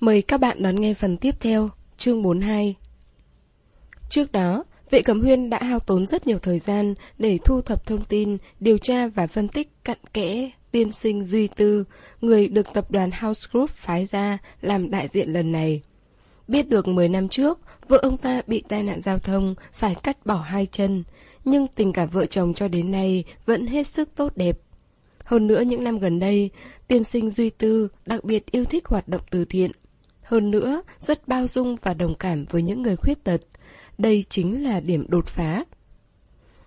Mời các bạn đón nghe phần tiếp theo, chương 42. Trước đó, vệ cẩm huyên đã hao tốn rất nhiều thời gian để thu thập thông tin, điều tra và phân tích cặn kẽ tiên sinh Duy Tư, người được tập đoàn House Group phái ra làm đại diện lần này. Biết được 10 năm trước, vợ ông ta bị tai nạn giao thông, phải cắt bỏ hai chân, nhưng tình cảm vợ chồng cho đến nay vẫn hết sức tốt đẹp. Hơn nữa những năm gần đây, tiên sinh Duy Tư đặc biệt yêu thích hoạt động từ thiện. Hơn nữa, rất bao dung và đồng cảm với những người khuyết tật. Đây chính là điểm đột phá.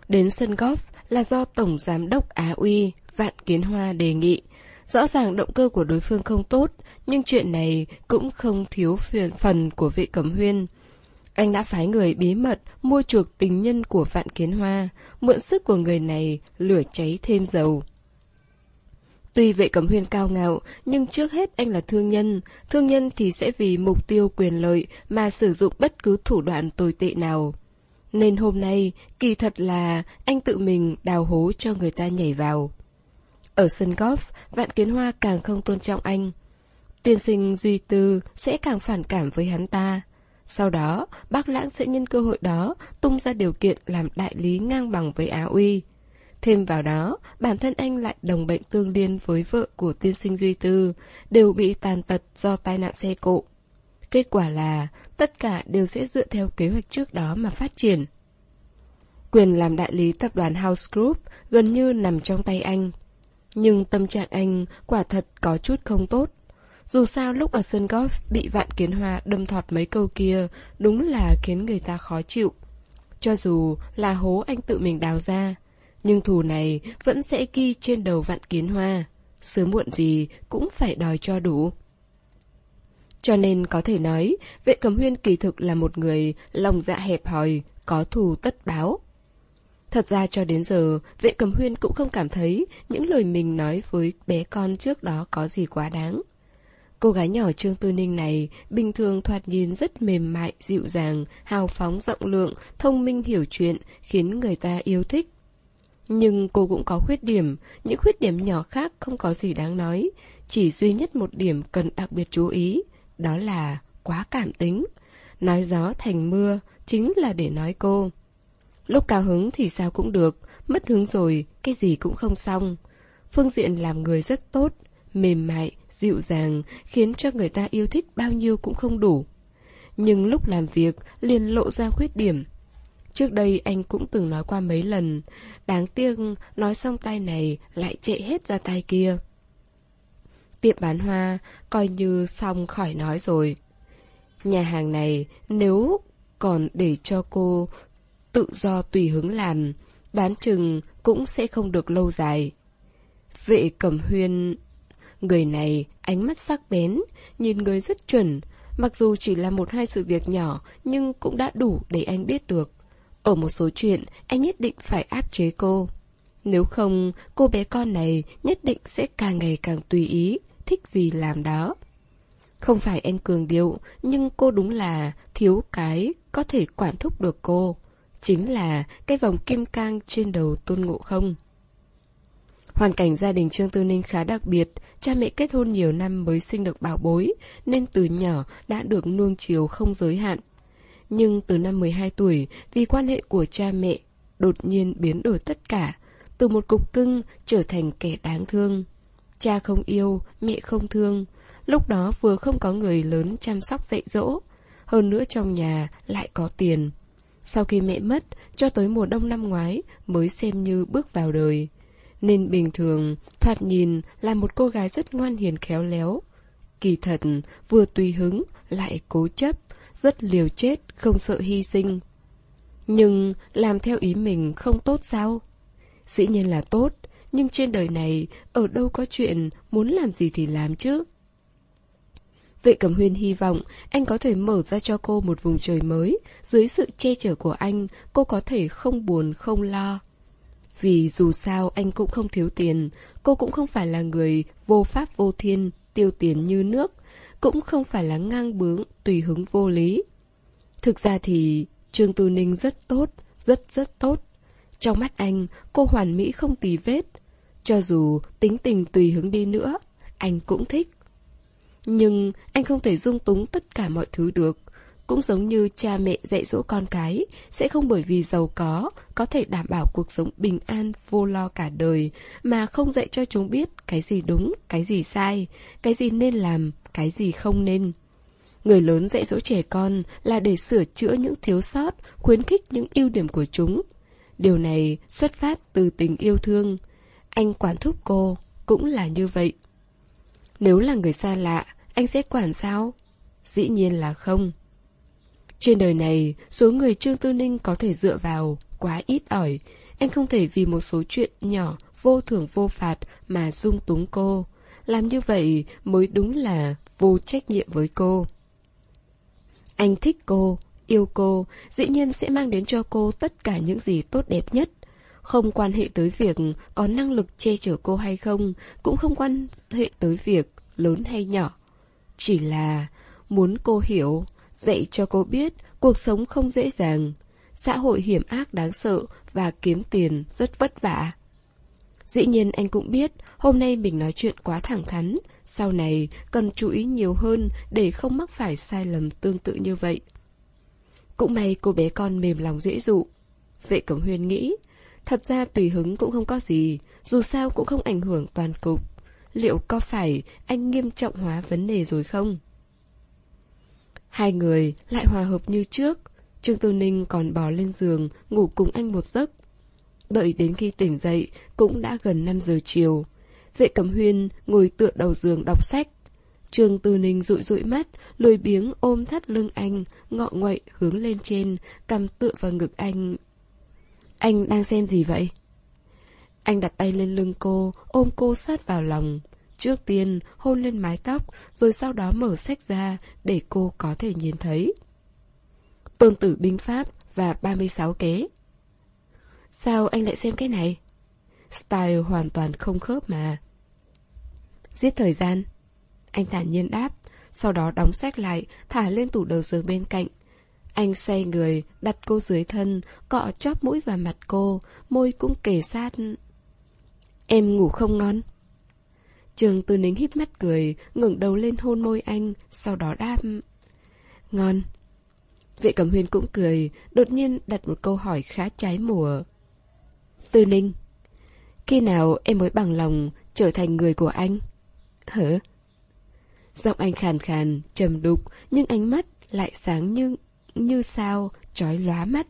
Đến sân golf là do Tổng Giám đốc Á Uy, Vạn Kiến Hoa đề nghị. Rõ ràng động cơ của đối phương không tốt, nhưng chuyện này cũng không thiếu phiền phần của vị cẩm huyên. Anh đã phái người bí mật mua chuộc tình nhân của Vạn Kiến Hoa, mượn sức của người này lửa cháy thêm dầu. Tuy vệ cẩm huyên cao ngạo, nhưng trước hết anh là thương nhân. Thương nhân thì sẽ vì mục tiêu quyền lợi mà sử dụng bất cứ thủ đoạn tồi tệ nào. Nên hôm nay, kỳ thật là anh tự mình đào hố cho người ta nhảy vào. Ở sân golf, Vạn Kiến Hoa càng không tôn trọng anh. Tiên sinh Duy Tư sẽ càng phản cảm với hắn ta. Sau đó, bác Lãng sẽ nhân cơ hội đó tung ra điều kiện làm đại lý ngang bằng với Á Uy. Thêm vào đó, bản thân anh lại đồng bệnh tương liên với vợ của tiên sinh Duy Tư, đều bị tàn tật do tai nạn xe cộ. Kết quả là tất cả đều sẽ dựa theo kế hoạch trước đó mà phát triển. Quyền làm đại lý tập đoàn House Group gần như nằm trong tay anh. Nhưng tâm trạng anh quả thật có chút không tốt. Dù sao lúc ở sân golf bị vạn kiến hoa đâm thọt mấy câu kia đúng là khiến người ta khó chịu. Cho dù là hố anh tự mình đào ra, nhưng thù này vẫn sẽ ghi trên đầu vạn kiến hoa. Sớm muộn gì cũng phải đòi cho đủ. Cho nên có thể nói, vệ cầm huyên kỳ thực là một người lòng dạ hẹp hòi, có thù tất báo. Thật ra cho đến giờ, vệ cầm huyên cũng không cảm thấy những lời mình nói với bé con trước đó có gì quá đáng. Cô gái nhỏ Trương Tư Ninh này bình thường thoạt nhìn rất mềm mại, dịu dàng, hào phóng rộng lượng, thông minh hiểu chuyện, khiến người ta yêu thích. Nhưng cô cũng có khuyết điểm, những khuyết điểm nhỏ khác không có gì đáng nói, chỉ duy nhất một điểm cần đặc biệt chú ý, đó là quá cảm tính. Nói gió thành mưa chính là để nói cô. Lúc cao hứng thì sao cũng được, mất hứng rồi, cái gì cũng không xong. Phương diện làm người rất tốt, mềm mại, dịu dàng, khiến cho người ta yêu thích bao nhiêu cũng không đủ. Nhưng lúc làm việc liền lộ ra khuyết điểm. Trước đây anh cũng từng nói qua mấy lần, đáng tiếc nói xong tay này lại chạy hết ra tay kia. Tiệm bán hoa coi như xong khỏi nói rồi. Nhà hàng này nếu còn để cho cô tự do tùy hứng làm, đoán chừng cũng sẽ không được lâu dài. Vệ cẩm huyên... Người này ánh mắt sắc bén, nhìn người rất chuẩn, mặc dù chỉ là một hai sự việc nhỏ nhưng cũng đã đủ để anh biết được. Ở một số chuyện, anh nhất định phải áp chế cô. Nếu không, cô bé con này nhất định sẽ càng ngày càng tùy ý, thích gì làm đó. Không phải anh cường điệu, nhưng cô đúng là thiếu cái có thể quản thúc được cô. Chính là cái vòng kim cang trên đầu tôn ngộ không. Hoàn cảnh gia đình Trương Tư Ninh khá đặc biệt, cha mẹ kết hôn nhiều năm mới sinh được bảo bối, nên từ nhỏ đã được nuông chiều không giới hạn. Nhưng từ năm 12 tuổi, vì quan hệ của cha mẹ, đột nhiên biến đổi tất cả, từ một cục cưng trở thành kẻ đáng thương. Cha không yêu, mẹ không thương, lúc đó vừa không có người lớn chăm sóc dạy dỗ, hơn nữa trong nhà lại có tiền. Sau khi mẹ mất, cho tới mùa đông năm ngoái mới xem như bước vào đời. Nên bình thường, thoạt nhìn là một cô gái rất ngoan hiền khéo léo. Kỳ thật, vừa tùy hứng, lại cố chấp, rất liều chết, không sợ hy sinh. Nhưng làm theo ý mình không tốt sao? Dĩ nhiên là tốt, nhưng trên đời này ở đâu có chuyện muốn làm gì thì làm chứ. Vệ Cẩm Huyên hy vọng anh có thể mở ra cho cô một vùng trời mới, dưới sự che chở của anh, cô có thể không buồn không lo. Vì dù sao anh cũng không thiếu tiền, cô cũng không phải là người vô pháp vô thiên, tiêu tiền như nước, cũng không phải là ngang bướng, tùy hứng vô lý. Thực ra thì Trương Tư Ninh rất tốt, rất rất tốt. Trong mắt anh, cô hoàn mỹ không tì vết. Cho dù tính tình tùy hứng đi nữa, anh cũng thích. Nhưng anh không thể dung túng tất cả mọi thứ được. Cũng giống như cha mẹ dạy dỗ con cái, sẽ không bởi vì giàu có, có thể đảm bảo cuộc sống bình an, vô lo cả đời, mà không dạy cho chúng biết cái gì đúng, cái gì sai, cái gì nên làm, cái gì không nên. Người lớn dạy dỗ trẻ con là để sửa chữa những thiếu sót, khuyến khích những ưu điểm của chúng. Điều này xuất phát từ tình yêu thương. Anh quản thúc cô cũng là như vậy. Nếu là người xa lạ, anh sẽ quản sao? Dĩ nhiên là không. Trên đời này, số người Trương Tư Ninh có thể dựa vào quá ít ỏi. Anh không thể vì một số chuyện nhỏ, vô thưởng vô phạt mà dung túng cô. Làm như vậy mới đúng là vô trách nhiệm với cô. Anh thích cô, yêu cô, dĩ nhiên sẽ mang đến cho cô tất cả những gì tốt đẹp nhất. Không quan hệ tới việc có năng lực che chở cô hay không, cũng không quan hệ tới việc lớn hay nhỏ. Chỉ là muốn cô hiểu, dạy cho cô biết cuộc sống không dễ dàng, xã hội hiểm ác đáng sợ và kiếm tiền rất vất vả. Dĩ nhiên anh cũng biết hôm nay mình nói chuyện quá thẳng thắn, sau này cần chú ý nhiều hơn để không mắc phải sai lầm tương tự như vậy. Cũng may cô bé con mềm lòng dễ dụ. Vệ Cẩm Huyên nghĩ, thật ra tùy hứng cũng không có gì, dù sao cũng không ảnh hưởng toàn cục. Liệu có phải anh nghiêm trọng hóa vấn đề rồi không? Hai người lại hòa hợp như trước. Trương Tư Ninh còn bò lên giường, ngủ cùng anh một giấc. Đợi đến khi tỉnh dậy, cũng đã gần 5 giờ chiều. Vệ Cẩm Huyên ngồi tựa đầu giường đọc sách. Trương Tư Ninh rụi rụi mắt, lười biếng ôm thắt lưng anh, ngọ nguậy hướng lên trên, cầm tựa vào ngực anh. Anh đang xem gì vậy? Anh đặt tay lên lưng cô, ôm cô sát vào lòng. Trước tiên hôn lên mái tóc, rồi sau đó mở sách ra để cô có thể nhìn thấy. Tôn tử binh pháp và 36 kế. Sao anh lại xem cái này? Style hoàn toàn không khớp mà. Giết thời gian. Anh thản nhiên đáp, sau đó đóng sách lại, thả lên tủ đầu giường bên cạnh. Anh xoay người, đặt cô dưới thân, cọ chóp mũi vào mặt cô, môi cũng kề sát. Em ngủ không ngon? Trường Tư Nính híp mắt cười, ngẩng đầu lên hôn môi anh, sau đó đáp. Ngon. Vệ Cẩm Huyên cũng cười, đột nhiên đặt một câu hỏi khá trái mùa. Tư Ninh, khi nào em mới bằng lòng trở thành người của anh? Hả? Giọng anh khàn khàn, trầm đục, nhưng ánh mắt lại sáng như như sao, trói lóa mắt.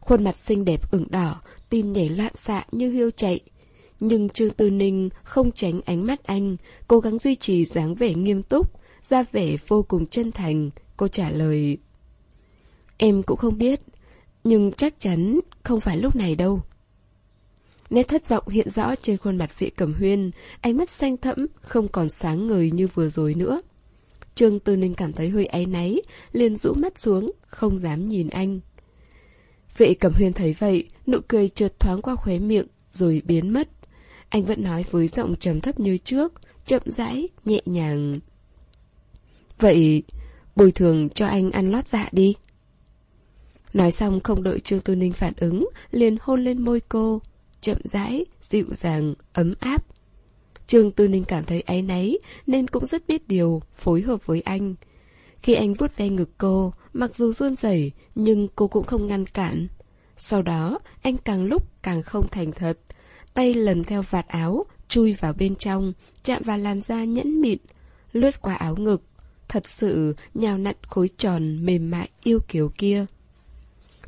Khuôn mặt xinh đẹp ửng đỏ, tim nhảy loạn xạ như hiêu chạy. Nhưng Trương Tư Ninh không tránh ánh mắt anh, cố gắng duy trì dáng vẻ nghiêm túc, ra vẻ vô cùng chân thành. Cô trả lời Em cũng không biết, nhưng chắc chắn không phải lúc này đâu. Nét thất vọng hiện rõ trên khuôn mặt vị cẩm huyên, ánh mắt xanh thẫm, không còn sáng ngời như vừa rồi nữa. Trương Tư Ninh cảm thấy hơi áy náy, liền rũ mắt xuống, không dám nhìn anh. Vệ cẩm huyên thấy vậy, nụ cười trượt thoáng qua khóe miệng, rồi biến mất. Anh vẫn nói với giọng trầm thấp như trước, chậm rãi, nhẹ nhàng. Vậy, bồi thường cho anh ăn lót dạ đi. Nói xong không đợi Trương Tư Ninh phản ứng, liền hôn lên môi cô, chậm rãi, dịu dàng, ấm áp. Trương Tư Ninh cảm thấy áy náy nên cũng rất biết điều, phối hợp với anh. Khi anh vuốt ve ngực cô, mặc dù run rẩy nhưng cô cũng không ngăn cản. Sau đó, anh càng lúc càng không thành thật. Tay lần theo vạt áo, chui vào bên trong, chạm vào làn da nhẫn mịn, lướt qua áo ngực. Thật sự nhào nặn khối tròn mềm mại yêu kiều kia.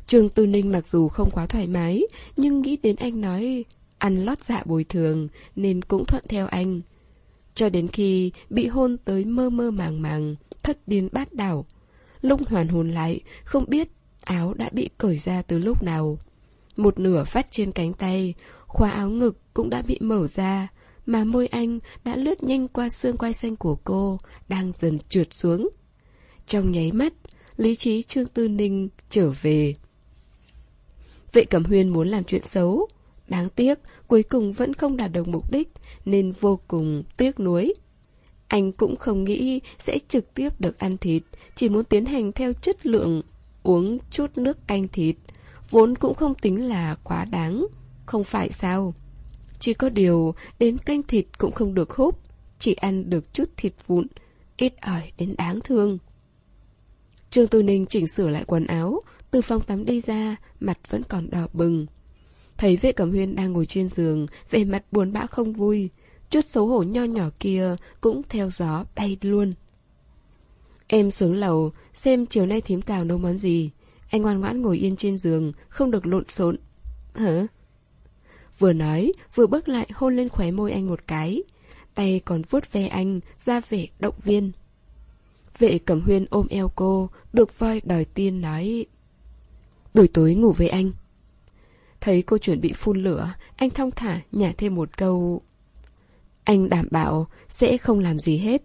Trương Tư Ninh mặc dù không quá thoải mái, nhưng nghĩ đến anh nói ăn lót dạ bồi thường, nên cũng thuận theo anh. Cho đến khi bị hôn tới mơ mơ màng màng, thất điên bát đảo. Lúc hoàn hồn lại, không biết áo đã bị cởi ra từ lúc nào. Một nửa phát trên cánh tay, khóa áo ngực cũng đã bị mở ra, mà môi anh đã lướt nhanh qua xương quai xanh của cô, đang dần trượt xuống. Trong nháy mắt, lý trí Trương Tư Ninh trở về. Vệ Cẩm Huyên muốn làm chuyện xấu. Đáng tiếc, cuối cùng vẫn không đạt được mục đích, nên vô cùng tiếc nuối. Anh cũng không nghĩ sẽ trực tiếp được ăn thịt, chỉ muốn tiến hành theo chất lượng, uống chút nước canh thịt. Vốn cũng không tính là quá đáng, không phải sao. Chỉ có điều, đến canh thịt cũng không được húp, chỉ ăn được chút thịt vụn, ít ỏi đến đáng thương. Trương Tư Ninh chỉnh sửa lại quần áo, từ phòng tắm đi ra, mặt vẫn còn đỏ bừng. Thấy vệ cẩm huyên đang ngồi trên giường, vẻ mặt buồn bã không vui. Chút xấu hổ nho nhỏ kia cũng theo gió bay luôn. Em xuống lầu, xem chiều nay thím tào nấu món gì. Anh ngoan ngoãn ngồi yên trên giường, không được lộn xộn. Hả? Vừa nói, vừa bước lại hôn lên khóe môi anh một cái. Tay còn vuốt ve anh, ra vẻ động viên. Vệ cẩm huyên ôm eo cô, được voi đòi tiên nói. Buổi tối ngủ với anh. Thấy cô chuẩn bị phun lửa, anh thong thả nhả thêm một câu. Anh đảm bảo sẽ không làm gì hết.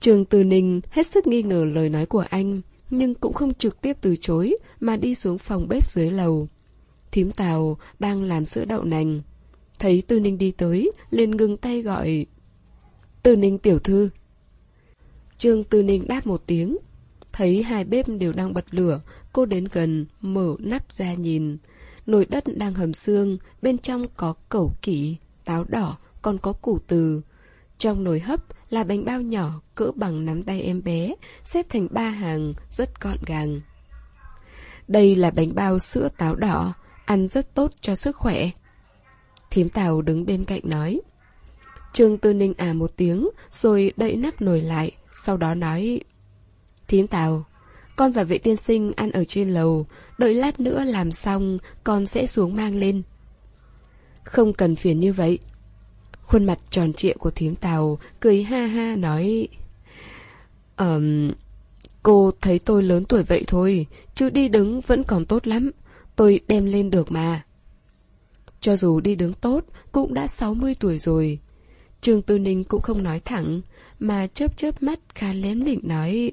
Trường Từ Ninh hết sức nghi ngờ lời nói của anh, nhưng cũng không trực tiếp từ chối mà đi xuống phòng bếp dưới lầu. Thím Tào đang làm sữa đậu nành. Thấy Tư Ninh đi tới, liền ngừng tay gọi. Tư Ninh tiểu thư. Trương Tư Ninh đáp một tiếng. Thấy hai bếp đều đang bật lửa, cô đến gần, mở nắp ra nhìn. Nồi đất đang hầm xương, bên trong có cẩu kỷ, táo đỏ, còn có củ từ. Trong nồi hấp là bánh bao nhỏ cỡ bằng nắm tay em bé, xếp thành ba hàng, rất gọn gàng. Đây là bánh bao sữa táo đỏ, ăn rất tốt cho sức khỏe. Thím Tào đứng bên cạnh nói. Trương Tư Ninh à một tiếng, rồi đậy nắp nồi lại, sau đó nói... Thím Tào, con và vệ tiên sinh ăn ở trên lầu, đợi lát nữa làm xong, con sẽ xuống mang lên. Không cần phiền như vậy. Khuôn mặt tròn trịa của thím Tào cười ha ha nói... Ờm... Um, cô thấy tôi lớn tuổi vậy thôi, chứ đi đứng vẫn còn tốt lắm. Tôi đem lên được mà. Cho dù đi đứng tốt, cũng đã 60 tuổi rồi. Trương Tư Ninh cũng không nói thẳng, mà chớp chớp mắt khá lém lỉnh nói.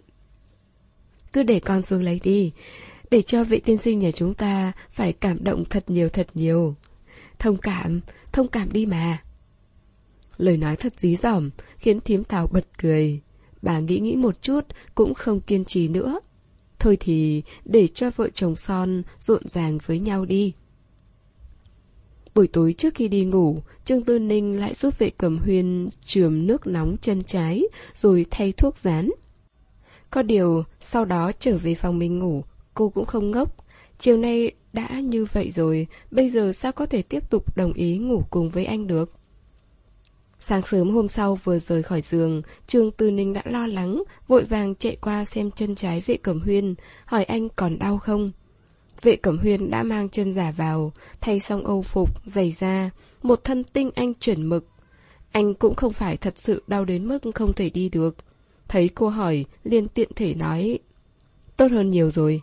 Cứ để con xuống lấy đi, để cho vị tiên sinh nhà chúng ta phải cảm động thật nhiều thật nhiều. Thông cảm, thông cảm đi mà. Lời nói thật dí dỏm, khiến thiếm thảo bật cười. Bà nghĩ nghĩ một chút, cũng không kiên trì nữa. Thôi thì để cho vợ chồng son rộn ràng với nhau đi. Buổi tối trước khi đi ngủ, Trương Tư Ninh lại giúp vệ cầm huyên chườm nước nóng chân trái, rồi thay thuốc rán. Có điều, sau đó trở về phòng mình ngủ, cô cũng không ngốc. Chiều nay đã như vậy rồi, bây giờ sao có thể tiếp tục đồng ý ngủ cùng với anh được? Sáng sớm hôm sau vừa rời khỏi giường, Trương Tư Ninh đã lo lắng, vội vàng chạy qua xem chân trái vệ cẩm huyên, hỏi anh còn đau không? Vệ cẩm huyên đã mang chân giả vào, thay xong âu phục, giày da, một thân tinh anh chuẩn mực. Anh cũng không phải thật sự đau đến mức không thể đi được. Thấy cô hỏi, liền tiện thể nói, tốt hơn nhiều rồi.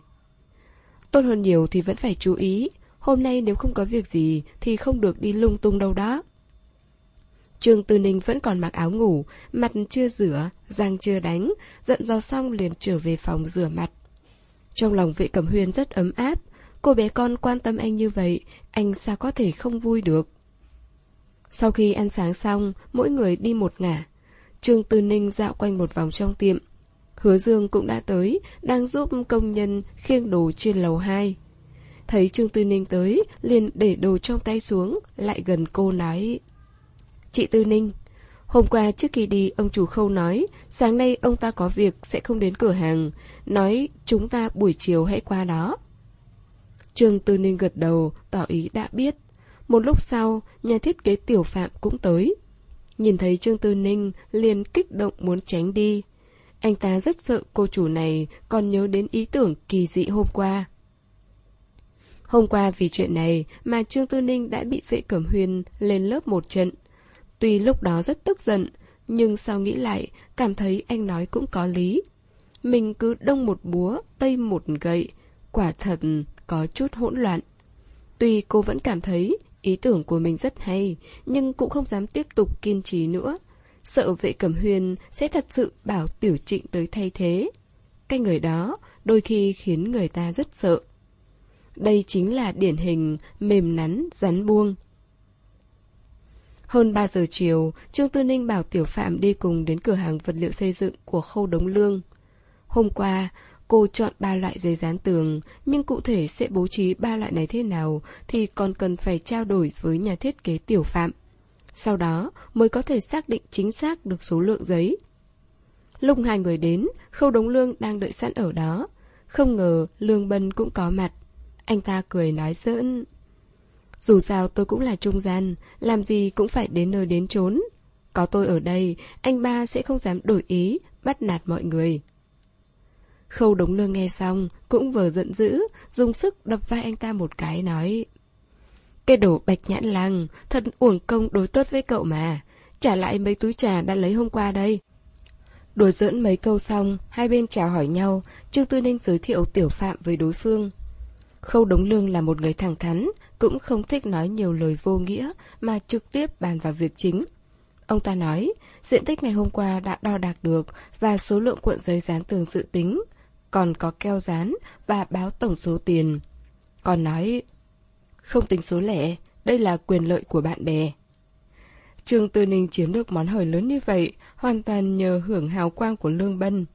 Tốt hơn nhiều thì vẫn phải chú ý, hôm nay nếu không có việc gì thì không được đi lung tung đâu đó. Trương Tư Ninh vẫn còn mặc áo ngủ, mặt chưa rửa, răng chưa đánh, giận dò xong liền trở về phòng rửa mặt. Trong lòng vệ cẩm huyên rất ấm áp, cô bé con quan tâm anh như vậy, anh sao có thể không vui được. Sau khi ăn sáng xong, mỗi người đi một ngả. Trương Tư Ninh dạo quanh một vòng trong tiệm. Hứa Dương cũng đã tới, đang giúp công nhân khiêng đồ trên lầu 2. Thấy Trương Tư Ninh tới, liền để đồ trong tay xuống, lại gần cô nói... Chị Tư Ninh, hôm qua trước khi đi ông chủ khâu nói sáng nay ông ta có việc sẽ không đến cửa hàng, nói chúng ta buổi chiều hãy qua đó. Trương Tư Ninh gật đầu, tỏ ý đã biết. Một lúc sau, nhà thiết kế tiểu phạm cũng tới. Nhìn thấy Trương Tư Ninh liền kích động muốn tránh đi. Anh ta rất sợ cô chủ này còn nhớ đến ý tưởng kỳ dị hôm qua. Hôm qua vì chuyện này mà Trương Tư Ninh đã bị vệ cẩm huyền lên lớp một trận. Tuy lúc đó rất tức giận, nhưng sau nghĩ lại, cảm thấy anh nói cũng có lý. Mình cứ đông một búa, tây một gậy, quả thật có chút hỗn loạn. Tuy cô vẫn cảm thấy ý tưởng của mình rất hay, nhưng cũng không dám tiếp tục kiên trì nữa. Sợ vệ cẩm huyền sẽ thật sự bảo tiểu trịnh tới thay thế. Cái người đó đôi khi khiến người ta rất sợ. Đây chính là điển hình mềm nắn, rắn buông. Hơn 3 giờ chiều, Trương Tư Ninh bảo Tiểu Phạm đi cùng đến cửa hàng vật liệu xây dựng của khâu Đống Lương. Hôm qua, cô chọn ba loại giấy dán tường, nhưng cụ thể sẽ bố trí ba loại này thế nào thì còn cần phải trao đổi với nhà thiết kế Tiểu Phạm. Sau đó mới có thể xác định chính xác được số lượng giấy. Lúc hai người đến, Khâu Đống Lương đang đợi sẵn ở đó. Không ngờ Lương Bân cũng có mặt. Anh ta cười nói giỡn. Dù sao tôi cũng là trung gian, làm gì cũng phải đến nơi đến chốn. Có tôi ở đây, anh ba sẽ không dám đổi ý, bắt nạt mọi người. Khâu Đống Lương nghe xong, cũng vừa giận dữ, dùng sức đập vai anh ta một cái nói. Cái đồ bạch nhãn lăng, thật uổng công đối tốt với cậu mà. Trả lại mấy túi trà đã lấy hôm qua đây. Đùa giỡn mấy câu xong, hai bên chào hỏi nhau, Trương Tư Ninh giới thiệu tiểu phạm với đối phương. Khâu Đống Lương là một người thẳng thắn, cũng không thích nói nhiều lời vô nghĩa, mà trực tiếp bàn vào việc chính. Ông ta nói, diện tích ngày hôm qua đã đo đạc được và số lượng cuộn giấy dán tường dự tính, còn có keo dán và báo tổng số tiền. Còn nói, không tính số lẻ, đây là quyền lợi của bạn bè. Trương Tư Ninh chiếm được món hời lớn như vậy, hoàn toàn nhờ hưởng hào quang của Lương Bân.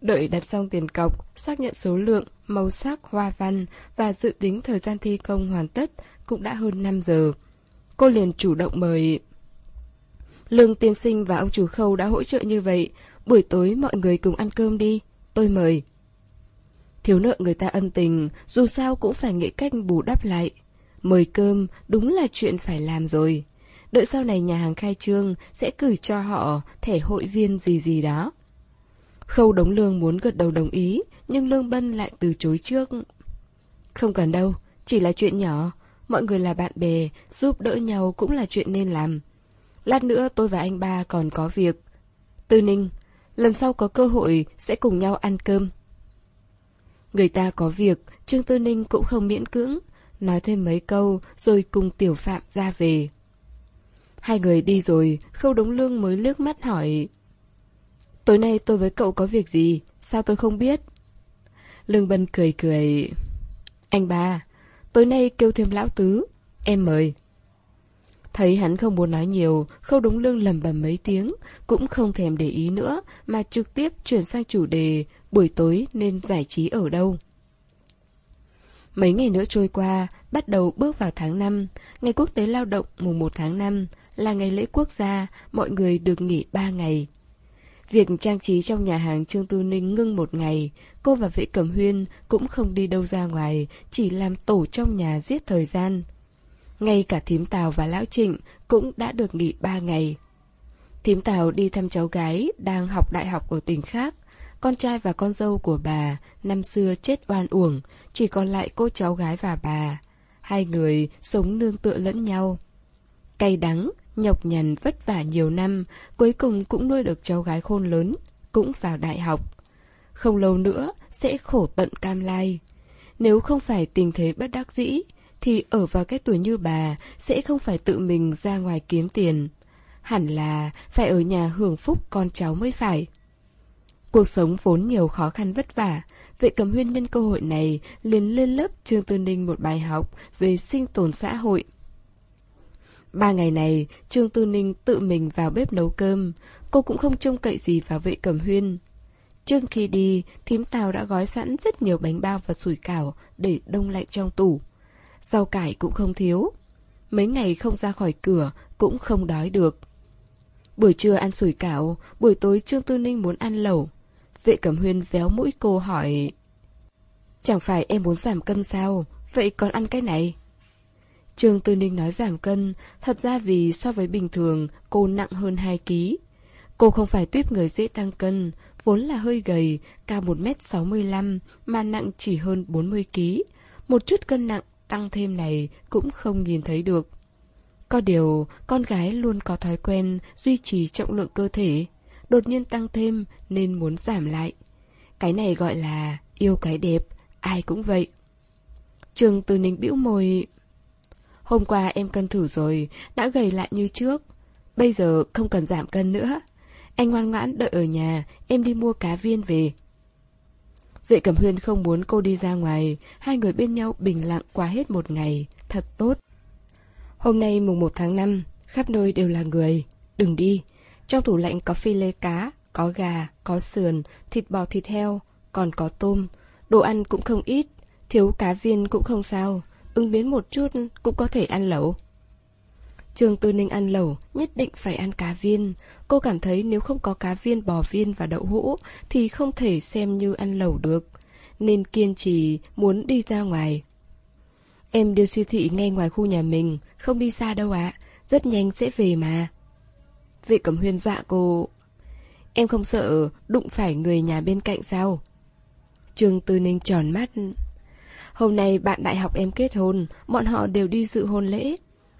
Đợi đặt xong tiền cọc, xác nhận số lượng, màu sắc, hoa văn và dự tính thời gian thi công hoàn tất cũng đã hơn 5 giờ. Cô liền chủ động mời... Lương tiên sinh và ông chủ khâu đã hỗ trợ như vậy, buổi tối mọi người cùng ăn cơm đi, tôi mời. Thiếu nợ người ta ân tình, dù sao cũng phải nghĩ cách bù đắp lại. Mời cơm đúng là chuyện phải làm rồi. Đợi sau này nhà hàng khai trương sẽ gửi cho họ thẻ hội viên gì gì đó. Khâu đống lương muốn gật đầu đồng ý, nhưng Lương Bân lại từ chối trước. Không cần đâu, chỉ là chuyện nhỏ. Mọi người là bạn bè, giúp đỡ nhau cũng là chuyện nên làm. Lát nữa tôi và anh ba còn có việc. Tư Ninh, lần sau có cơ hội sẽ cùng nhau ăn cơm. Người ta có việc, Trương Tư Ninh cũng không miễn cưỡng, nói thêm mấy câu rồi cùng Tiểu Phạm ra về. Hai người đi rồi, Khâu Đống Lương mới liếc mắt hỏi. Tối nay tôi với cậu có việc gì, sao tôi không biết? Lương Bân cười cười. Anh ba, tối nay kêu thêm lão tứ, em mời. Thấy hắn không muốn nói nhiều, khâu đúng lương lầm bầm mấy tiếng, cũng không thèm để ý nữa, mà trực tiếp chuyển sang chủ đề buổi tối nên giải trí ở đâu. Mấy ngày nữa trôi qua, bắt đầu bước vào tháng 5, ngày quốc tế lao động mùng 1 tháng 5, là ngày lễ quốc gia, mọi người được nghỉ 3 ngày. Việc trang trí trong nhà hàng Trương Tư Ninh ngưng một ngày, cô và vệ cẩm huyên cũng không đi đâu ra ngoài, chỉ làm tổ trong nhà giết thời gian. Ngay cả thím Tào và Lão Trịnh cũng đã được nghỉ ba ngày. Thím Tào đi thăm cháu gái đang học đại học ở tỉnh khác. Con trai và con dâu của bà năm xưa chết oan uổng, chỉ còn lại cô cháu gái và bà. Hai người sống nương tựa lẫn nhau. Cay đắng, nhọc nhằn vất vả nhiều năm, cuối cùng cũng nuôi được cháu gái khôn lớn, cũng vào đại học. Không lâu nữa sẽ khổ tận cam lai. Nếu không phải tình thế bất đắc dĩ, thì ở vào cái tuổi như bà sẽ không phải tự mình ra ngoài kiếm tiền. Hẳn là phải ở nhà hưởng phúc con cháu mới phải. Cuộc sống vốn nhiều khó khăn vất vả, vệ cầm huyên nhân cơ hội này liền lên lớp Trương Tư Ninh một bài học về sinh tồn xã hội. Ba ngày này, Trương Tư Ninh tự mình vào bếp nấu cơm, cô cũng không trông cậy gì vào vệ cầm huyên. Trước khi đi, thím Tào đã gói sẵn rất nhiều bánh bao và sủi cảo để đông lạnh trong tủ. Rau cải cũng không thiếu. Mấy ngày không ra khỏi cửa cũng không đói được. Buổi trưa ăn sủi cảo, buổi tối Trương Tư Ninh muốn ăn lẩu. Vệ Cẩm Huyên véo mũi cô hỏi Chẳng phải em muốn giảm cân sao, vậy còn ăn cái này? Trương Tư Ninh nói giảm cân, thật ra vì so với bình thường cô nặng hơn 2 kg. Cô không phải tuyếp người dễ tăng cân, vốn là hơi gầy, cao 1m65 mà nặng chỉ hơn 40 kg. Một chút cân nặng tăng thêm này cũng không nhìn thấy được. Có điều, con gái luôn có thói quen duy trì trọng lượng cơ thể, đột nhiên tăng thêm nên muốn giảm lại. Cái này gọi là yêu cái đẹp, ai cũng vậy. Trường Từ Ninh bĩu môi. Hôm qua em cân thử rồi, đã gầy lại như trước. Bây giờ không cần giảm cân nữa. Anh ngoan ngoãn đợi ở nhà, em đi mua cá viên về. Vệ Cẩm Huyên không muốn cô đi ra ngoài, hai người bên nhau bình lặng qua hết một ngày, thật tốt. Hôm nay mùng 1 tháng 5, khắp nơi đều là người, đừng đi. Trong tủ lạnh có phi lê cá, có gà, có sườn, thịt bò thịt heo, còn có tôm. Đồ ăn cũng không ít, thiếu cá viên cũng không sao, ứng biến một chút cũng có thể ăn lẩu. Trường Tư Ninh ăn lẩu, nhất định phải ăn cá viên. Cô cảm thấy nếu không có cá viên, bò viên và đậu hũ thì không thể xem như ăn lẩu được. Nên kiên trì muốn đi ra ngoài. Em đưa siêu thị ngay ngoài khu nhà mình, không đi xa đâu ạ, rất nhanh sẽ về mà. Vệ Cẩm Huyên dọa cô. Em không sợ đụng phải người nhà bên cạnh sao? Trường Tư Ninh tròn mắt. Hôm nay bạn đại học em kết hôn, bọn họ đều đi dự hôn lễ.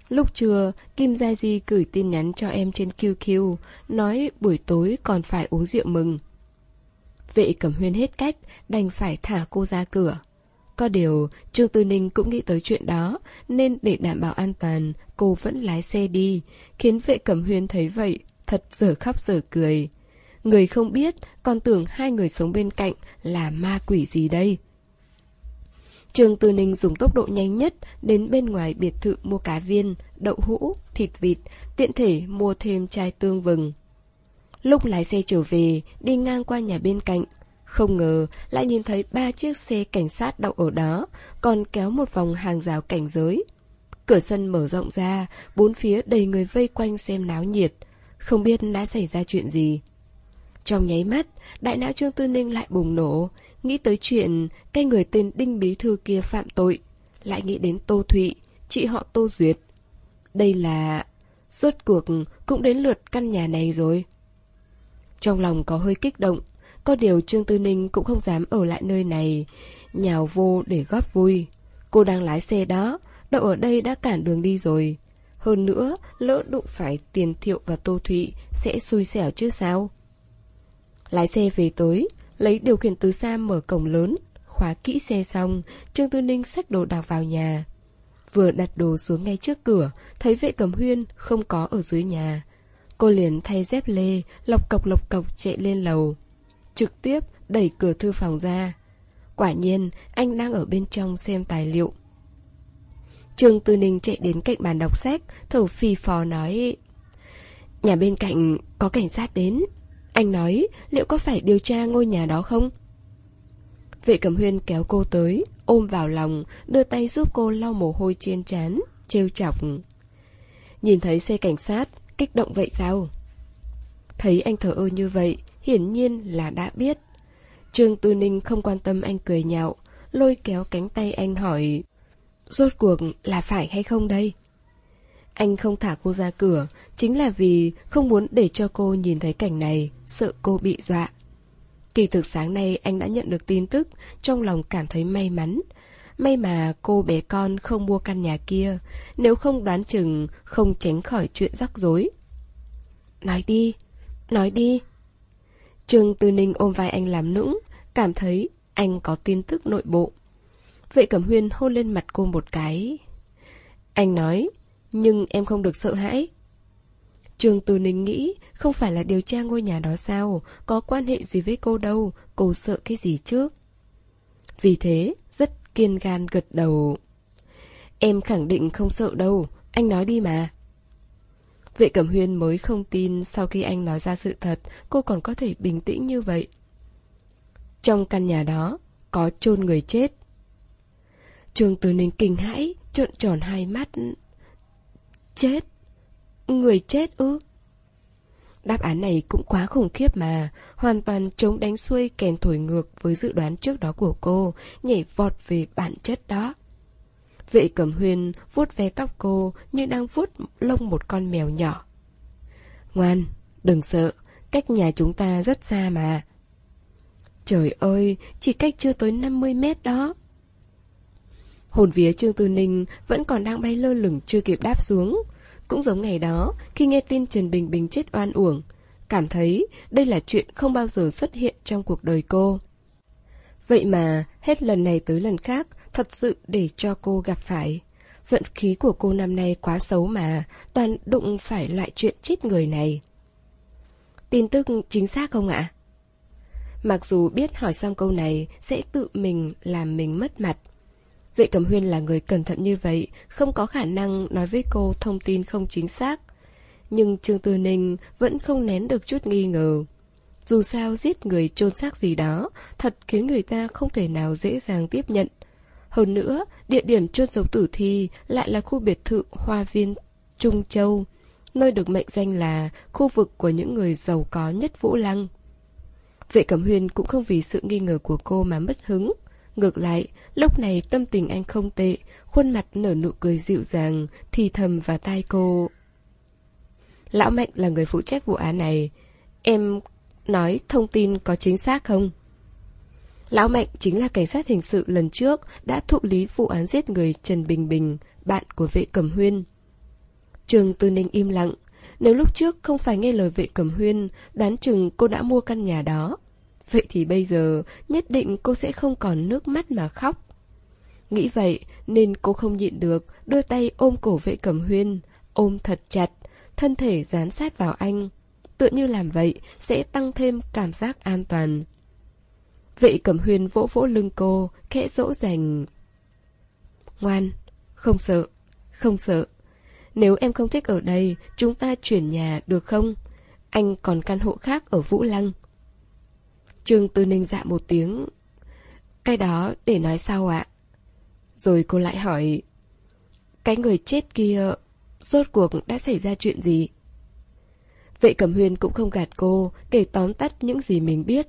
Lúc trưa, Kim Gia Di gửi tin nhắn cho em trên QQ, nói buổi tối còn phải uống rượu mừng. Vệ Cẩm Huyên hết cách, đành phải thả cô ra cửa. Có điều, Trương Tư Ninh cũng nghĩ tới chuyện đó, nên để đảm bảo an toàn, cô vẫn lái xe đi, khiến vệ Cẩm Huyên thấy vậy, thật dở khóc dở cười. Người không biết, còn tưởng hai người sống bên cạnh là ma quỷ gì đây. Trương Tư Ninh dùng tốc độ nhanh nhất đến bên ngoài biệt thự mua cá viên, đậu hũ, thịt vịt, tiện thể mua thêm chai tương vừng. Lúc lái xe trở về, đi ngang qua nhà bên cạnh, không ngờ lại nhìn thấy ba chiếc xe cảnh sát đậu ở đó, còn kéo một vòng hàng rào cảnh giới. Cửa sân mở rộng ra, bốn phía đầy người vây quanh xem náo nhiệt, không biết đã xảy ra chuyện gì. Trong nháy mắt, đại não Trương Tư Ninh lại bùng nổ, nghĩ tới chuyện cái người tên Đinh Bí Thư kia phạm tội, lại nghĩ đến Tô Thụy, chị họ Tô Duyệt. Đây là... Rốt cuộc cũng đến lượt căn nhà này rồi. Trong lòng có hơi kích động, có điều Trương Tư Ninh cũng không dám ở lại nơi này, nhào vô để góp vui. Cô đang lái xe đó, đậu ở đây đã cản đường đi rồi. Hơn nữa, lỡ đụng phải tiền thiệu và tô thụy sẽ xui xẻo chứ sao? Lái xe về tới, lấy điều khiển từ xa mở cổng lớn, khóa kỹ xe xong, Trương Tư Ninh xách đồ đạc vào nhà. Vừa đặt đồ xuống ngay trước cửa, thấy vệ cầm huyên không có ở dưới nhà. Cô liền thay dép lê, lọc cọc lọc cọc chạy lên lầu trực tiếp đẩy cửa thư phòng ra. Quả nhiên, anh đang ở bên trong xem tài liệu. Trương Tư Ninh chạy đến cạnh bàn đọc sách, thở phì phò nói Nhà bên cạnh có cảnh sát đến. Anh nói liệu có phải điều tra ngôi nhà đó không? Vệ Cẩm Huyên kéo cô tới, ôm vào lòng, đưa tay giúp cô lau mồ hôi trên trán, trêu chọc. Nhìn thấy xe cảnh sát, kích động vậy sao? Thấy anh thở ơ như vậy, hiển nhiên là đã biết. Trương Tư Ninh không quan tâm anh cười nhạo, lôi kéo cánh tay anh hỏi Rốt cuộc là phải hay không đây? Anh không thả cô ra cửa, chính là vì không muốn để cho cô nhìn thấy cảnh này, sợ cô bị dọa. Kỳ thực sáng nay anh đã nhận được tin tức, trong lòng cảm thấy may mắn. May mà cô bé con không mua căn nhà kia, nếu không đoán chừng không tránh khỏi chuyện rắc rối. Nói đi, nói đi. Trương Tư Ninh ôm vai anh làm nũng, cảm thấy anh có tin tức nội bộ. Vệ Cẩm Huyên hôn lên mặt cô một cái. Anh nói, nhưng em không được sợ hãi. Trường Từ Ninh nghĩ, không phải là điều tra ngôi nhà đó sao, có quan hệ gì với cô đâu, cô sợ cái gì chứ? Vì thế, rất kiên gan gật đầu. Em khẳng định không sợ đâu, anh nói đi mà. Vệ Cẩm Huyên mới không tin sau khi anh nói ra sự thật, cô còn có thể bình tĩnh như vậy. Trong căn nhà đó, có chôn người chết. Trường Từ Ninh kinh hãi, trợn tròn hai mắt. Chết? Người chết ư? Đáp án này cũng quá khủng khiếp mà, hoàn toàn chống đánh xuôi kèn thổi ngược với dự đoán trước đó của cô, nhảy vọt về bản chất đó. Vệ cẩm huyền vuốt ve tóc cô như đang vuốt lông một con mèo nhỏ. Ngoan, đừng sợ, cách nhà chúng ta rất xa mà. Trời ơi, chỉ cách chưa tới 50 mét đó. Hồn vía Trương Tư Ninh vẫn còn đang bay lơ lửng chưa kịp đáp xuống. Cũng giống ngày đó, khi nghe tin Trần Bình Bình chết oan uổng, cảm thấy đây là chuyện không bao giờ xuất hiện trong cuộc đời cô. Vậy mà, hết lần này tới lần khác, thật sự để cho cô gặp phải. Vận khí của cô năm nay quá xấu mà, toàn đụng phải loại chuyện chết người này. Tin tức chính xác không ạ? Mặc dù biết hỏi xong câu này sẽ tự mình làm mình mất mặt. Vệ Cẩm Huyên là người cẩn thận như vậy, không có khả năng nói với cô thông tin không chính xác. Nhưng Trương Tư Ninh vẫn không nén được chút nghi ngờ. Dù sao giết người chôn xác gì đó, thật khiến người ta không thể nào dễ dàng tiếp nhận. Hơn nữa, địa điểm chôn giấu tử thi lại là khu biệt thự hoa viên Trung Châu, nơi được mệnh danh là khu vực của những người giàu có nhất Vũ Lăng. Vệ Cẩm Huyên cũng không vì sự nghi ngờ của cô mà mất hứng. Ngược lại, lúc này tâm tình anh không tệ, khuôn mặt nở nụ cười dịu dàng, thì thầm vào tai cô. Lão Mạnh là người phụ trách vụ án này. Em nói thông tin có chính xác không? Lão Mạnh chính là cảnh sát hình sự lần trước đã thụ lý vụ án giết người Trần Bình Bình, bạn của vệ cầm huyên. Trường Tư Ninh im lặng. Nếu lúc trước không phải nghe lời vệ cầm huyên, đoán chừng cô đã mua căn nhà đó. Vậy thì bây giờ nhất định cô sẽ không còn nước mắt mà khóc. Nghĩ vậy nên cô không nhịn được, đưa tay ôm cổ vệ cẩm huyên, ôm thật chặt, thân thể dán sát vào anh. Tựa như làm vậy sẽ tăng thêm cảm giác an toàn. Vệ cẩm huyên vỗ vỗ lưng cô, khẽ dỗ dành. Ngoan, không sợ, không sợ. Nếu em không thích ở đây, chúng ta chuyển nhà được không? Anh còn căn hộ khác ở Vũ Lăng. Trương Tư Ninh dạ một tiếng. Cái đó để nói sau ạ. Rồi cô lại hỏi. Cái người chết kia, rốt cuộc đã xảy ra chuyện gì? Vệ Cẩm Huyên cũng không gạt cô, kể tóm tắt những gì mình biết.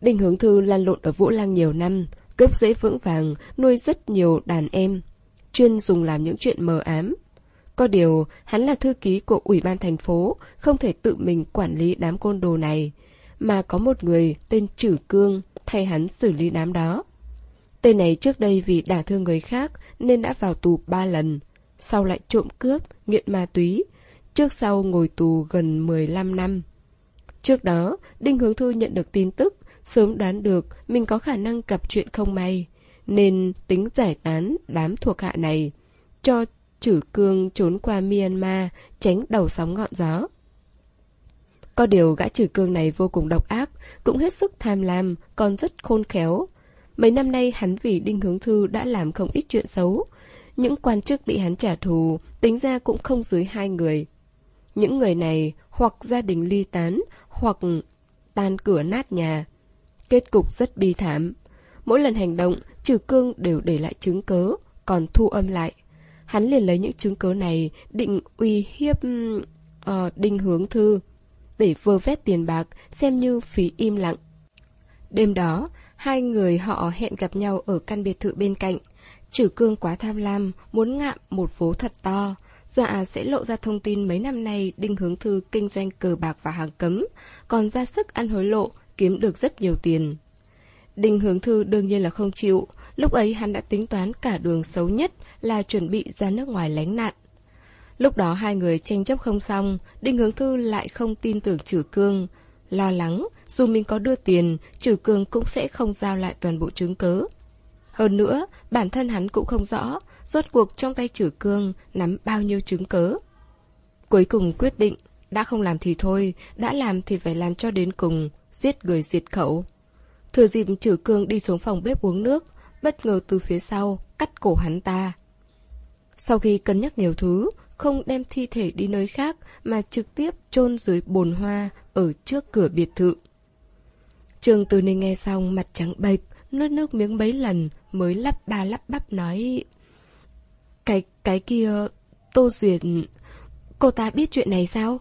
Đinh Hướng Thư lan lộn ở Vũ Lăng nhiều năm, cướp dễ vững vàng, nuôi rất nhiều đàn em, chuyên dùng làm những chuyện mờ ám. Có điều, hắn là thư ký của Ủy ban thành phố, không thể tự mình quản lý đám côn đồ này, mà có một người tên Trử Cương thay hắn xử lý đám đó. Tên này trước đây vì đả thương người khác nên đã vào tù ba lần, sau lại trộm cướp, nghiện ma túy, trước sau ngồi tù gần 15 năm. Trước đó, Đinh Hướng Thư nhận được tin tức, sớm đoán được mình có khả năng gặp chuyện không may, nên tính giải tán đám thuộc hạ này, cho Chử Cương trốn qua Myanmar, tránh đầu sóng ngọn gió. Có điều gã trừ Cương này vô cùng độc ác, cũng hết sức tham lam, còn rất khôn khéo. Mấy năm nay hắn vì Đinh Hướng Thư đã làm không ít chuyện xấu. Những quan chức bị hắn trả thù, tính ra cũng không dưới hai người. Những người này hoặc gia đình ly tán, hoặc tan cửa nát nhà. Kết cục rất bi thảm. Mỗi lần hành động, trừ cương đều để lại chứng cớ, còn thu âm lại. Hắn liền lấy những chứng cớ này định uy hiếp uh, đinh hướng thư, để vơ vét tiền bạc xem như phí im lặng. Đêm đó, hai người họ hẹn gặp nhau ở căn biệt thự bên cạnh. Trừ cương quá tham lam, muốn ngạm một phố thật to, dọa sẽ lộ ra thông tin mấy năm nay Đinh Hướng Thư kinh doanh cờ bạc và hàng cấm, còn ra sức ăn hối lộ, kiếm được rất nhiều tiền. Đinh Hướng Thư đương nhiên là không chịu, lúc ấy hắn đã tính toán cả đường xấu nhất là chuẩn bị ra nước ngoài lánh nạn. Lúc đó hai người tranh chấp không xong, Đinh Hướng Thư lại không tin tưởng Trử Cương, lo lắng dù mình có đưa tiền, Trử Cương cũng sẽ không giao lại toàn bộ chứng cớ. Hơn nữa, bản thân hắn cũng không rõ, rốt cuộc trong tay Trử Cương nắm bao nhiêu chứng cớ. Cuối cùng quyết định, đã không làm thì thôi, đã làm thì phải làm cho đến cùng, giết người diệt khẩu. Thừa dịp Trử Cương đi xuống phòng bếp uống nước, bất ngờ từ phía sau, cắt cổ hắn ta. Sau khi cân nhắc nhiều thứ, không đem thi thể đi nơi khác mà trực tiếp chôn dưới bồn hoa ở trước cửa biệt thự. Trường Từ Ninh nghe xong mặt trắng bệch, nuốt nước miếng mấy lần mới lắp ba lắp bắp nói Cái, cái kia, Tô Duyệt, cô ta biết chuyện này sao?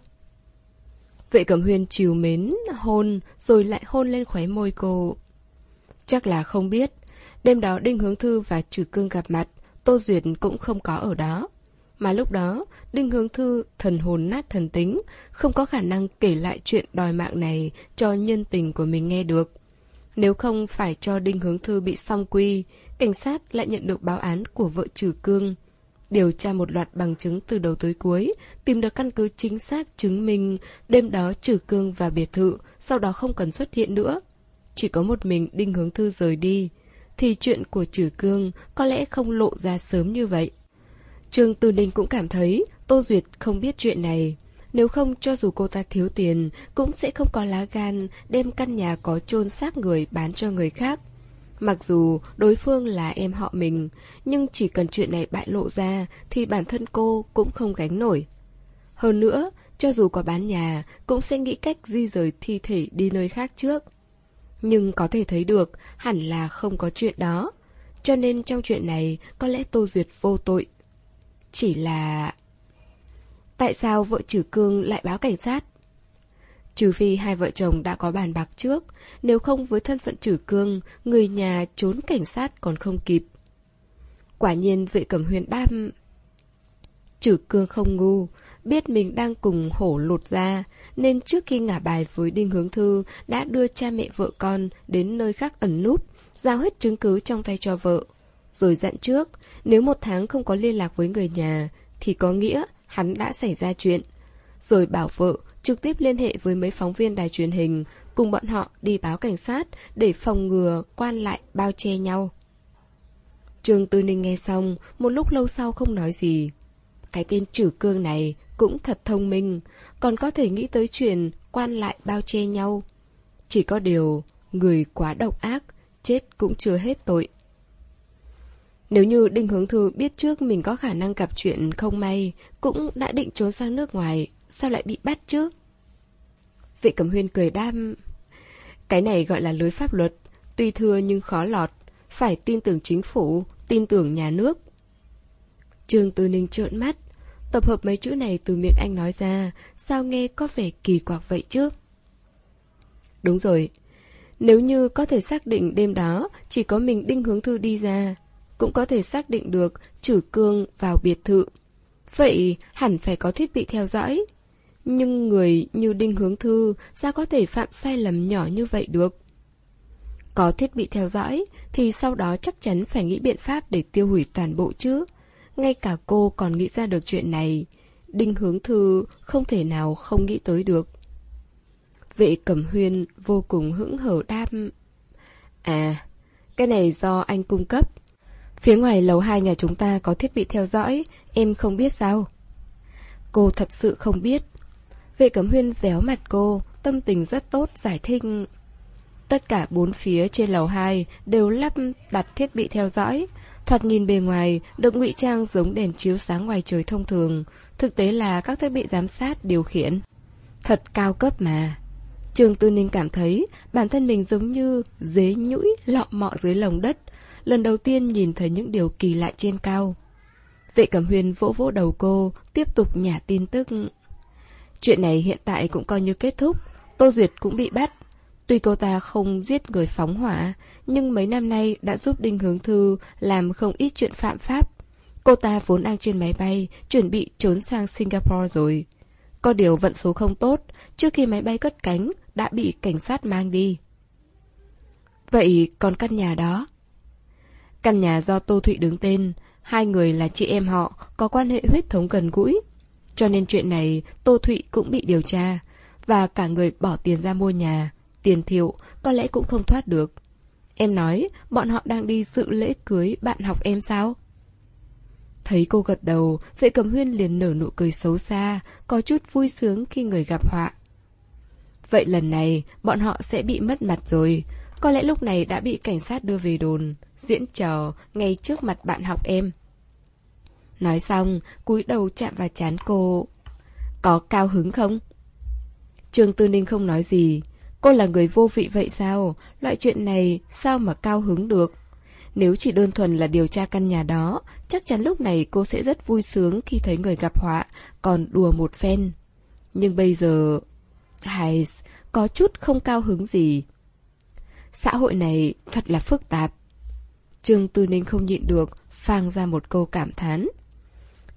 Vệ cẩm huyên chiều mến, hôn, rồi lại hôn lên khóe môi cô. Chắc là không biết. Đêm đó Đinh Hướng Thư và Trừ Cương gặp mặt, Tô Duyệt cũng không có ở đó. Mà lúc đó, Đinh Hướng Thư thần hồn nát thần tính, không có khả năng kể lại chuyện đòi mạng này cho nhân tình của mình nghe được. Nếu không phải cho Đinh Hướng Thư bị song quy, cảnh sát lại nhận được báo án của vợ Trừ Cương. Điều tra một loạt bằng chứng từ đầu tới cuối, tìm được căn cứ chính xác chứng minh đêm đó Trừ Cương và biệt thự, sau đó không cần xuất hiện nữa. Chỉ có một mình Đinh Hướng Thư rời đi, thì chuyện của Trừ Cương có lẽ không lộ ra sớm như vậy. Trương Tư Ninh cũng cảm thấy Tô Duyệt không biết chuyện này. Nếu không, cho dù cô ta thiếu tiền, Cũng sẽ không có lá gan Đem căn nhà có chôn xác người bán cho người khác. Mặc dù đối phương là em họ mình, Nhưng chỉ cần chuyện này bại lộ ra Thì bản thân cô cũng không gánh nổi. Hơn nữa, Cho dù có bán nhà, Cũng sẽ nghĩ cách di rời thi thể đi nơi khác trước. Nhưng có thể thấy được, Hẳn là không có chuyện đó. Cho nên trong chuyện này, Có lẽ Tô Duyệt vô tội chỉ là... Tại sao vợ trừ cương lại báo cảnh sát? Trừ phi hai vợ chồng đã có bàn bạc trước, nếu không với thân phận trừ cương, người nhà trốn cảnh sát còn không kịp. Quả nhiên vệ cẩm huyền ba Trừ cương không ngu, biết mình đang cùng hổ lột ra, nên trước khi ngả bài với Đinh Hướng Thư đã đưa cha mẹ vợ con đến nơi khác ẩn núp, giao hết chứng cứ trong tay cho vợ. Rồi dặn trước, nếu một tháng không có liên lạc với người nhà, thì có nghĩa hắn đã xảy ra chuyện. Rồi bảo vợ trực tiếp liên hệ với mấy phóng viên đài truyền hình, cùng bọn họ đi báo cảnh sát để phòng ngừa quan lại bao che nhau. Trương Tư Ninh nghe xong, một lúc lâu sau không nói gì. Cái tên trừ cương này cũng thật thông minh, còn có thể nghĩ tới chuyện quan lại bao che nhau. Chỉ có điều, người quá độc ác, chết cũng chưa hết tội. Nếu như Đinh Hướng Thư biết trước mình có khả năng gặp chuyện không may, cũng đã định trốn sang nước ngoài, sao lại bị bắt chứ? Vị Cẩm Huyên cười đam. Cái này gọi là lưới pháp luật, tuy thưa nhưng khó lọt, phải tin tưởng chính phủ, tin tưởng nhà nước. Trương Tư Ninh trợn mắt, tập hợp mấy chữ này từ miệng anh nói ra, sao nghe có vẻ kỳ quặc vậy chứ? Đúng rồi, nếu như có thể xác định đêm đó chỉ có mình Đinh Hướng Thư đi ra, cũng có thể xác định được trừ cương vào biệt thự. Vậy hẳn phải có thiết bị theo dõi. Nhưng người như Đinh Hướng Thư sao có thể phạm sai lầm nhỏ như vậy được? Có thiết bị theo dõi thì sau đó chắc chắn phải nghĩ biện pháp để tiêu hủy toàn bộ chứ. Ngay cả cô còn nghĩ ra được chuyện này. Đinh Hướng Thư không thể nào không nghĩ tới được. Vệ Cẩm Huyên vô cùng hững hờ đam. À, cái này do anh cung cấp. Phía ngoài lầu hai nhà chúng ta có thiết bị theo dõi, em không biết sao? Cô thật sự không biết. Vệ Cẩm Huyên véo mặt cô, tâm tình rất tốt, giải thích. Tất cả bốn phía trên lầu 2 đều lắp đặt thiết bị theo dõi. Thoạt nhìn bề ngoài, được ngụy trang giống đèn chiếu sáng ngoài trời thông thường. Thực tế là các thiết bị giám sát điều khiển. Thật cao cấp mà. Trường Tư Ninh cảm thấy bản thân mình giống như dế nhũi lọ mọ dưới lồng đất. Lần đầu tiên nhìn thấy những điều kỳ lạ trên cao. Vệ Cẩm Huyền vỗ vỗ đầu cô, tiếp tục nhả tin tức. Chuyện này hiện tại cũng coi như kết thúc. Tô Duyệt cũng bị bắt. Tuy cô ta không giết người phóng hỏa, nhưng mấy năm nay đã giúp Đinh Hướng Thư làm không ít chuyện phạm pháp. Cô ta vốn đang trên máy bay, chuẩn bị trốn sang Singapore rồi. Có điều vận số không tốt, trước khi máy bay cất cánh, đã bị cảnh sát mang đi. Vậy còn căn nhà đó? Căn nhà do Tô Thụy đứng tên, hai người là chị em họ, có quan hệ huyết thống gần gũi. Cho nên chuyện này Tô Thụy cũng bị điều tra, và cả người bỏ tiền ra mua nhà, tiền thiệu, có lẽ cũng không thoát được. Em nói, bọn họ đang đi dự lễ cưới bạn học em sao? Thấy cô gật đầu, vệ cầm huyên liền nở nụ cười xấu xa, có chút vui sướng khi người gặp họa. Vậy lần này, bọn họ sẽ bị mất mặt rồi. Có lẽ lúc này đã bị cảnh sát đưa về đồn, diễn trò ngay trước mặt bạn học em. Nói xong, cúi đầu chạm vào chán cô. Có cao hứng không? Trương Tư Ninh không nói gì. Cô là người vô vị vậy sao? Loại chuyện này sao mà cao hứng được? Nếu chỉ đơn thuần là điều tra căn nhà đó, chắc chắn lúc này cô sẽ rất vui sướng khi thấy người gặp họa, còn đùa một phen. Nhưng bây giờ... Hay, có chút không cao hứng gì. Xã hội này thật là phức tạp. Trương Tư Ninh không nhịn được, phang ra một câu cảm thán.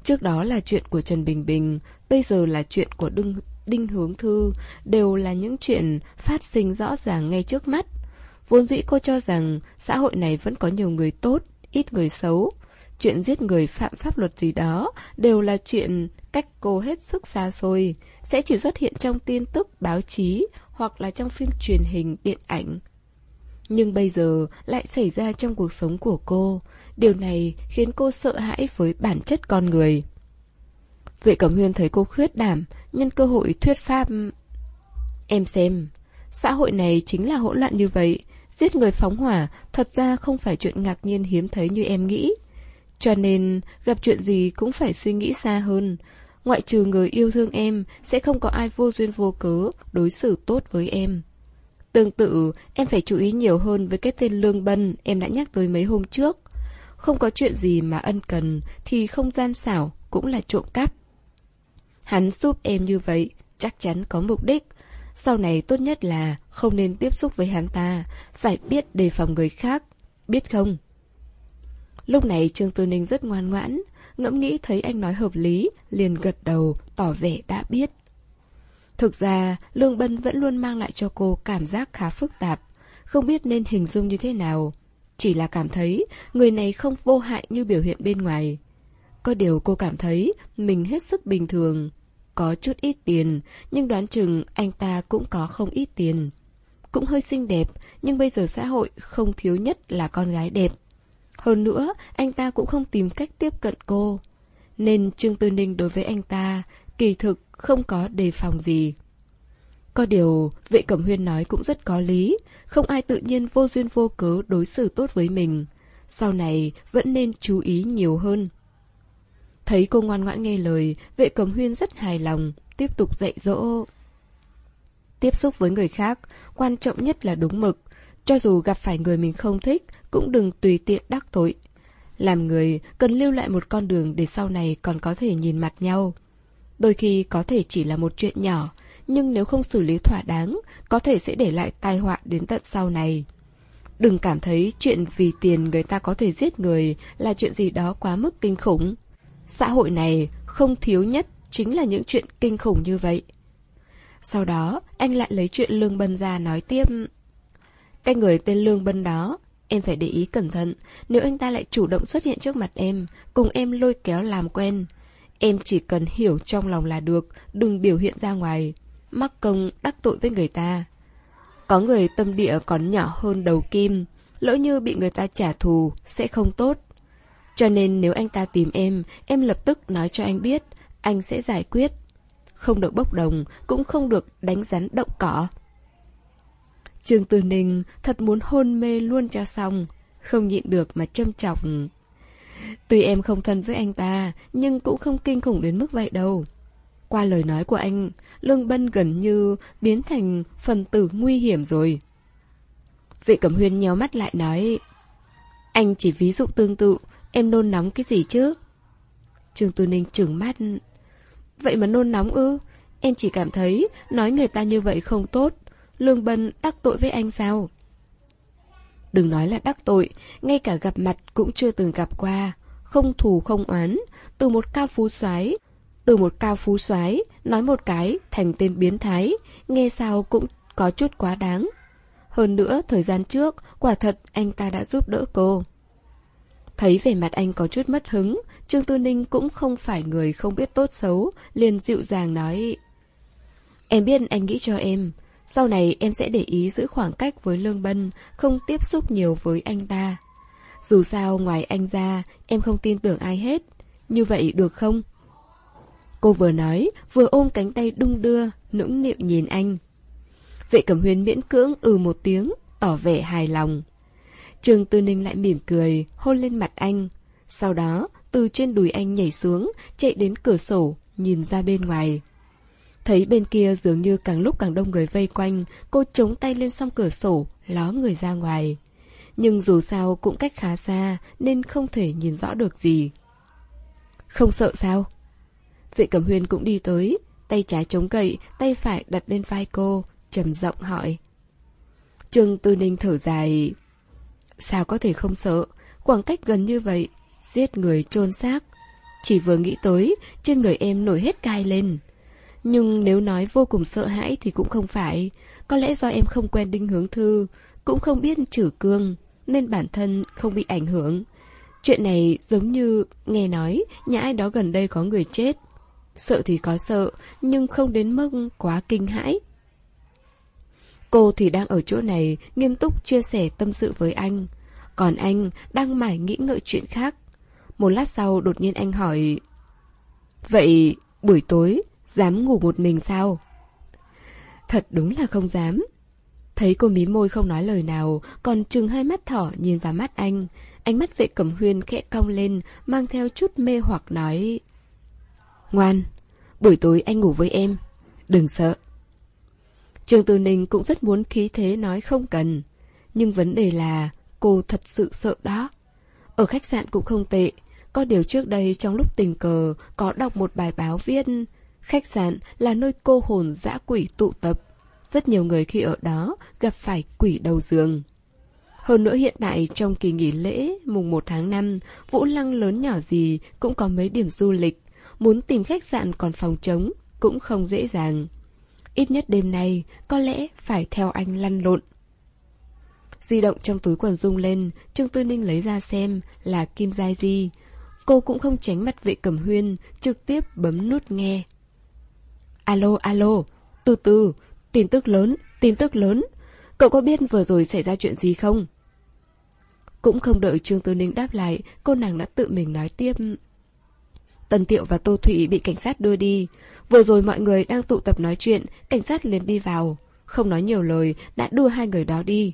Trước đó là chuyện của Trần Bình Bình, bây giờ là chuyện của Đinh, Đinh Hướng Thư, đều là những chuyện phát sinh rõ ràng ngay trước mắt. Vốn dĩ cô cho rằng xã hội này vẫn có nhiều người tốt, ít người xấu. Chuyện giết người phạm pháp luật gì đó đều là chuyện cách cô hết sức xa xôi, sẽ chỉ xuất hiện trong tin tức, báo chí hoặc là trong phim truyền hình, điện ảnh. Nhưng bây giờ lại xảy ra trong cuộc sống của cô. Điều này khiến cô sợ hãi với bản chất con người. Vệ Cẩm Huyên thấy cô khuyết đảm, nhân cơ hội thuyết pháp. Em xem, xã hội này chính là hỗn loạn như vậy. Giết người phóng hỏa thật ra không phải chuyện ngạc nhiên hiếm thấy như em nghĩ. Cho nên, gặp chuyện gì cũng phải suy nghĩ xa hơn. Ngoại trừ người yêu thương em, sẽ không có ai vô duyên vô cớ đối xử tốt với em. Tương tự, em phải chú ý nhiều hơn với cái tên Lương Bân em đã nhắc tới mấy hôm trước. Không có chuyện gì mà ân cần thì không gian xảo cũng là trộm cắp. Hắn giúp em như vậy, chắc chắn có mục đích. Sau này tốt nhất là không nên tiếp xúc với hắn ta, phải biết đề phòng người khác, biết không? Lúc này Trương Tư Ninh rất ngoan ngoãn, ngẫm nghĩ thấy anh nói hợp lý, liền gật đầu, tỏ vẻ đã biết. Thực ra, Lương Bân vẫn luôn mang lại cho cô cảm giác khá phức tạp, không biết nên hình dung như thế nào. Chỉ là cảm thấy người này không vô hại như biểu hiện bên ngoài. Có điều cô cảm thấy mình hết sức bình thường. Có chút ít tiền, nhưng đoán chừng anh ta cũng có không ít tiền. Cũng hơi xinh đẹp, nhưng bây giờ xã hội không thiếu nhất là con gái đẹp. Hơn nữa, anh ta cũng không tìm cách tiếp cận cô. Nên Trương Tư Ninh đối với anh ta, kỳ thực không có đề phòng gì. Có điều, vệ cẩm huyên nói cũng rất có lý, không ai tự nhiên vô duyên vô cớ đối xử tốt với mình. Sau này vẫn nên chú ý nhiều hơn. Thấy cô ngoan ngoãn nghe lời, vệ cẩm huyên rất hài lòng, tiếp tục dạy dỗ. Tiếp xúc với người khác, quan trọng nhất là đúng mực. Cho dù gặp phải người mình không thích, cũng đừng tùy tiện đắc tội. Làm người cần lưu lại một con đường để sau này còn có thể nhìn mặt nhau. Đôi khi có thể chỉ là một chuyện nhỏ, nhưng nếu không xử lý thỏa đáng, có thể sẽ để lại tai họa đến tận sau này. Đừng cảm thấy chuyện vì tiền người ta có thể giết người là chuyện gì đó quá mức kinh khủng. Xã hội này không thiếu nhất chính là những chuyện kinh khủng như vậy. Sau đó, anh lại lấy chuyện Lương Bân ra nói tiếp. Cái người tên Lương Bân đó, em phải để ý cẩn thận, nếu anh ta lại chủ động xuất hiện trước mặt em, cùng em lôi kéo làm quen. Em chỉ cần hiểu trong lòng là được, đừng biểu hiện ra ngoài mắc công đắc tội với người ta. Có người tâm địa còn nhỏ hơn đầu kim, lỡ như bị người ta trả thù sẽ không tốt. Cho nên nếu anh ta tìm em, em lập tức nói cho anh biết, anh sẽ giải quyết. Không được bốc đồng, cũng không được đánh rắn động cỏ. Trương Tư Ninh thật muốn hôn mê luôn cho xong, không nhịn được mà châm chọc. Tuy em không thân với anh ta, nhưng cũng không kinh khủng đến mức vậy đâu. Qua lời nói của anh, Lương Bân gần như biến thành phần tử nguy hiểm rồi. Vệ Cẩm Huyên nhéo mắt lại nói Anh chỉ ví dụ tương tự, em nôn nóng cái gì chứ? Trương Tư Ninh trừng mắt Vậy mà nôn nóng ư? Em chỉ cảm thấy nói người ta như vậy không tốt. Lương Bân đắc tội với anh sao? Đừng nói là đắc tội, ngay cả gặp mặt cũng chưa từng gặp qua. Không thù không oán, từ một cao phú soái từ một cao phú soái nói một cái thành tên biến thái, nghe sao cũng có chút quá đáng. Hơn nữa, thời gian trước, quả thật anh ta đã giúp đỡ cô. Thấy vẻ mặt anh có chút mất hứng, Trương Tư Ninh cũng không phải người không biết tốt xấu, liền dịu dàng nói Em biết anh nghĩ cho em, sau này em sẽ để ý giữ khoảng cách với Lương Bân, không tiếp xúc nhiều với anh ta. Dù sao ngoài anh ra, em không tin tưởng ai hết. Như vậy được không? Cô vừa nói, vừa ôm cánh tay đung đưa, nũng nịu nhìn anh. Vệ cẩm huyên miễn cưỡng ừ một tiếng, tỏ vẻ hài lòng. Trường Tư Ninh lại mỉm cười, hôn lên mặt anh. Sau đó, từ trên đùi anh nhảy xuống, chạy đến cửa sổ, nhìn ra bên ngoài. Thấy bên kia dường như càng lúc càng đông người vây quanh, cô chống tay lên song cửa sổ, ló người ra ngoài. Nhưng dù sao cũng cách khá xa, nên không thể nhìn rõ được gì. Không sợ sao? Vệ Cẩm Huyên cũng đi tới, tay trái chống gậy, tay phải đặt lên vai cô, trầm giọng hỏi. Trương Tư Ninh thở dài. Sao có thể không sợ, khoảng cách gần như vậy, giết người chôn xác. Chỉ vừa nghĩ tới, trên người em nổi hết cai lên. Nhưng nếu nói vô cùng sợ hãi thì cũng không phải. Có lẽ do em không quen đinh hướng thư, cũng không biết trừ cương, nên bản thân không bị ảnh hưởng. Chuyện này giống như nghe nói nhà ai đó gần đây có người chết, Sợ thì có sợ, nhưng không đến mức quá kinh hãi. Cô thì đang ở chỗ này, nghiêm túc chia sẻ tâm sự với anh. Còn anh đang mải nghĩ ngợi chuyện khác. Một lát sau đột nhiên anh hỏi... Vậy buổi tối dám ngủ một mình sao? Thật đúng là không dám. Thấy cô mí môi không nói lời nào, còn trừng hai mắt thỏ nhìn vào mắt anh. Ánh mắt vệ cẩm huyên khẽ cong lên, mang theo chút mê hoặc nói... Ngoan, buổi tối anh ngủ với em. Đừng sợ. Trường Từ Ninh cũng rất muốn khí thế nói không cần. Nhưng vấn đề là cô thật sự sợ đó. Ở khách sạn cũng không tệ. Có điều trước đây trong lúc tình cờ có đọc một bài báo viết Khách sạn là nơi cô hồn dã quỷ tụ tập. Rất nhiều người khi ở đó gặp phải quỷ đầu giường. Hơn nữa hiện tại trong kỳ nghỉ lễ mùng 1 tháng 5, Vũ Lăng lớn nhỏ gì cũng có mấy điểm du lịch. Muốn tìm khách sạn còn phòng trống cũng không dễ dàng. Ít nhất đêm nay có lẽ phải theo anh lăn lộn. Di động trong túi quần rung lên, Trương Tư Ninh lấy ra xem là Kim Giai Di. Cô cũng không tránh mặt vệ cẩm huyên, trực tiếp bấm nút nghe. Alo, alo, từ từ, tin tức lớn, tin tức lớn. Cậu có biết vừa rồi xảy ra chuyện gì không? Cũng không đợi Trương Tư Ninh đáp lại, cô nàng đã tự mình nói tiếp. Tần Tiệu và Tô Thụy bị cảnh sát đưa đi. Vừa rồi mọi người đang tụ tập nói chuyện, cảnh sát liền đi vào. Không nói nhiều lời, đã đưa hai người đó đi.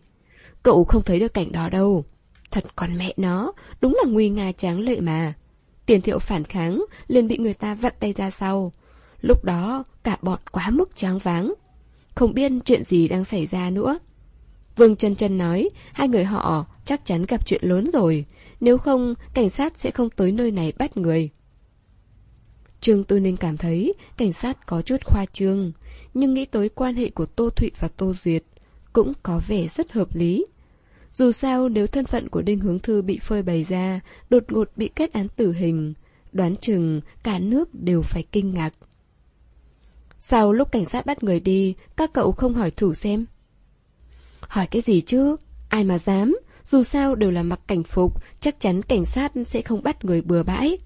Cậu không thấy được cảnh đó đâu. Thật con mẹ nó, đúng là nguy nga tráng lệ mà. Tiền thiệu phản kháng, liền bị người ta vặn tay ra sau. Lúc đó, cả bọn quá mức tráng váng. Không biết chuyện gì đang xảy ra nữa. Vương chân chân nói, hai người họ chắc chắn gặp chuyện lớn rồi. Nếu không, cảnh sát sẽ không tới nơi này bắt người. Trương Tư Ninh cảm thấy cảnh sát có chút khoa trương, nhưng nghĩ tới quan hệ của Tô Thụy và Tô Duyệt cũng có vẻ rất hợp lý. Dù sao nếu thân phận của Đinh Hướng Thư bị phơi bày ra, đột ngột bị kết án tử hình, đoán chừng cả nước đều phải kinh ngạc. Sao lúc cảnh sát bắt người đi, các cậu không hỏi thử xem? Hỏi cái gì chứ? Ai mà dám? Dù sao đều là mặc cảnh phục, chắc chắn cảnh sát sẽ không bắt người bừa bãi.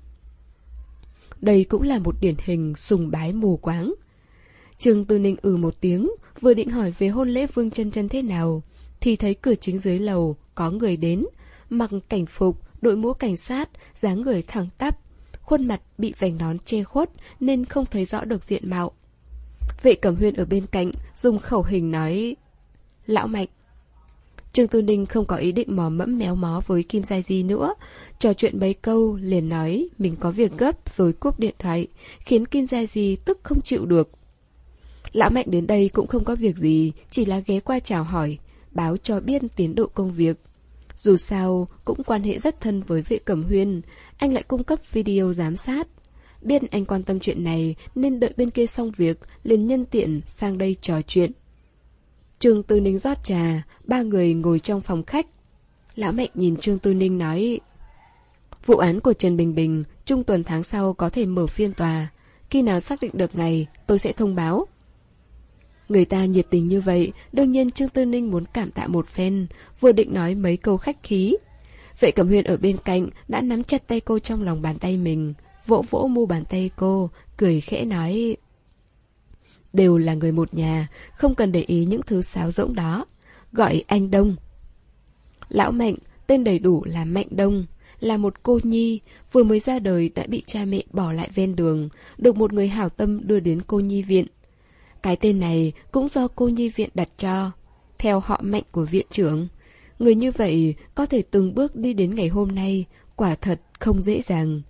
Đây cũng là một điển hình sùng bái mù quáng. Trương Tư Ninh ừ một tiếng, vừa định hỏi về hôn lễ Vương chân chân thế nào, thì thấy cửa chính dưới lầu có người đến, mặc cảnh phục, đội mũ cảnh sát, dáng người thẳng tắp, khuôn mặt bị vành nón che khuất nên không thấy rõ được diện mạo. Vệ Cẩm Huyên ở bên cạnh, dùng khẩu hình nói, Lão Mạnh. Trương Tư Ninh không có ý định mò mẫm méo mó với Kim Giai Di nữa. Trò chuyện mấy câu liền nói, mình có việc gấp rồi cúp điện thoại, Khiến Kim Giai Di tức không chịu được. Lão Mạnh đến đây cũng không có việc gì, Chỉ là ghé qua chào hỏi, Báo cho biết tiến độ công việc. Dù sao, cũng quan hệ rất thân với vệ cẩm huyên. Anh lại cung cấp video giám sát Biết anh quan tâm chuyện này nên đợi bên kia xong việc liền nhân tiện sang đây trò chuyện Trương Tư Ninh rót trà, ba người ngồi trong phòng khách. Lão Mạnh nhìn Trương Tư Ninh nói Vụ án của Trần Bình Bình trung tuần tháng sau có thể mở phiên tòa. Khi nào xác định được ngày, tôi sẽ thông báo. Người ta nhiệt tình như vậy, đương nhiên Trương Tư Ninh muốn cảm tạ một phen, vừa định nói mấy câu khách khí. Vệ Cẩm Huyền ở bên cạnh đã nắm chặt tay cô trong lòng bàn tay mình, vỗ vỗ mu bàn tay cô, cười khẽ nói đều là người một nhà, không cần để ý những thứ sáo rỗng đó. Gọi anh Đông. Lão Mạnh, tên đầy đủ là Mạnh Đông, là một cô nhi, vừa mới ra đời đã bị cha mẹ bỏ lại ven đường, được một người hảo tâm đưa đến cô nhi viện. Cái tên này cũng do cô nhi viện đặt cho, theo họ Mạnh của viện trưởng. Người như vậy có thể từng bước đi đến ngày hôm nay, quả thật không dễ dàng.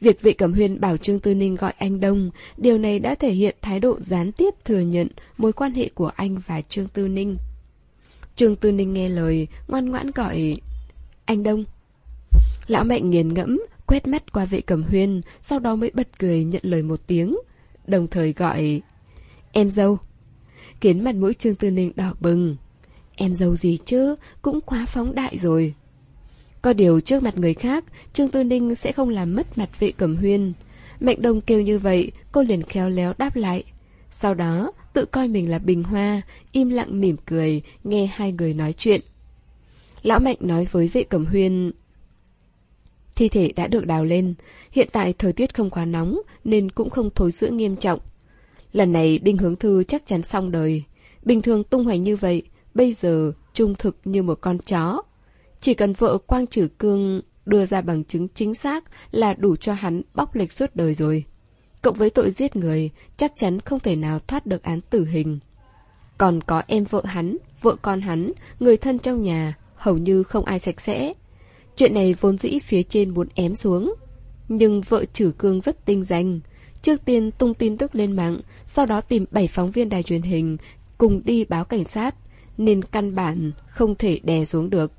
Việc vệ cẩm huyên bảo Trương Tư Ninh gọi anh Đông, điều này đã thể hiện thái độ gián tiếp thừa nhận mối quan hệ của anh và Trương Tư Ninh. Trương Tư Ninh nghe lời, ngoan ngoãn gọi anh Đông. Lão Mạnh nghiền ngẫm, quét mắt qua vệ cẩm huyên, sau đó mới bật cười nhận lời một tiếng, đồng thời gọi em dâu. Kiến mặt mũi Trương Tư Ninh đỏ bừng. Em dâu gì chứ, cũng quá phóng đại rồi. Có điều trước mặt người khác, Trương Tư Ninh sẽ không làm mất mặt vệ cẩm huyên. Mạnh Đông kêu như vậy, cô liền khéo léo đáp lại. Sau đó, tự coi mình là bình hoa, im lặng mỉm cười, nghe hai người nói chuyện. Lão Mạnh nói với vệ cẩm huyên... Thi thể đã được đào lên, hiện tại thời tiết không quá nóng nên cũng không thối rữa nghiêm trọng. Lần này Đinh Hướng Thư chắc chắn xong đời. Bình thường tung hoành như vậy, bây giờ trung thực như một con chó. Chỉ cần vợ Quang Trử Cương đưa ra bằng chứng chính xác là đủ cho hắn bóc lệch suốt đời rồi. Cộng với tội giết người, chắc chắn không thể nào thoát được án tử hình. Còn có em vợ hắn, vợ con hắn, người thân trong nhà, hầu như không ai sạch sẽ. Chuyện này vốn dĩ phía trên muốn ém xuống. Nhưng vợ Trử Cương rất tinh danh. Trước tiên tung tin tức lên mạng, sau đó tìm bảy phóng viên đài truyền hình, cùng đi báo cảnh sát, nên căn bản không thể đè xuống được.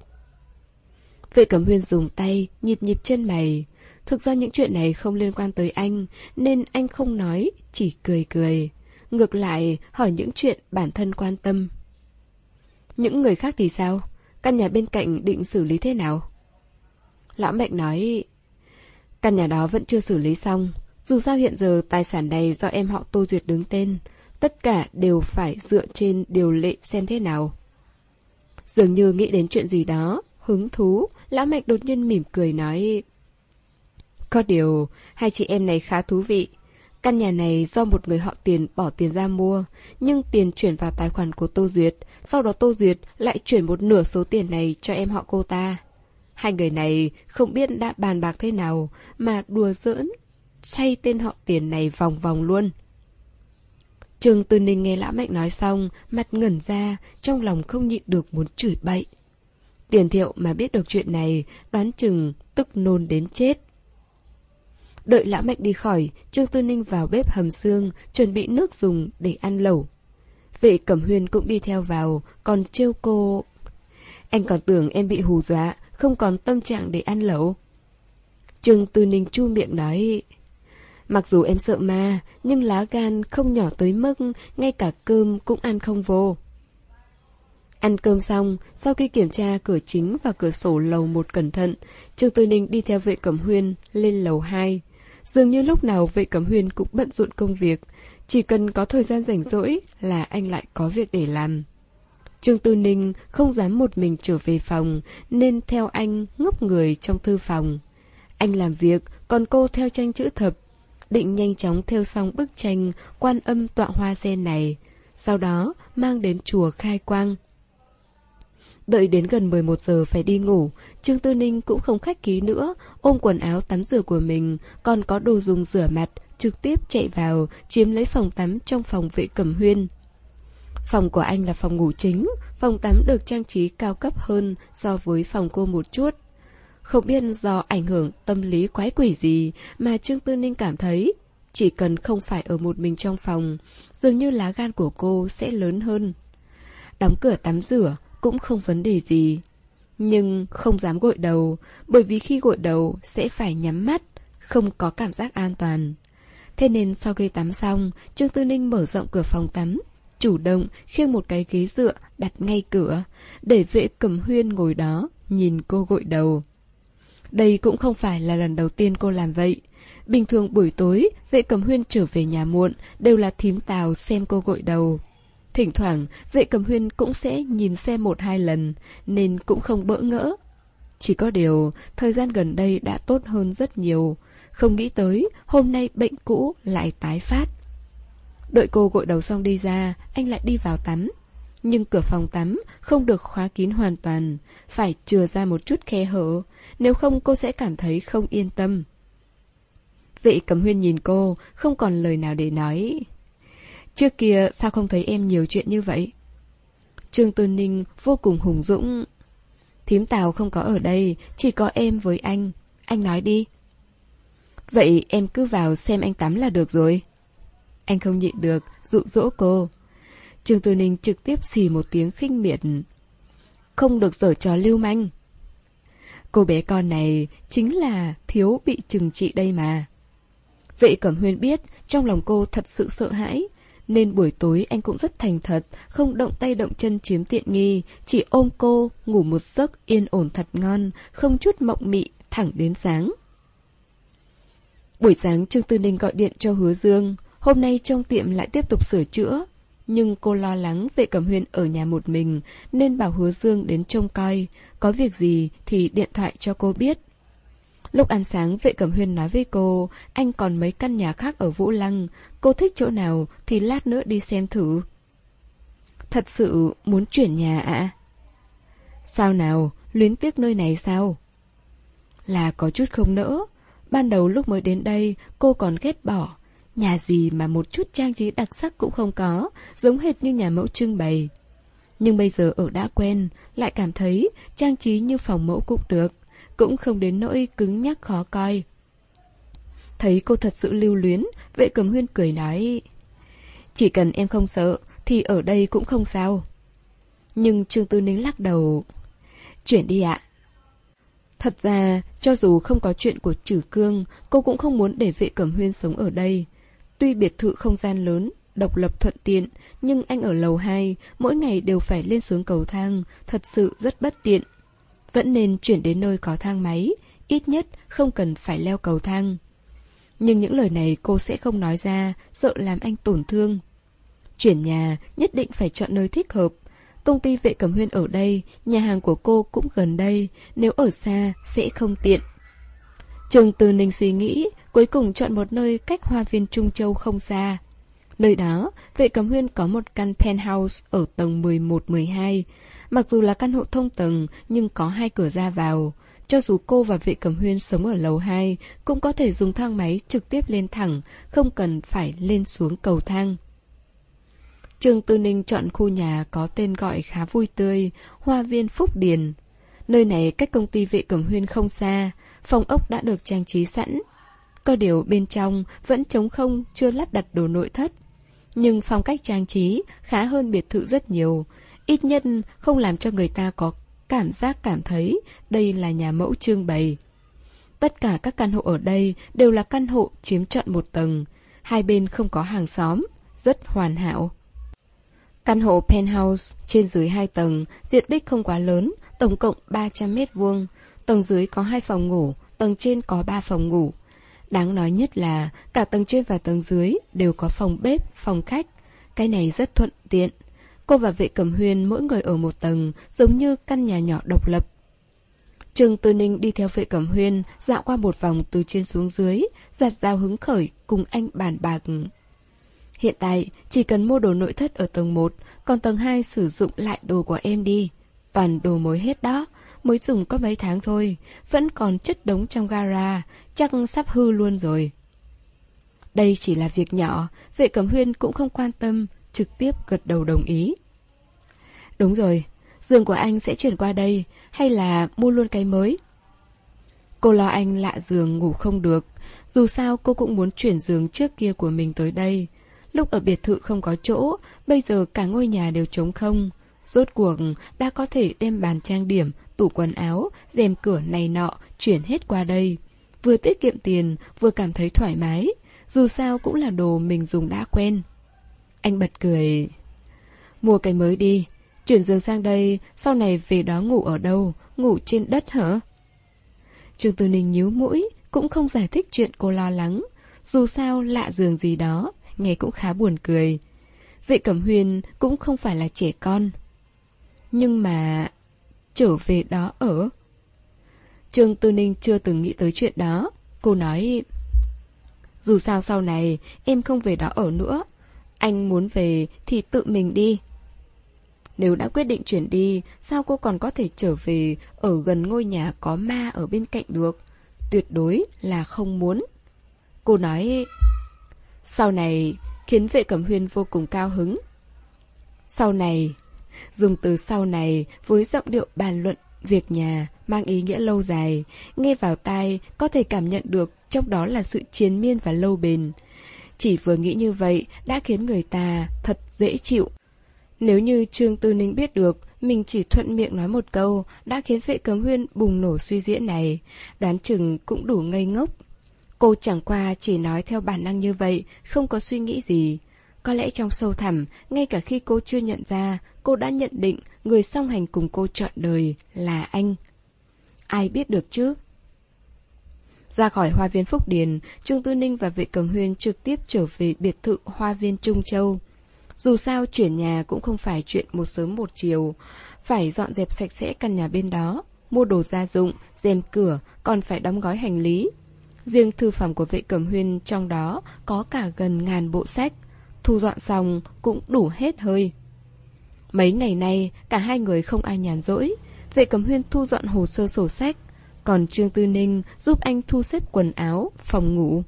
Vệ Cẩm Huyên dùng tay, nhịp nhịp chân mày. thực ra những chuyện này không liên quan tới anh, nên anh không nói, chỉ cười cười. Ngược lại, hỏi những chuyện bản thân quan tâm. Những người khác thì sao? Căn nhà bên cạnh định xử lý thế nào? Lão Mạnh nói, căn nhà đó vẫn chưa xử lý xong. Dù sao hiện giờ tài sản này do em họ Tô Duyệt đứng tên, tất cả đều phải dựa trên điều lệ xem thế nào. Dường như nghĩ đến chuyện gì đó, hứng thú, Lão mạch đột nhiên mỉm cười nói Có điều, hai chị em này khá thú vị. Căn nhà này do một người họ tiền bỏ tiền ra mua, nhưng tiền chuyển vào tài khoản của Tô Duyệt, sau đó Tô Duyệt lại chuyển một nửa số tiền này cho em họ cô ta. Hai người này không biết đã bàn bạc thế nào mà đùa giỡn, xoay tên họ tiền này vòng vòng luôn. Trường Tư Ninh nghe Lão Mạnh nói xong, mặt ngẩn ra, trong lòng không nhịn được muốn chửi bậy. Tiền thiệu mà biết được chuyện này, đoán chừng tức nôn đến chết. Đợi Lão Mạnh đi khỏi, Trương Tư Ninh vào bếp hầm xương, chuẩn bị nước dùng để ăn lẩu. Vệ Cẩm Huyên cũng đi theo vào, còn trêu cô... Anh còn tưởng em bị hù dọa, không còn tâm trạng để ăn lẩu. Trương Tư Ninh chu miệng nói... Mặc dù em sợ ma, nhưng lá gan không nhỏ tới mức ngay cả cơm cũng ăn không vô. Ăn cơm xong, sau khi kiểm tra cửa chính và cửa sổ lầu một cẩn thận, Trương Tư Ninh đi theo vệ cẩm huyên lên lầu 2. Dường như lúc nào vệ cẩm huyên cũng bận rộn công việc, chỉ cần có thời gian rảnh rỗi là anh lại có việc để làm. Trương Tư Ninh không dám một mình trở về phòng, nên theo anh ngốc người trong thư phòng. Anh làm việc, còn cô theo tranh chữ thập, định nhanh chóng theo xong bức tranh quan âm tọa hoa sen này, sau đó mang đến chùa khai quang. Đợi đến gần 11 giờ phải đi ngủ, Trương Tư Ninh cũng không khách ký nữa, ôm quần áo tắm rửa của mình, còn có đồ dùng rửa mặt, trực tiếp chạy vào, chiếm lấy phòng tắm trong phòng vệ cẩm huyên. Phòng của anh là phòng ngủ chính, phòng tắm được trang trí cao cấp hơn so với phòng cô một chút. Không biết do ảnh hưởng tâm lý quái quỷ gì mà Trương Tư Ninh cảm thấy chỉ cần không phải ở một mình trong phòng, dường như lá gan của cô sẽ lớn hơn. Đóng cửa tắm rửa cũng không vấn đề gì. Nhưng không dám gội đầu, bởi vì khi gội đầu sẽ phải nhắm mắt, không có cảm giác an toàn. Thế nên sau khi tắm xong, Trương Tư Ninh mở rộng cửa phòng tắm, chủ động khiêng một cái ghế dựa đặt ngay cửa, để vệ cầm huyên ngồi đó, nhìn cô gội đầu. Đây cũng không phải là lần đầu tiên cô làm vậy. Bình thường buổi tối, vệ cầm huyên trở về nhà muộn, đều là thím tào xem cô gội đầu. Thỉnh thoảng, vệ cầm huyên cũng sẽ nhìn xe một hai lần, nên cũng không bỡ ngỡ. Chỉ có điều, thời gian gần đây đã tốt hơn rất nhiều. Không nghĩ tới, hôm nay bệnh cũ lại tái phát. Đợi cô gội đầu xong đi ra, anh lại đi vào tắm. Nhưng cửa phòng tắm không được khóa kín hoàn toàn, phải chừa ra một chút khe hở, nếu không cô sẽ cảm thấy không yên tâm. Vệ cầm huyên nhìn cô, không còn lời nào để nói. Trước kia sao không thấy em nhiều chuyện như vậy? Trương Tư Ninh vô cùng hùng dũng. Thím Tào không có ở đây, chỉ có em với anh. Anh nói đi. Vậy em cứ vào xem anh tắm là được rồi. Anh không nhịn được, dụ dỗ cô. Trương Tư Ninh trực tiếp xì một tiếng khinh miệt. Không được giở trò lưu manh. Cô bé con này chính là thiếu bị trừng trị đây mà. Vệ Cẩm Huyên biết trong lòng cô thật sự sợ hãi, nên buổi tối anh cũng rất thành thật, không động tay động chân chiếm tiện nghi, chỉ ôm cô, ngủ một giấc yên ổn thật ngon, không chút mộng mị, thẳng đến sáng. Buổi sáng Trương Tư Ninh gọi điện cho Hứa Dương, hôm nay trong tiệm lại tiếp tục sửa chữa. Nhưng cô lo lắng vệ cẩm huyên ở nhà một mình, nên bảo Hứa Dương đến trông coi, có việc gì thì điện thoại cho cô biết. Lúc ăn sáng, vệ cẩm huyên nói với cô, Anh còn mấy căn nhà khác ở Vũ Lăng, Cô thích chỗ nào thì lát nữa đi xem thử. Thật sự muốn chuyển nhà ạ. À? Sao nào, Luyến tiếc nơi này sao? Là có chút không nỡ, Ban đầu lúc mới đến đây, Cô còn ghét bỏ. Nhà gì mà một chút trang trí đặc sắc cũng không có, Giống hệt như nhà mẫu trưng bày. Nhưng bây giờ ở đã quen, Lại cảm thấy trang trí như phòng mẫu cũng được cũng không đến nỗi cứng nhắc khó coi. Thấy cô thật sự lưu luyến, vệ cầm huyên cười nói Chỉ cần em không sợ, thì ở đây cũng không sao. Nhưng Trương Tư Ninh lắc đầu Chuyển đi ạ. Thật ra, cho dù không có chuyện của Trử Cương, cô cũng không muốn để vệ cẩm huyên sống ở đây. Tuy biệt thự không gian lớn, độc lập thuận tiện, nhưng anh ở lầu 2, mỗi ngày đều phải lên xuống cầu thang, thật sự rất bất tiện. Vẫn nên chuyển đến nơi có thang máy, ít nhất không cần phải leo cầu thang. Nhưng những lời này cô sẽ không nói ra, sợ làm anh tổn thương. Chuyển nhà, nhất định phải chọn nơi thích hợp. Công ty vệ cầm huyên ở đây, nhà hàng của cô cũng gần đây, nếu ở xa sẽ không tiện. Trường Từ Ninh suy nghĩ, cuối cùng chọn một nơi cách hoa viên Trung Châu không xa. Nơi đó, vệ cầm huyên có một căn penthouse ở tầng 11-12. Mặc dù là căn hộ thông tầng, nhưng có hai cửa ra vào. Cho dù cô và vệ cầm huyên sống ở lầu 2, cũng có thể dùng thang máy trực tiếp lên thẳng, không cần phải lên xuống cầu thang. Trương Tư Ninh chọn khu nhà có tên gọi khá vui tươi, Hoa viên Phúc Điền. Nơi này cách công ty vệ cầm huyên không xa, phòng ốc đã được trang trí sẵn. Có điều bên trong vẫn trống không, chưa lắp đặt đồ nội thất. Nhưng phong cách trang trí khá hơn biệt thự rất nhiều, ít nhất không làm cho người ta có cảm giác cảm thấy đây là nhà mẫu trương bày. Tất cả các căn hộ ở đây đều là căn hộ chiếm trọn một tầng, hai bên không có hàng xóm, rất hoàn hảo. Căn hộ penthouse trên dưới hai tầng, diện tích không quá lớn, tổng cộng 300 mét vuông. Tầng dưới có hai phòng ngủ, tầng trên có ba phòng ngủ. Đáng nói nhất là cả tầng trên và tầng dưới đều có phòng bếp, phòng khách. Cái này rất thuận tiện. Cô và vệ cẩm huyên mỗi người ở một tầng, giống như căn nhà nhỏ độc lập. Trường Tư Ninh đi theo vệ cẩm huyên, dạo qua một vòng từ trên xuống dưới, giặt dao hứng khởi cùng anh bàn bạc. Hiện tại, chỉ cần mua đồ nội thất ở tầng 1, còn tầng 2 sử dụng lại đồ của em đi. Toàn đồ mới hết đó, mới dùng có mấy tháng thôi, vẫn còn chất đống trong gara, chắc sắp hư luôn rồi. Đây chỉ là việc nhỏ, vệ cẩm huyên cũng không quan tâm, trực tiếp gật đầu đồng ý. Đúng rồi, giường của anh sẽ chuyển qua đây, hay là mua luôn cái mới? Cô lo anh lạ giường ngủ không được, dù sao cô cũng muốn chuyển giường trước kia của mình tới đây. Lúc ở biệt thự không có chỗ, bây giờ cả ngôi nhà đều trống không. Rốt cuộc đã có thể đem bàn trang điểm, tủ quần áo, rèm cửa này nọ chuyển hết qua đây. Vừa tiết kiệm tiền, vừa cảm thấy thoải mái. Dù sao cũng là đồ mình dùng đã quen. Anh bật cười. Mua cái mới đi. Chuyển giường sang đây, sau này về đó ngủ ở đâu? Ngủ trên đất hả? Trương Tư Ninh nhíu mũi, cũng không giải thích chuyện cô lo lắng. Dù sao lạ giường gì đó, nghe cũng khá buồn cười. Vệ Cẩm Huyền cũng không phải là trẻ con. Nhưng mà... trở về đó ở... Trương Tư Ninh chưa từng nghĩ tới chuyện đó. Cô nói... Dù sao sau này, em không về đó ở nữa. Anh muốn về thì tự mình đi. Nếu đã quyết định chuyển đi, sao cô còn có thể trở về ở gần ngôi nhà có ma ở bên cạnh được? Tuyệt đối là không muốn. Cô nói... Sau này khiến vệ cẩm huyên vô cùng cao hứng. Sau này, dùng từ sau này với giọng điệu bàn luận việc nhà mang ý nghĩa lâu dài, nghe vào tai có thể cảm nhận được trong đó là sự chiến miên và lâu bền. Chỉ vừa nghĩ như vậy đã khiến người ta thật dễ chịu. Nếu như Trương Tư Ninh biết được mình chỉ thuận miệng nói một câu đã khiến vệ cấm huyên bùng nổ suy diễn này, đoán chừng cũng đủ ngây ngốc. Cô chẳng qua chỉ nói theo bản năng như vậy, không có suy nghĩ gì. Có lẽ trong sâu thẳm, ngay cả khi cô chưa nhận ra, cô đã nhận định người song hành cùng cô chọn đời là anh. Ai biết được chứ? Ra khỏi hoa viên Phúc Điền, Trương Tư Ninh và Vệ Cầm Huyên trực tiếp trở về biệt thự hoa viên Trung Châu. Dù sao chuyển nhà cũng không phải chuyện một sớm một chiều, phải dọn dẹp sạch sẽ căn nhà bên đó, mua đồ gia dụng, rèm cửa, còn phải đóng gói hành lý, Riêng thư phòng của vệ Cầm huyên trong đó có cả gần ngàn bộ sách. Thu dọn xong cũng đủ hết hơi. Mấy ngày nay, cả hai người không ai nhàn rỗi. Vệ Cầm huyên thu dọn hồ sơ sổ sách. Còn Trương Tư Ninh giúp anh thu xếp quần áo, phòng ngủ.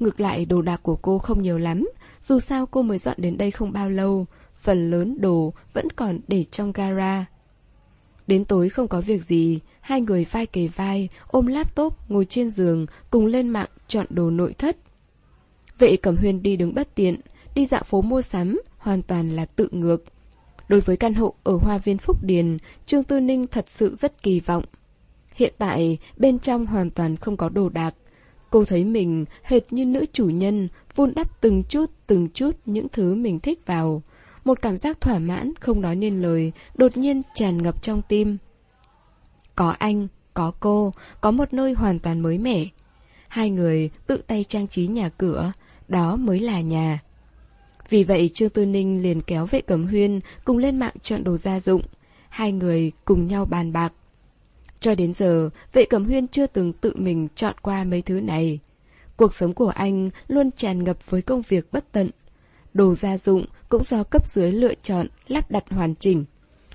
Ngược lại đồ đạc của cô không nhiều lắm. Dù sao cô mới dọn đến đây không bao lâu. Phần lớn đồ vẫn còn để trong gara. Đến tối không có việc gì, hai người vai kề vai, ôm laptop, ngồi trên giường, cùng lên mạng chọn đồ nội thất. Vệ Cẩm Huyên đi đứng bất tiện, đi dạo phố mua sắm, hoàn toàn là tự ngược. Đối với căn hộ ở Hoa viên Phúc Điền, Trương Tư Ninh thật sự rất kỳ vọng. Hiện tại, bên trong hoàn toàn không có đồ đạc. Cô thấy mình hệt như nữ chủ nhân, vun đắp từng chút từng chút những thứ mình thích vào. Một cảm giác thỏa mãn, không nói nên lời, đột nhiên tràn ngập trong tim. Có anh, có cô, có một nơi hoàn toàn mới mẻ. Hai người tự tay trang trí nhà cửa, đó mới là nhà. Vì vậy Trương Tư Ninh liền kéo vệ cẩm huyên cùng lên mạng chọn đồ gia dụng. Hai người cùng nhau bàn bạc. Cho đến giờ, vệ cẩm huyên chưa từng tự mình chọn qua mấy thứ này. Cuộc sống của anh luôn tràn ngập với công việc bất tận. Đồ gia dụng cũng do cấp dưới lựa chọn, lắp đặt hoàn chỉnh.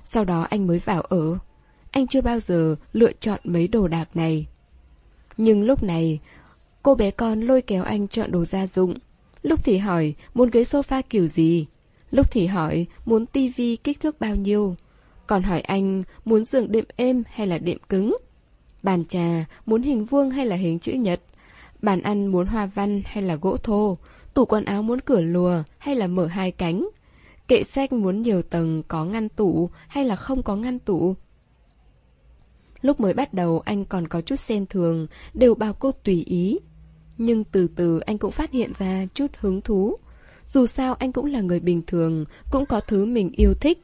Sau đó anh mới vào ở. Anh chưa bao giờ lựa chọn mấy đồ đạc này. Nhưng lúc này, cô bé con lôi kéo anh chọn đồ gia dụng. Lúc thì hỏi muốn ghế sofa kiểu gì. Lúc thì hỏi muốn tivi kích thước bao nhiêu. Còn hỏi anh muốn giường đệm êm hay là đệm cứng. Bàn trà muốn hình vuông hay là hình chữ nhật. Bàn ăn muốn hoa văn hay là gỗ thô. Tủ quần áo muốn cửa lùa hay là mở hai cánh. Kệ sách muốn nhiều tầng có ngăn tủ hay là không có ngăn tủ. Lúc mới bắt đầu anh còn có chút xem thường, đều bảo cô tùy ý. Nhưng từ từ anh cũng phát hiện ra chút hứng thú. Dù sao anh cũng là người bình thường, cũng có thứ mình yêu thích.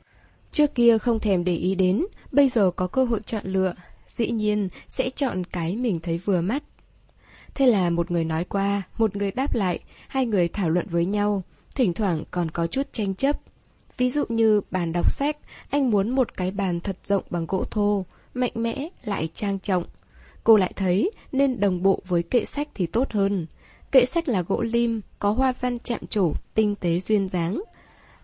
Trước kia không thèm để ý đến, bây giờ có cơ hội chọn lựa, dĩ nhiên sẽ chọn cái mình thấy vừa mắt. Thế là một người nói qua, một người đáp lại, hai người thảo luận với nhau, thỉnh thoảng còn có chút tranh chấp. Ví dụ như bàn đọc sách, anh muốn một cái bàn thật rộng bằng gỗ thô, mạnh mẽ lại trang trọng. Cô lại thấy nên đồng bộ với kệ sách thì tốt hơn. Kệ sách là gỗ lim, có hoa văn chạm trổ, tinh tế duyên dáng.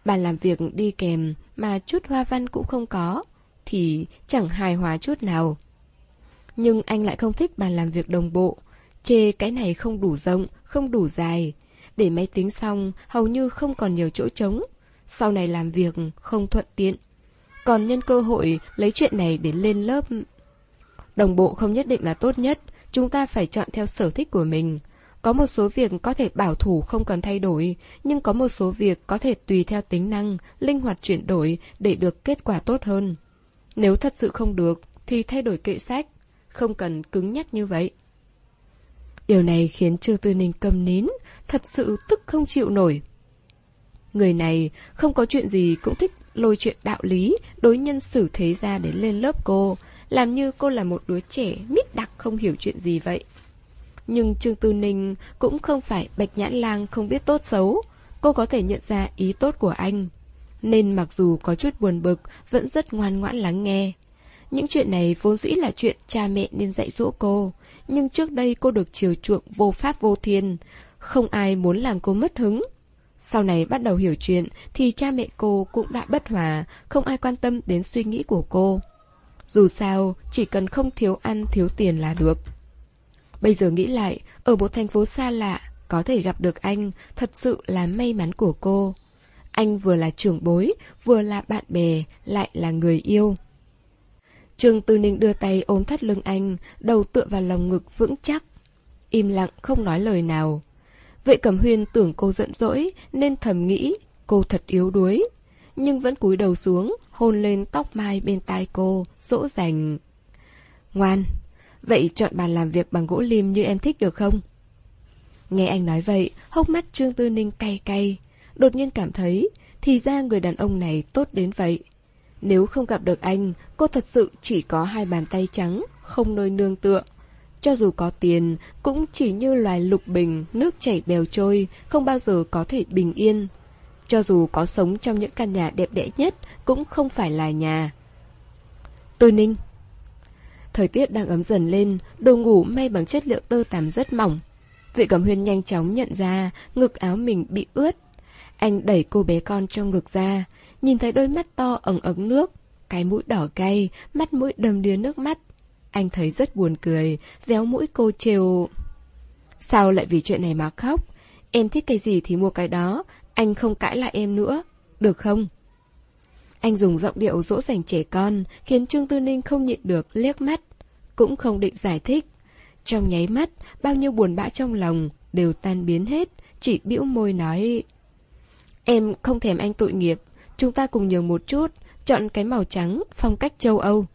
Bàn làm việc đi kèm mà chút hoa văn cũng không có, thì chẳng hài hòa chút nào. Nhưng anh lại không thích bàn làm việc đồng bộ, chê cái này không đủ rộng, không đủ dài. Để máy tính xong, hầu như không còn nhiều chỗ trống. Sau này làm việc không thuận tiện. Còn nhân cơ hội lấy chuyện này để lên lớp Đồng bộ không nhất định là tốt nhất, chúng ta phải chọn theo sở thích của mình. Có một số việc có thể bảo thủ không cần thay đổi, nhưng có một số việc có thể tùy theo tính năng, linh hoạt chuyển đổi để được kết quả tốt hơn. Nếu thật sự không được, thì thay đổi kệ sách, không cần cứng nhắc như vậy. Điều này khiến Trương Tư Ninh cầm nín, thật sự tức không chịu nổi. Người này không có chuyện gì cũng thích lôi chuyện đạo lý, đối nhân xử thế ra để lên lớp cô, làm như cô là một đứa trẻ mít đặc không hiểu chuyện gì vậy. Nhưng Trương Tư Ninh cũng không phải bạch nhãn lang không biết tốt xấu, cô có thể nhận ra ý tốt của anh. Nên mặc dù có chút buồn bực, vẫn rất ngoan ngoãn lắng nghe. Những chuyện này vốn dĩ là chuyện cha mẹ nên dạy dỗ cô, nhưng trước đây cô được chiều chuộng vô pháp vô thiên, không ai muốn làm cô mất hứng. Sau này bắt đầu hiểu chuyện thì cha mẹ cô cũng đã bất hòa, không ai quan tâm đến suy nghĩ của cô. Dù sao, chỉ cần không thiếu ăn thiếu tiền là được. Bây giờ nghĩ lại, ở một thành phố xa lạ, có thể gặp được anh, thật sự là may mắn của cô. Anh vừa là trưởng bối, vừa là bạn bè, lại là người yêu. Trương Tư Ninh đưa tay ôm thắt lưng anh, đầu tựa vào lòng ngực vững chắc. Im lặng không nói lời nào. Vệ Cẩm Huyên tưởng cô giận dỗi nên thầm nghĩ cô thật yếu đuối. Nhưng vẫn cúi đầu xuống, hôn lên tóc mai bên tai cô, dỗ dành. Ngoan, vậy chọn bàn làm việc bằng gỗ lim như em thích được không? Nghe anh nói vậy, hốc mắt Trương Tư Ninh cay cay. Đột nhiên cảm thấy, thì ra người đàn ông này tốt đến vậy. Nếu không gặp được anh, cô thật sự chỉ có hai bàn tay trắng, không nơi nương tựa. Cho dù có tiền, cũng chỉ như loài lục bình, nước chảy bèo trôi, không bao giờ có thể bình yên. Cho dù có sống trong những căn nhà đẹp đẽ nhất, cũng không phải là nhà. Tư Ninh Thời tiết đang ấm dần lên, đồ ngủ may bằng chất liệu tơ tằm rất mỏng. Vệ Cẩm Huyên nhanh chóng nhận ra ngực áo mình bị ướt. Anh đẩy cô bé con trong ngực ra, nhìn thấy đôi mắt to ẩn ấn nước, cái mũi đỏ cay, mắt mũi đầm đìa nước mắt. Anh thấy rất buồn cười, véo mũi cô trêu. Sao lại vì chuyện này mà khóc? Em thích cái gì thì mua cái đó, anh không cãi lại em nữa, được không? Anh dùng giọng điệu dỗ dành trẻ con, khiến Trương Tư Ninh không nhịn được liếc mắt, cũng không định giải thích. Trong nháy mắt, bao nhiêu buồn bã trong lòng đều tan biến hết, chỉ bĩu môi nói Em không thèm anh tội nghiệp, chúng ta cùng nhường một chút, chọn cái màu trắng, phong cách châu Âu.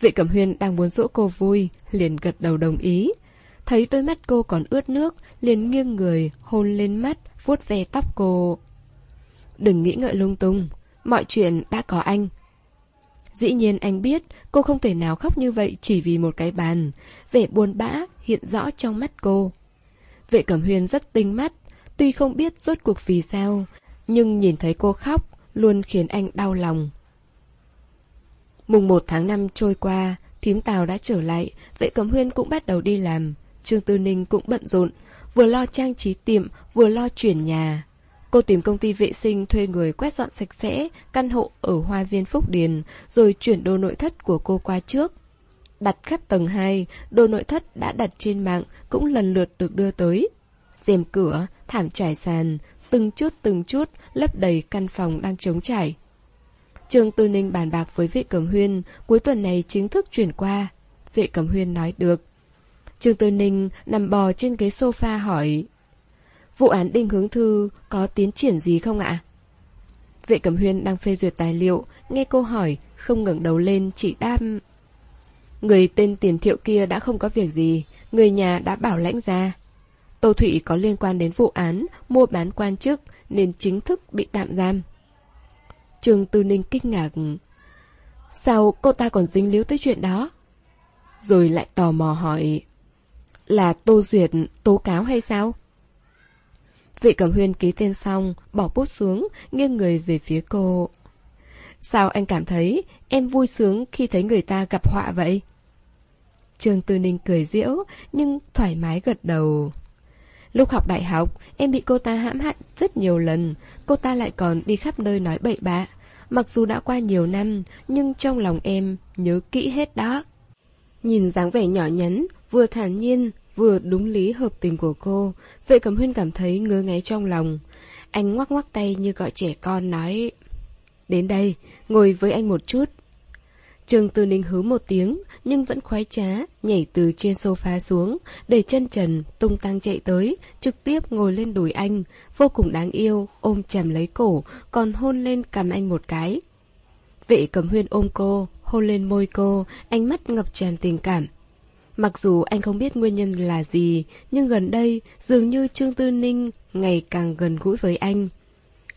Vệ Cẩm Huyên đang muốn dỗ cô vui, liền gật đầu đồng ý. Thấy đôi mắt cô còn ướt nước, liền nghiêng người, hôn lên mắt, vuốt ve tóc cô. Đừng nghĩ ngợi lung tung, mọi chuyện đã có anh. Dĩ nhiên anh biết cô không thể nào khóc như vậy chỉ vì một cái bàn. Vẻ buồn bã hiện rõ trong mắt cô. Vệ Cẩm Huyên rất tinh mắt, tuy không biết rốt cuộc vì sao, nhưng nhìn thấy cô khóc luôn khiến anh đau lòng. Mùng 1 tháng 5 trôi qua, thím Tào đã trở lại, vệ Cẩm Huyên cũng bắt đầu đi làm. Trương Tư Ninh cũng bận rộn, vừa lo trang trí tiệm, vừa lo chuyển nhà. Cô tìm công ty vệ sinh thuê người quét dọn sạch sẽ căn hộ ở Hoa viên Phúc Điền, rồi chuyển đồ nội thất của cô qua trước. Đặt khắp tầng 2, đồ nội thất đã đặt trên mạng cũng lần lượt được đưa tới. rèm cửa, thảm trải sàn, từng chút từng chút lấp đầy căn phòng đang trống trải. Trương Tư Ninh bàn bạc với vệ cẩm huyên, cuối tuần này chính thức chuyển qua. Vệ cẩm huyên nói được. Trương Tư Ninh nằm bò trên ghế sofa hỏi Vụ án Đinh Hướng Thư có tiến triển gì không ạ? Vệ Cẩm Huyên đang phê duyệt tài liệu, nghe cô hỏi, không ngẩng đầu lên, chỉ đam. Người tên tiền thiệu kia đã không có việc gì, người nhà đã bảo lãnh ra. Tô Thụy có liên quan đến vụ án, mua bán quan chức, nên chính thức bị tạm giam. Trường Tư Ninh kinh ngạc. Sao cô ta còn dính líu tới chuyện đó? Rồi lại tò mò hỏi. Là Tô Duyệt tố cáo hay sao? Vị Cẩm Huyên ký tên xong, bỏ bút xuống, nghiêng người về phía cô. Sao anh cảm thấy em vui sướng khi thấy người ta gặp họa vậy? Trương Tư Ninh cười diễu, nhưng thoải mái gật đầu. Lúc học đại học, em bị cô ta hãm hại rất nhiều lần, cô ta lại còn đi khắp nơi nói bậy bạ. Mặc dù đã qua nhiều năm, nhưng trong lòng em nhớ kỹ hết đó. Nhìn dáng vẻ nhỏ nhắn, vừa thản nhiên, vừa đúng lý hợp tình của cô, vệ cẩm huyên cảm thấy ngứa ngáy trong lòng. Anh ngoắc ngoắc tay như gọi trẻ con nói, đến đây, ngồi với anh một chút. Trường Tư Ninh hứ một tiếng, nhưng vẫn khoái trá, nhảy từ trên sofa xuống, để chân trần, tung tăng chạy tới, trực tiếp ngồi lên đùi anh, vô cùng đáng yêu, ôm chầm lấy cổ, còn hôn lên cầm anh một cái. Vệ cầm huyên ôm cô, hôn lên môi cô, ánh mắt ngập tràn tình cảm. Mặc dù anh không biết nguyên nhân là gì, nhưng gần đây dường như Trương Tư Ninh ngày càng gần gũi với anh.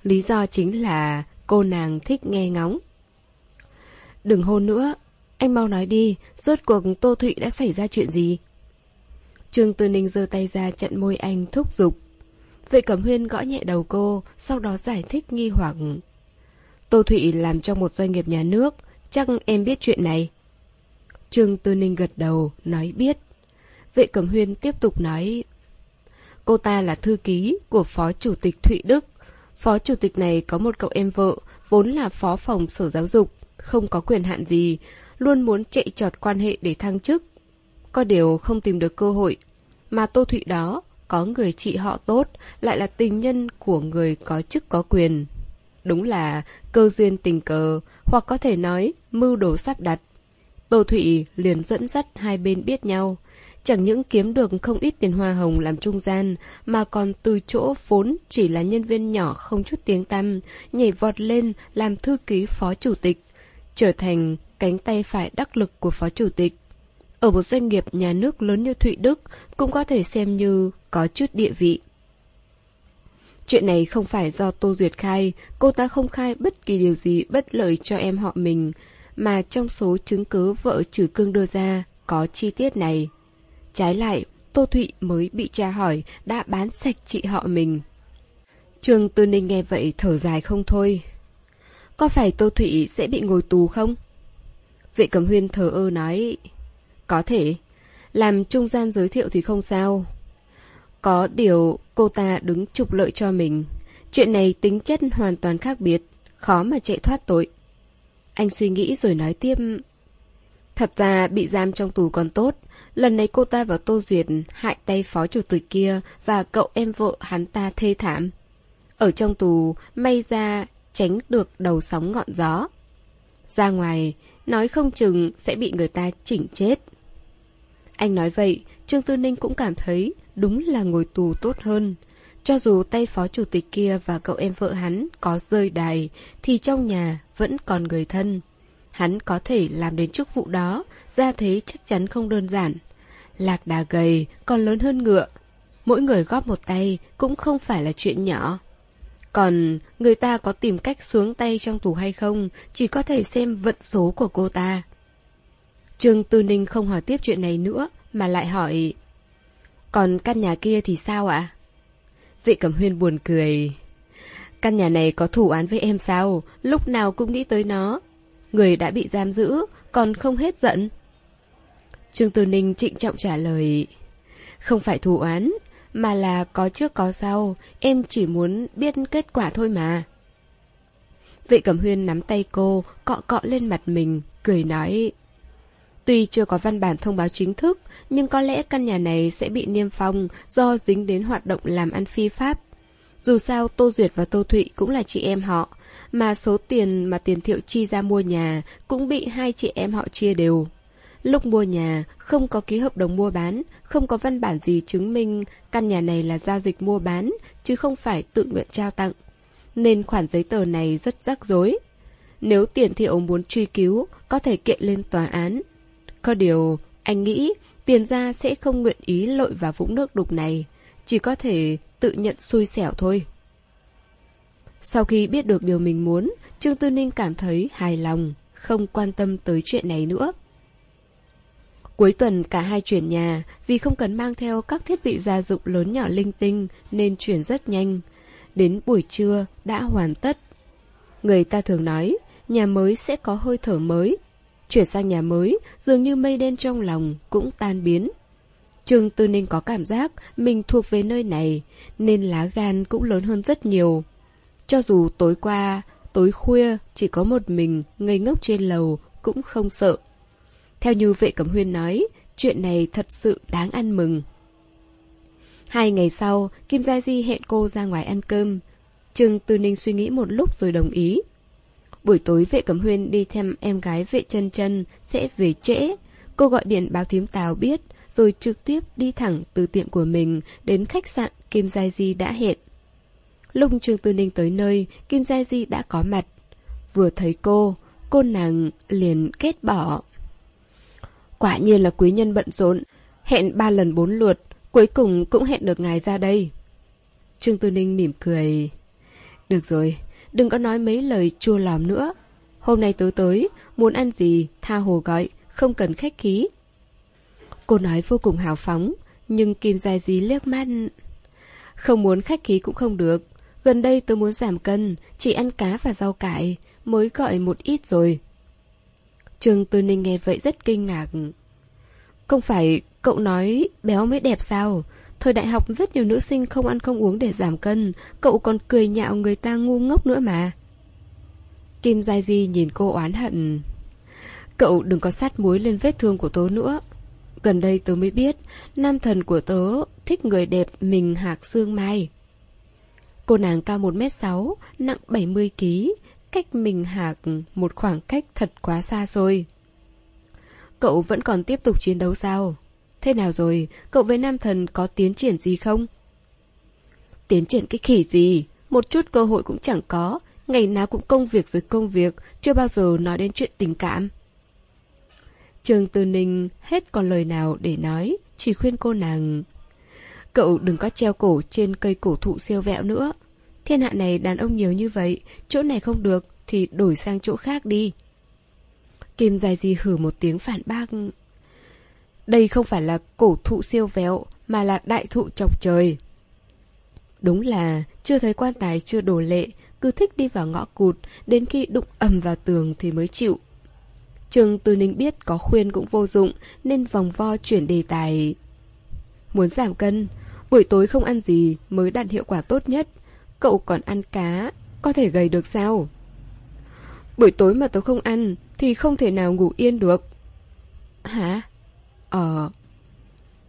Lý do chính là cô nàng thích nghe ngóng. Đừng hôn nữa, anh mau nói đi, rốt cuộc Tô Thụy đã xảy ra chuyện gì? Trương Tư Ninh giơ tay ra chặn môi anh thúc giục. Vệ Cẩm Huyên gõ nhẹ đầu cô, sau đó giải thích nghi hoặc. Tô Thụy làm trong một doanh nghiệp nhà nước, chắc em biết chuyện này. Trương Tư Ninh gật đầu, nói biết. Vệ Cẩm Huyên tiếp tục nói. Cô ta là thư ký của Phó Chủ tịch Thụy Đức. Phó Chủ tịch này có một cậu em vợ, vốn là phó phòng sở giáo dục, không có quyền hạn gì, luôn muốn chạy trọt quan hệ để thăng chức. Có điều không tìm được cơ hội. Mà Tô Thụy đó, có người chị họ tốt, lại là tình nhân của người có chức có quyền. Đúng là cơ duyên tình cờ, hoặc có thể nói mưu đồ sắp đặt. Tô Thụy liền dẫn dắt hai bên biết nhau. Chẳng những kiếm được không ít tiền hoa hồng làm trung gian, mà còn từ chỗ vốn chỉ là nhân viên nhỏ không chút tiếng tăm, nhảy vọt lên làm thư ký phó chủ tịch, trở thành cánh tay phải đắc lực của phó chủ tịch. Ở một doanh nghiệp nhà nước lớn như Thụy Đức cũng có thể xem như có chút địa vị. Chuyện này không phải do Tô Duyệt khai, cô ta không khai bất kỳ điều gì bất lợi cho em họ mình, mà trong số chứng cứ vợ trừ cương đưa ra có chi tiết này. Trái lại, Tô Thụy mới bị cha hỏi đã bán sạch chị họ mình. Trường Tư Ninh nghe vậy thở dài không thôi. Có phải Tô Thụy sẽ bị ngồi tù không? Vệ Cẩm Huyên thờ ơ nói, có thể, làm trung gian giới thiệu thì không sao. Có điều cô ta đứng trục lợi cho mình. Chuyện này tính chất hoàn toàn khác biệt, khó mà chạy thoát tội. Anh suy nghĩ rồi nói tiếp. Thật ra bị giam trong tù còn tốt. Lần này cô ta và Tô Duyệt hại tay phó chủ tịch kia và cậu em vợ hắn ta thê thảm. Ở trong tù, may ra tránh được đầu sóng ngọn gió. Ra ngoài, nói không chừng sẽ bị người ta chỉnh chết. Anh nói vậy, Trương Tư Ninh cũng cảm thấy đúng là ngồi tù tốt hơn. Cho dù tay phó chủ tịch kia và cậu em vợ hắn có rơi đài, thì trong nhà vẫn còn người thân. hắn có thể làm đến chức vụ đó, ra thế chắc chắn không đơn giản. Lạc đà gầy, còn lớn hơn ngựa. Mỗi người góp một tay cũng không phải là chuyện nhỏ. Còn người ta có tìm cách xuống tay trong tù hay không, chỉ có thể xem vận số của cô ta. Trương Tư Ninh không hỏi tiếp chuyện này nữa, mà lại hỏi... Còn căn nhà kia thì sao ạ? Vị Cẩm Huyên buồn cười. Căn nhà này có thủ án với em sao? Lúc nào cũng nghĩ tới nó. Người đã bị giam giữ, còn không hết giận. Trương Tư Ninh trịnh trọng trả lời. Không phải thủ án, mà là có trước có sau, em chỉ muốn biết kết quả thôi mà. Vệ Cẩm Huyên nắm tay cô, cọ cọ lên mặt mình, cười nói. Tuy chưa có văn bản thông báo chính thức, nhưng có lẽ căn nhà này sẽ bị niêm phong do dính đến hoạt động làm ăn phi pháp. Dù sao Tô Duyệt và Tô Thụy cũng là chị em họ, mà số tiền mà tiền thiệu chi ra mua nhà cũng bị hai chị em họ chia đều. Lúc mua nhà, không có ký hợp đồng mua bán, không có văn bản gì chứng minh căn nhà này là giao dịch mua bán, chứ không phải tự nguyện trao tặng. Nên khoản giấy tờ này rất rắc rối. Nếu tiền thiệu muốn truy cứu, có thể kiện lên tòa án. Có điều, anh nghĩ tiền gia sẽ không nguyện ý lội vào vũng nước đục này, chỉ có thể tự nhận xui xẻo thôi. Sau khi biết được điều mình muốn, Trương Tư Ninh cảm thấy hài lòng, không quan tâm tới chuyện này nữa. Cuối tuần cả hai chuyển nhà, vì không cần mang theo các thiết bị gia dụng lớn nhỏ linh tinh nên chuyển rất nhanh. Đến buổi trưa đã hoàn tất. Người ta thường nói, nhà mới sẽ có hơi thở mới. Chuyển sang nhà mới, dường như mây đen trong lòng cũng tan biến. Trương Tư Ninh có cảm giác mình thuộc về nơi này, nên lá gan cũng lớn hơn rất nhiều. Cho dù tối qua, tối khuya, chỉ có một mình ngây ngốc trên lầu cũng không sợ. Theo như vệ cẩm huyên nói, chuyện này thật sự đáng ăn mừng. Hai ngày sau, Kim Gia Di hẹn cô ra ngoài ăn cơm. Trương Tư Ninh suy nghĩ một lúc rồi đồng ý. Buổi tối vệ cẩm huyên đi thăm em gái vệ chân chân sẽ về trễ. Cô gọi điện báo thím Tào biết, rồi trực tiếp đi thẳng từ tiệm của mình đến khách sạn Kim Gia Di đã hẹn. Lúc Trương Tư Ninh tới nơi, Kim Gia Di đã có mặt. Vừa thấy cô, cô nàng liền kết bỏ. Quả nhiên là quý nhân bận rộn, hẹn ba lần bốn lượt, cuối cùng cũng hẹn được ngài ra đây. Trương Tư Ninh mỉm cười. Được rồi, đừng có nói mấy lời chua lòng nữa. Hôm nay tớ tới, muốn ăn gì, tha hồ gọi, không cần khách khí. Cô nói vô cùng hào phóng, nhưng Kim Gia Di liếc mắt. Không muốn khách khí cũng không được. Gần đây tôi muốn giảm cân, chỉ ăn cá và rau cải, mới gọi một ít rồi. Trường Tư Ninh nghe vậy rất kinh ngạc. Không phải cậu nói béo mới đẹp sao? Thời đại học rất nhiều nữ sinh không ăn không uống để giảm cân, cậu còn cười nhạo người ta ngu ngốc nữa mà. Kim Giai Di nhìn cô oán hận. Cậu đừng có sát muối lên vết thương của tớ nữa. Gần đây tớ mới biết, nam thần của tớ thích người đẹp mình hạc xương mai. Cô nàng cao 1m6, nặng 70kg, cách mình hạc một khoảng cách thật quá xa rồi. Cậu vẫn còn tiếp tục chiến đấu sao? Thế nào rồi, cậu với nam thần có tiến triển gì không? Tiến triển cái khỉ gì? Một chút cơ hội cũng chẳng có, ngày nào cũng công việc rồi công việc, chưa bao giờ nói đến chuyện tình cảm. Trường Tư Ninh hết còn lời nào để nói, chỉ khuyên cô nàng. Cậu đừng có treo cổ trên cây cổ thụ siêu vẹo nữa. Thiên hạ này đàn ông nhiều như vậy, chỗ này không được thì đổi sang chỗ khác đi. Kim dài gì hử một tiếng phản bác. Đây không phải là cổ thụ siêu véo, mà là đại thụ chọc trời. Đúng là chưa thấy quan tài chưa đổ lệ, cứ thích đi vào ngõ cụt, đến khi đụng ầm vào tường thì mới chịu. Trường Từ Ninh biết có khuyên cũng vô dụng, nên vòng vo chuyển đề tài. Muốn giảm cân, buổi tối không ăn gì mới đạt hiệu quả tốt nhất. Cậu còn ăn cá, có thể gầy được sao? Buổi tối mà tớ không ăn thì không thể nào ngủ yên được. Hả? Ờ...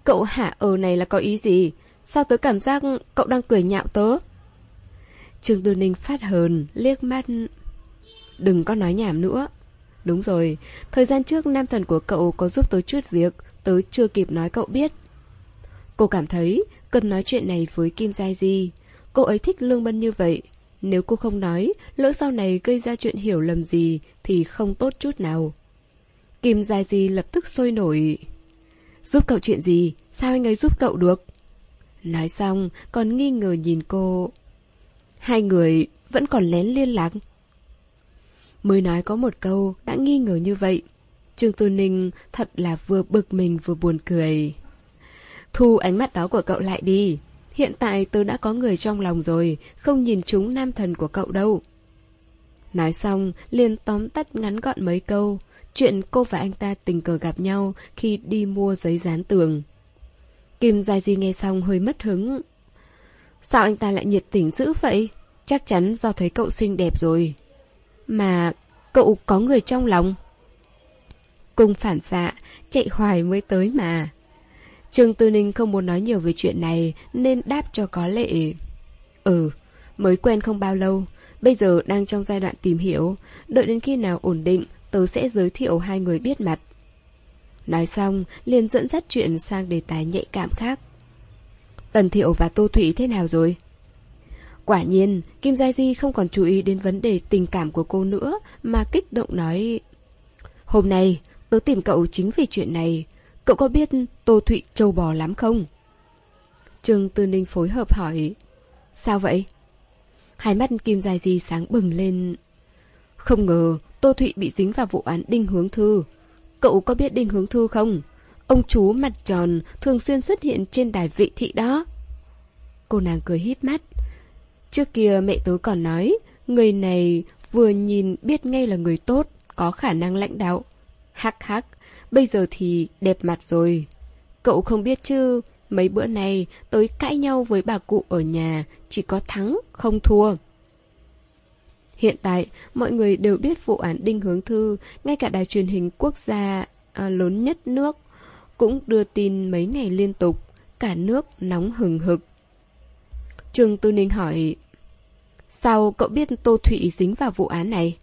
Cậu hạ ờ này là có ý gì? Sao tớ cảm giác cậu đang cười nhạo tớ? Trương Tư Ninh phát hờn, liếc mắt. Đừng có nói nhảm nữa. Đúng rồi, thời gian trước nam thần của cậu có giúp tớ chút việc, tớ chưa kịp nói cậu biết. Cô cảm thấy cần nói chuyện này với Kim Giai Di. Cô ấy thích Lương Bân như vậy, Nếu cô không nói, lỡ sau này gây ra chuyện hiểu lầm gì thì không tốt chút nào. Kim giai Di lập tức sôi nổi. Giúp cậu chuyện gì? Sao anh ấy giúp cậu được? Nói xong, còn nghi ngờ nhìn cô. Hai người vẫn còn lén liên lạc. Mới nói có một câu, đã nghi ngờ như vậy. Trương Tư Ninh thật là vừa bực mình vừa buồn cười. Thu ánh mắt đó của cậu lại đi. Hiện tại tớ đã có người trong lòng rồi, không nhìn chúng nam thần của cậu đâu. Nói xong, liền tóm tắt ngắn gọn mấy câu. Chuyện cô và anh ta tình cờ gặp nhau khi đi mua giấy dán tường. Kim Gia Di nghe xong hơi mất hứng. Sao anh ta lại nhiệt tình dữ vậy? Chắc chắn do thấy cậu xinh đẹp rồi. Mà cậu có người trong lòng. cùng phản xạ, chạy hoài mới tới mà. Trương Tư Ninh không muốn nói nhiều về chuyện này nên đáp cho có lệ. Ừ, mới quen không bao lâu, bây giờ đang trong giai đoạn tìm hiểu, đợi đến khi nào ổn định, tớ sẽ giới thiệu hai người biết mặt. Nói xong, liền dẫn dắt chuyện sang đề tài nhạy cảm khác. Tần Thiệu và Tô Thủy thế nào rồi? Quả nhiên, Kim Gia Di không còn chú ý đến vấn đề tình cảm của cô nữa, mà kích động nói... Hôm nay, tớ tìm cậu chính vì chuyện này. Cậu có biết Tô Thụy trâu bò lắm không? Trương Tư Ninh phối hợp hỏi. Sao vậy? Hai mắt Kim Gia Di sáng bừng lên. Không ngờ Tô Thụy bị dính vào vụ án Đinh Hướng Thư. Cậu có biết Đinh Hướng Thư không? Ông chú mặt tròn thường xuyên xuất hiện trên đài vị thị đó. Cô nàng cười híp mắt. Trước kia mẹ tớ còn nói, người này vừa nhìn biết ngay là người tốt, có khả năng lãnh đạo. Hắc hắc, bây giờ thì đẹp mặt rồi. Cậu không biết chứ, mấy bữa nay tới cãi nhau với bà cụ ở nhà, chỉ có thắng, không thua. Hiện tại, mọi người đều biết vụ án Đinh Hướng Thư, ngay cả đài truyền hình quốc gia à, lớn nhất nước cũng đưa tin mấy ngày liên tục, cả nước nóng hừng hực. Trương Tư Ninh hỏi, sao cậu biết Tô Thụy dính vào vụ án này?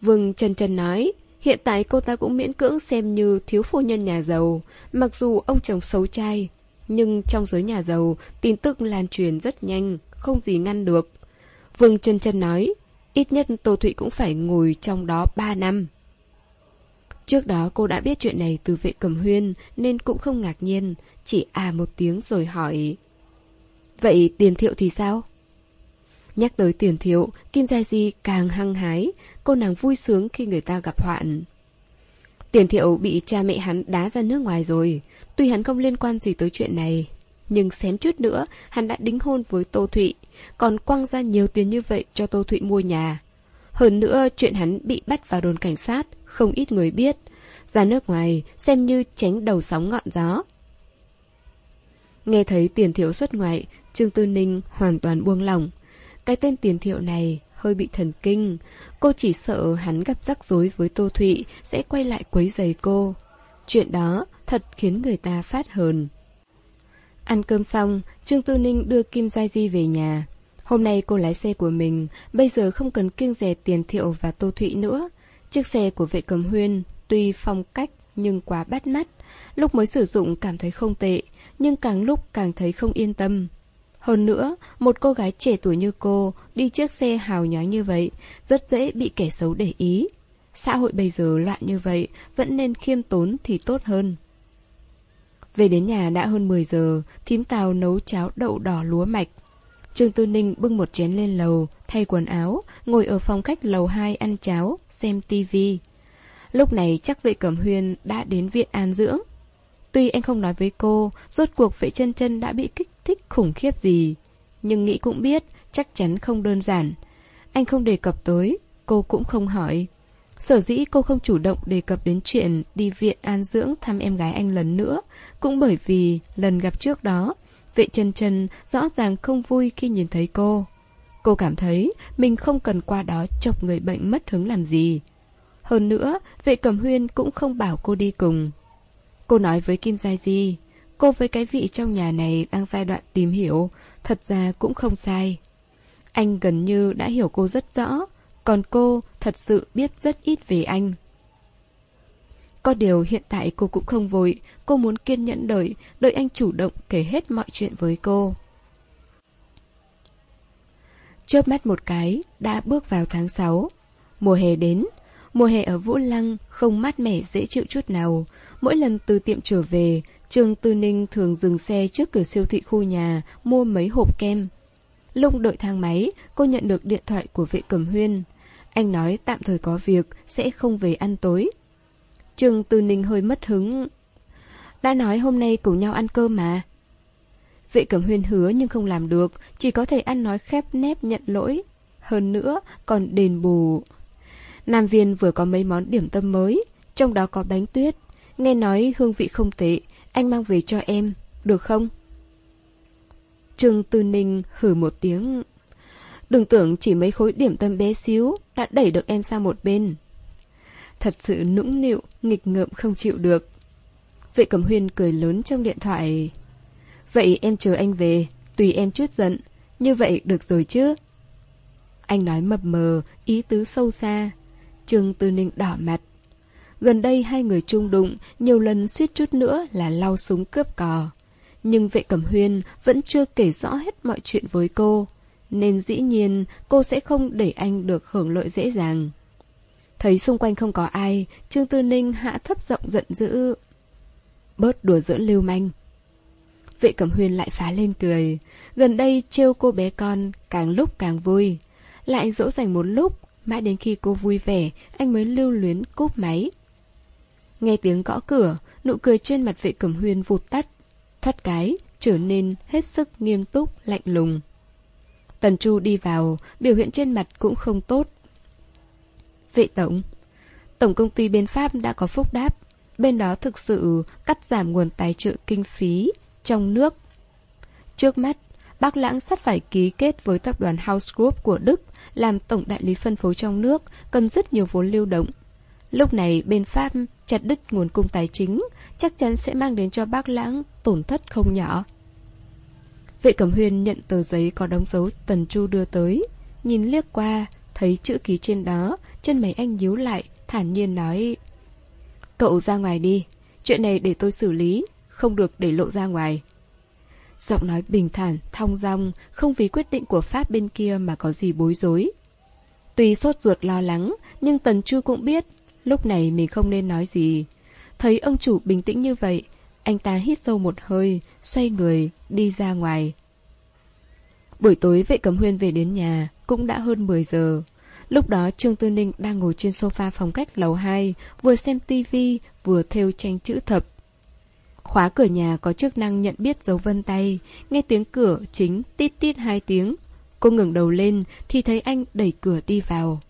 Vương Trần Trần nói, hiện tại cô ta cũng miễn cưỡng xem như thiếu phu nhân nhà giàu, mặc dù ông chồng xấu trai, nhưng trong giới nhà giàu, tin tức lan truyền rất nhanh, không gì ngăn được. Vương chân chân nói, ít nhất Tô Thụy cũng phải ngồi trong đó 3 năm. Trước đó cô đã biết chuyện này từ vệ cầm huyên nên cũng không ngạc nhiên, chỉ à một tiếng rồi hỏi. Vậy tiền thiệu thì sao? Nhắc tới tiền thiệu, Kim Gia Di càng hăng hái, cô nàng vui sướng khi người ta gặp hoạn. Tiền thiệu bị cha mẹ hắn đá ra nước ngoài rồi, tuy hắn không liên quan gì tới chuyện này, nhưng xém chút nữa hắn đã đính hôn với Tô Thụy, còn quăng ra nhiều tiền như vậy cho Tô Thụy mua nhà. Hơn nữa, chuyện hắn bị bắt vào đồn cảnh sát, không ít người biết. Ra nước ngoài, xem như tránh đầu sóng ngọn gió. Nghe thấy tiền thiệu xuất ngoại, Trương Tư Ninh hoàn toàn buông lòng Cái tên tiền thiệu này hơi bị thần kinh. Cô chỉ sợ hắn gặp rắc rối với Tô Thụy sẽ quay lại quấy giày cô. Chuyện đó thật khiến người ta phát hờn. Ăn cơm xong, Trương Tư Ninh đưa Kim Giai Di về nhà. Hôm nay cô lái xe của mình, bây giờ không cần kiêng rẻ tiền thiệu và Tô Thụy nữa. Chiếc xe của vệ cầm huyên, tuy phong cách nhưng quá bắt mắt. Lúc mới sử dụng cảm thấy không tệ, nhưng càng lúc càng thấy không yên tâm. Hơn nữa, một cô gái trẻ tuổi như cô đi chiếc xe hào nhoáng như vậy, rất dễ bị kẻ xấu để ý. Xã hội bây giờ loạn như vậy, vẫn nên khiêm tốn thì tốt hơn. Về đến nhà đã hơn 10 giờ, thím Tào nấu cháo đậu đỏ lúa mạch. Trương Tư Ninh bưng một chén lên lầu, thay quần áo, ngồi ở phòng khách lầu 2 ăn cháo, xem tivi. Lúc này chắc vệ cẩm huyên đã đến viện an dưỡng. Tuy anh không nói với cô, rốt cuộc vệ chân chân đã bị kích thích khủng khiếp gì. Nhưng nghĩ cũng biết, chắc chắn không đơn giản. Anh không đề cập tới, cô cũng không hỏi. Sở dĩ cô không chủ động đề cập đến chuyện đi viện an dưỡng thăm em gái anh lần nữa, cũng bởi vì lần gặp trước đó, vệ chân chân rõ ràng không vui khi nhìn thấy cô. Cô cảm thấy mình không cần qua đó chọc người bệnh mất hứng làm gì. Hơn nữa, vệ cẩm huyên cũng không bảo cô đi cùng. Cô nói với Kim Giai Di, cô với cái vị trong nhà này đang giai đoạn tìm hiểu, thật ra cũng không sai. Anh gần như đã hiểu cô rất rõ, còn cô thật sự biết rất ít về anh. Có điều hiện tại cô cũng không vội, cô muốn kiên nhẫn đợi, đợi anh chủ động kể hết mọi chuyện với cô. Chớp mắt một cái, đã bước vào tháng 6. Mùa hè đến, mùa hè ở Vũ Lăng không mát mẻ dễ chịu chút nào. Mỗi lần từ tiệm trở về, Trương Tư Ninh thường dừng xe trước cửa siêu thị khu nhà mua mấy hộp kem. Lúc đợi thang máy, cô nhận được điện thoại của vệ cẩm huyên. Anh nói tạm thời có việc, sẽ không về ăn tối. Trường Từ Ninh hơi mất hứng. Đã nói hôm nay cùng nhau ăn cơm mà. Vệ cẩm huyên hứa nhưng không làm được, chỉ có thể ăn nói khép nép nhận lỗi. Hơn nữa, còn đền bù. Nam viên vừa có mấy món điểm tâm mới, trong đó có bánh tuyết. Nghe nói hương vị không tệ, anh mang về cho em, được không? Trương Tư Ninh hử một tiếng. Đừng tưởng chỉ mấy khối điểm tâm bé xíu đã đẩy được em sang một bên. Thật sự nũng nịu, nghịch ngợm không chịu được. Vệ Cẩm Huyên cười lớn trong điện thoại. Vậy em chờ anh về, tùy em chút giận. Như vậy được rồi chứ? Anh nói mập mờ, ý tứ sâu xa. Trương Tư Ninh đỏ mặt. Gần đây hai người chung đụng, nhiều lần suýt chút nữa là lau súng cướp cò. Nhưng vệ cẩm huyên vẫn chưa kể rõ hết mọi chuyện với cô, nên dĩ nhiên cô sẽ không để anh được hưởng lợi dễ dàng. Thấy xung quanh không có ai, Trương Tư Ninh hạ thấp giọng giận dữ. Bớt đùa giỡn lưu manh. Vệ cẩm huyên lại phá lên cười. Gần đây trêu cô bé con càng lúc càng vui. Lại dỗ dành một lúc, mãi đến khi cô vui vẻ, anh mới lưu luyến cúp máy. Nghe tiếng gõ cửa, nụ cười trên mặt vệ cẩm huyên vụt tắt. Thoát cái, trở nên hết sức nghiêm túc, lạnh lùng. Tần Chu đi vào, biểu hiện trên mặt cũng không tốt. Vệ tổng Tổng công ty bên Pháp đã có phúc đáp. Bên đó thực sự cắt giảm nguồn tài trợ kinh phí trong nước. Trước mắt, Bác Lãng sắp phải ký kết với tập đoàn House Group của Đức làm tổng đại lý phân phối trong nước, cần rất nhiều vốn lưu động. Lúc này bên Pháp chặt đứt nguồn cung tài chính, chắc chắn sẽ mang đến cho bác lãng tổn thất không nhỏ. Vệ Cẩm Huyên nhận tờ giấy có đóng dấu Tần Chu đưa tới, nhìn liếc qua, thấy chữ ký trên đó, chân mày anh nhíu lại, thản nhiên nói Cậu ra ngoài đi, chuyện này để tôi xử lý, không được để lộ ra ngoài. Giọng nói bình thản, thong dong, không vì quyết định của Pháp bên kia mà có gì bối rối. Tuy sốt ruột lo lắng, nhưng Tần Chu cũng biết Lúc này mình không nên nói gì. Thấy ông chủ bình tĩnh như vậy, anh ta hít sâu một hơi, xoay người, đi ra ngoài. Buổi tối vệ cấm huyên về đến nhà, cũng đã hơn 10 giờ. Lúc đó Trương Tư Ninh đang ngồi trên sofa phòng cách lầu 2, vừa xem tivi, vừa thêu tranh chữ thập. Khóa cửa nhà có chức năng nhận biết dấu vân tay, nghe tiếng cửa chính tít tít hai tiếng. Cô ngừng đầu lên thì thấy anh đẩy cửa đi vào.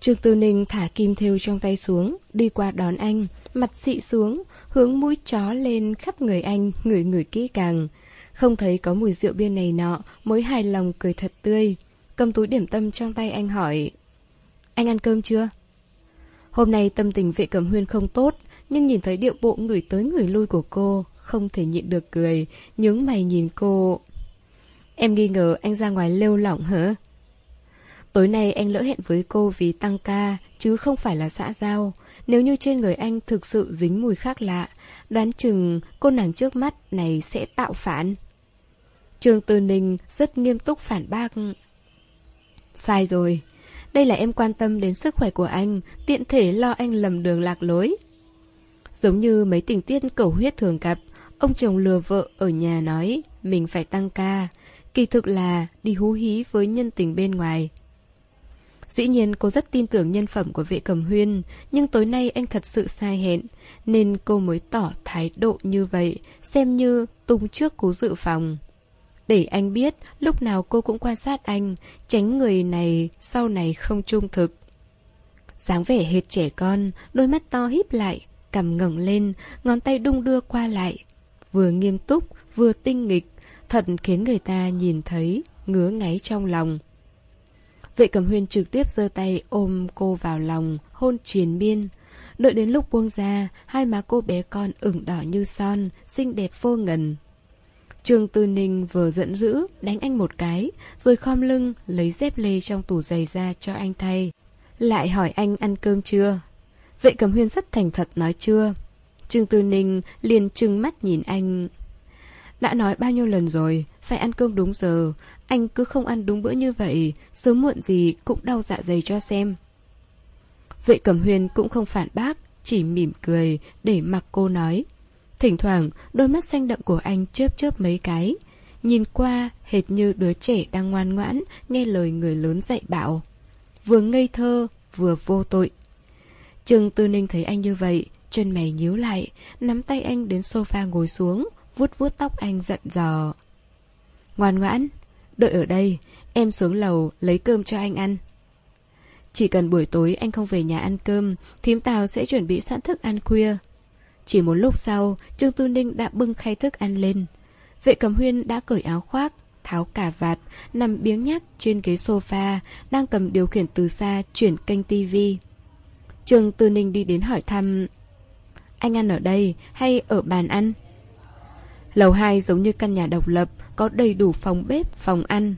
Trương Tư Ninh thả kim thêu trong tay xuống, đi qua đón anh, mặt xị xuống, hướng mũi chó lên khắp người anh, người người kỹ càng. Không thấy có mùi rượu bia này nọ, mới hài lòng cười thật tươi. Cầm túi điểm tâm trong tay anh hỏi. Anh ăn cơm chưa? Hôm nay tâm tình vệ cẩm huyên không tốt, nhưng nhìn thấy điệu bộ người tới người lui của cô, không thể nhịn được cười, nhướng mày nhìn cô. Em nghi ngờ anh ra ngoài lêu lỏng hả? Tối nay anh lỡ hẹn với cô vì tăng ca, chứ không phải là xã giao. Nếu như trên người anh thực sự dính mùi khác lạ, đoán chừng cô nàng trước mắt này sẽ tạo phản. Trương Tư Ninh rất nghiêm túc phản bác. Sai rồi. Đây là em quan tâm đến sức khỏe của anh, tiện thể lo anh lầm đường lạc lối. Giống như mấy tình tiết cầu huyết thường gặp, ông chồng lừa vợ ở nhà nói mình phải tăng ca. Kỳ thực là đi hú hí với nhân tình bên ngoài. Dĩ nhiên cô rất tin tưởng nhân phẩm của vệ cầm huyên, nhưng tối nay anh thật sự sai hẹn, nên cô mới tỏ thái độ như vậy, xem như tung trước cú dự phòng. Để anh biết, lúc nào cô cũng quan sát anh, tránh người này sau này không trung thực. dáng vẻ hệt trẻ con, đôi mắt to híp lại, cằm ngẩng lên, ngón tay đung đưa qua lại. Vừa nghiêm túc, vừa tinh nghịch, thật khiến người ta nhìn thấy, ngứa ngáy trong lòng. Vệ cầm huyên trực tiếp giơ tay ôm cô vào lòng, hôn triền miên. Đợi đến lúc buông ra, hai má cô bé con ửng đỏ như son, xinh đẹp vô ngần. Trương Tư Ninh vừa giận dữ, đánh anh một cái, rồi khom lưng, lấy dép lê trong tủ giày ra cho anh thay. Lại hỏi anh ăn cơm chưa? Vệ cầm huyên rất thành thật nói chưa. Trương Tư Ninh liền trừng mắt nhìn anh. Đã nói bao nhiêu lần rồi, phải ăn cơm đúng giờ. Anh cứ không ăn đúng bữa như vậy, sớm muộn gì cũng đau dạ dày cho xem. Vệ cẩm Huyên cũng không phản bác, chỉ mỉm cười để mặc cô nói. Thỉnh thoảng, đôi mắt xanh đậm của anh chớp chớp mấy cái. Nhìn qua, hệt như đứa trẻ đang ngoan ngoãn, nghe lời người lớn dạy bảo. Vừa ngây thơ, vừa vô tội. Trương Tư Ninh thấy anh như vậy, chân mày nhíu lại, nắm tay anh đến sofa ngồi xuống, vuốt vuốt tóc anh giận dò. Ngoan ngoãn, đợi ở đây, em xuống lầu lấy cơm cho anh ăn. Chỉ cần buổi tối anh không về nhà ăn cơm, thím Tào sẽ chuẩn bị sẵn thức ăn khuya. Chỉ một lúc sau, Trương Tư Ninh đã bưng khay thức ăn lên. Vệ cầm huyên đã cởi áo khoác, tháo cả vạt, nằm biếng nhác trên ghế sofa, đang cầm điều khiển từ xa chuyển kênh tivi. Trương Tư Ninh đi đến hỏi thăm Anh ăn ở đây hay ở bàn ăn? Lầu 2 giống như căn nhà độc lập Có đầy đủ phòng bếp, phòng ăn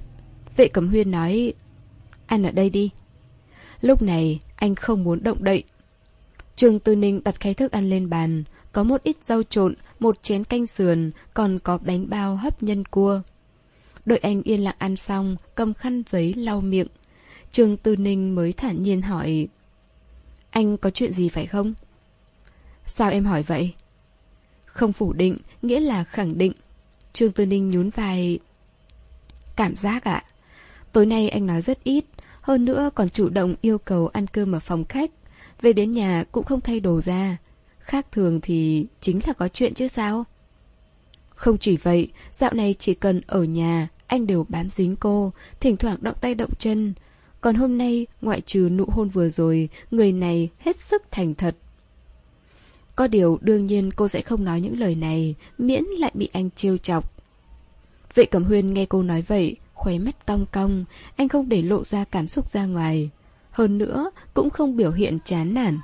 Vệ Cẩm Huyên nói Ăn ở đây đi Lúc này anh không muốn động đậy Trương Tư Ninh đặt khay thức ăn lên bàn có một ít rau trộn Một chén canh sườn Còn có bánh bao hấp nhân cua Đội anh yên lặng ăn xong Cầm khăn giấy lau miệng Trương Tư Ninh mới thản nhiên hỏi Anh có chuyện gì phải không? Sao em hỏi vậy? Không phủ định, nghĩa là khẳng định. Trương Tư Ninh nhún vai... Cảm giác ạ. Tối nay anh nói rất ít, hơn nữa còn chủ động yêu cầu ăn cơm ở phòng khách. Về đến nhà cũng không thay đồ ra. Khác thường thì chính là có chuyện chứ sao? Không chỉ vậy, dạo này chỉ cần ở nhà, anh đều bám dính cô, thỉnh thoảng động tay động chân. Còn hôm nay, ngoại trừ nụ hôn vừa rồi, người này hết sức thành thật. Có điều đương nhiên cô sẽ không nói những lời này, miễn lại bị anh trêu chọc. Vệ Cẩm Huyên nghe cô nói vậy, khóe mắt cong cong, anh không để lộ ra cảm xúc ra ngoài. Hơn nữa, cũng không biểu hiện chán nản.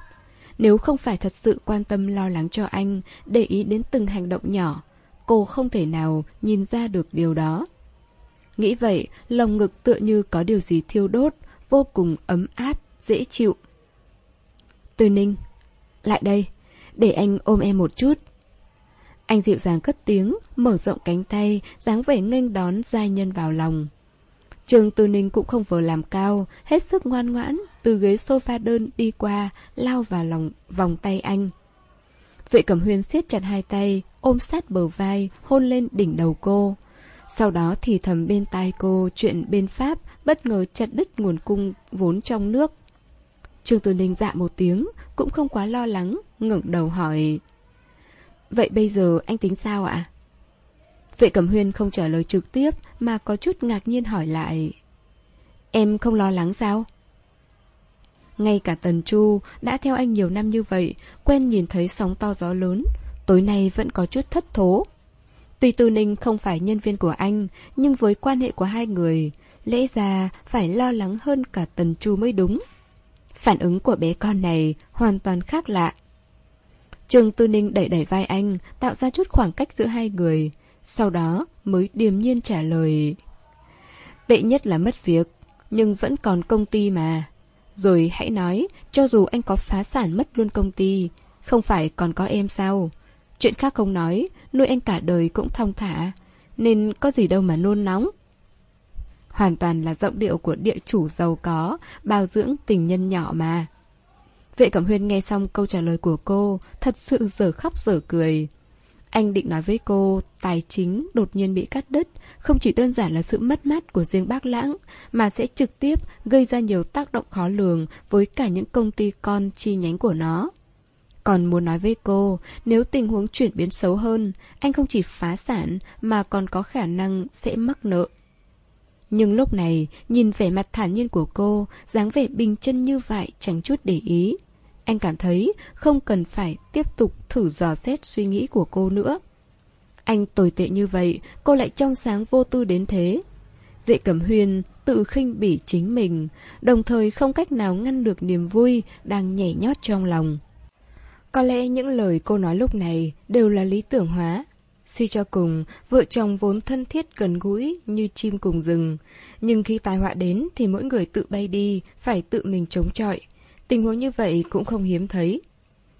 Nếu không phải thật sự quan tâm lo lắng cho anh, để ý đến từng hành động nhỏ, cô không thể nào nhìn ra được điều đó. Nghĩ vậy, lòng ngực tựa như có điều gì thiêu đốt, vô cùng ấm áp, dễ chịu. Từ Ninh, lại đây, để anh ôm em một chút. Anh dịu dàng cất tiếng, mở rộng cánh tay, dáng vẻ nghênh đón giai nhân vào lòng. Trường Từ Ninh cũng không vừa làm cao, hết sức ngoan ngoãn, từ ghế sofa đơn đi qua, lao vào lòng vòng tay anh. Vệ Cẩm Huyên siết chặt hai tay, ôm sát bờ vai, hôn lên đỉnh đầu cô. Sau đó thì thầm bên tai cô chuyện bên Pháp bất ngờ chặt đứt nguồn cung vốn trong nước. Trương Tử Ninh dạ một tiếng, cũng không quá lo lắng, ngẩng đầu hỏi. Vậy bây giờ anh tính sao ạ? Vệ Cẩm Huyên không trả lời trực tiếp mà có chút ngạc nhiên hỏi lại. Em không lo lắng sao? Ngay cả Tần Chu đã theo anh nhiều năm như vậy, quen nhìn thấy sóng to gió lớn, tối nay vẫn có chút thất thố. Tuy Tư Ninh không phải nhân viên của anh, nhưng với quan hệ của hai người, lẽ ra phải lo lắng hơn cả Tần Chu mới đúng. Phản ứng của bé con này hoàn toàn khác lạ. Trường Tư Ninh đẩy đẩy vai anh, tạo ra chút khoảng cách giữa hai người. Sau đó mới điềm nhiên trả lời. Tệ nhất là mất việc, nhưng vẫn còn công ty mà. Rồi hãy nói, cho dù anh có phá sản mất luôn công ty, không phải còn có em sao? Chuyện khác không nói, nuôi anh cả đời cũng thong thả, nên có gì đâu mà nôn nóng. Hoàn toàn là giọng điệu của địa chủ giàu có, bao dưỡng tình nhân nhỏ mà. Vệ Cẩm Huyên nghe xong câu trả lời của cô, thật sự giờ khóc giờ cười. Anh định nói với cô, tài chính đột nhiên bị cắt đứt, không chỉ đơn giản là sự mất mát của riêng bác lãng, mà sẽ trực tiếp gây ra nhiều tác động khó lường với cả những công ty con chi nhánh của nó. Còn muốn nói với cô, nếu tình huống chuyển biến xấu hơn, anh không chỉ phá sản mà còn có khả năng sẽ mắc nợ. Nhưng lúc này, nhìn vẻ mặt thản nhiên của cô, dáng vẻ bình chân như vậy chẳng chút để ý. Anh cảm thấy không cần phải tiếp tục thử dò xét suy nghĩ của cô nữa. Anh tồi tệ như vậy, cô lại trong sáng vô tư đến thế. Vệ Cẩm Huyên tự khinh bỉ chính mình, đồng thời không cách nào ngăn được niềm vui đang nhảy nhót trong lòng. Có lẽ những lời cô nói lúc này đều là lý tưởng hóa, Suy cho cùng, vợ chồng vốn thân thiết gần gũi như chim cùng rừng. Nhưng khi tai họa đến thì mỗi người tự bay đi, phải tự mình chống chọi. Tình huống như vậy cũng không hiếm thấy.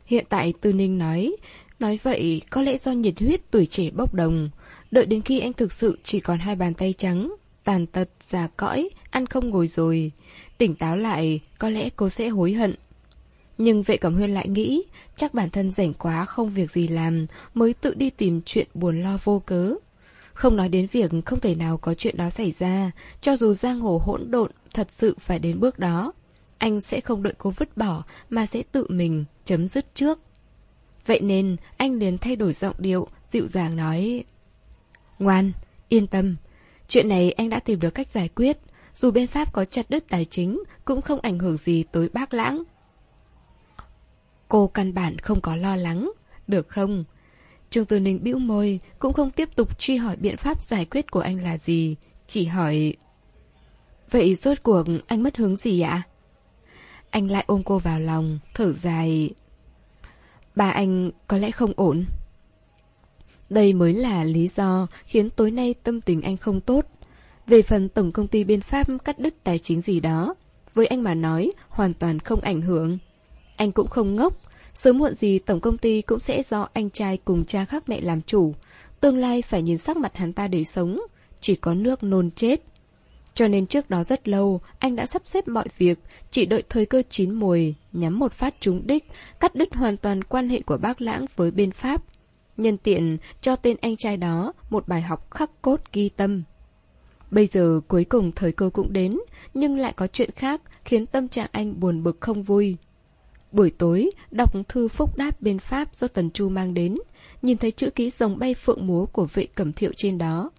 Hiện tại Tư Ninh nói, nói vậy có lẽ do nhiệt huyết tuổi trẻ bốc đồng. đợi đến khi anh thực sự chỉ còn hai bàn tay trắng, tàn tật, già cõi, ăn không ngồi rồi. Tỉnh táo lại, có lẽ cô sẽ hối hận. Nhưng vệ cẩm huyên lại nghĩ, chắc bản thân rảnh quá không việc gì làm, mới tự đi tìm chuyện buồn lo vô cớ. Không nói đến việc không thể nào có chuyện đó xảy ra, cho dù giang hồ hỗn độn thật sự phải đến bước đó. Anh sẽ không đợi cô vứt bỏ, mà sẽ tự mình chấm dứt trước. Vậy nên, anh liền thay đổi giọng điệu, dịu dàng nói... Ngoan, yên tâm. Chuyện này anh đã tìm được cách giải quyết. Dù bên Pháp có chặt đứt tài chính, cũng không ảnh hưởng gì tới bác lãng. Cô căn bản không có lo lắng, được không? Trương Tư Ninh bĩu môi, cũng không tiếp tục truy hỏi biện pháp giải quyết của anh là gì, chỉ hỏi... Vậy rốt cuộc anh mất hướng gì ạ? Anh lại ôm cô vào lòng, thở dài... Ba anh có lẽ không ổn. Đây mới là lý do khiến tối nay tâm tình anh không tốt. Về phần tổng công ty bên Pháp cắt đứt tài chính gì đó, với anh mà nói hoàn toàn không ảnh hưởng. Anh cũng không ngốc, sớm muộn gì tổng công ty cũng sẽ do anh trai cùng cha khác mẹ làm chủ. Tương lai phải nhìn sắc mặt hắn ta để sống, chỉ có nước nôn chết. Cho nên trước đó rất lâu, anh đã sắp xếp mọi việc, chỉ đợi thời cơ chín mùi, nhắm một phát trúng đích, cắt đứt hoàn toàn quan hệ của bác lãng với bên Pháp. Nhân tiện cho tên anh trai đó một bài học khắc cốt ghi tâm. Bây giờ cuối cùng thời cơ cũng đến, nhưng lại có chuyện khác khiến tâm trạng anh buồn bực không vui. Buổi tối, đọc thư phúc đáp bên Pháp do Tần Chu mang đến, nhìn thấy chữ ký rồng bay phượng múa của vệ cẩm thiệu trên đó.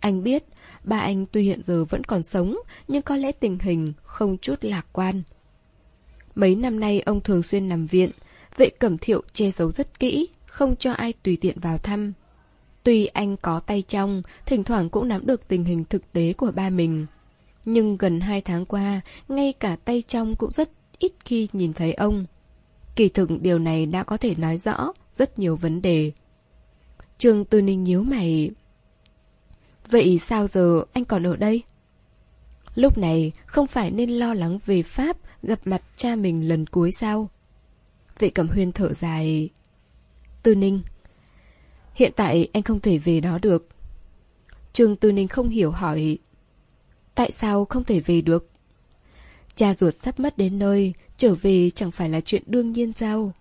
Anh biết, ba anh tuy hiện giờ vẫn còn sống, nhưng có lẽ tình hình không chút lạc quan. Mấy năm nay ông thường xuyên nằm viện, vệ cẩm thiệu che giấu rất kỹ, không cho ai tùy tiện vào thăm. Tuy anh có tay trong, thỉnh thoảng cũng nắm được tình hình thực tế của ba mình. Nhưng gần hai tháng qua, ngay cả tay trong cũng rất ít khi nhìn thấy ông. Kỳ thực điều này đã có thể nói rõ rất nhiều vấn đề. Trương Tư Ninh nhíu mày. Vậy sao giờ anh còn ở đây? Lúc này không phải nên lo lắng về Pháp gặp mặt cha mình lần cuối sao? Vệ Cẩm Huyên thở dài. Tư Ninh Hiện tại anh không thể về đó được. Trương Tư Ninh không hiểu hỏi Tại sao không thể về được? Cha ruột sắp mất đến nơi, trở về chẳng phải là chuyện đương nhiên sao?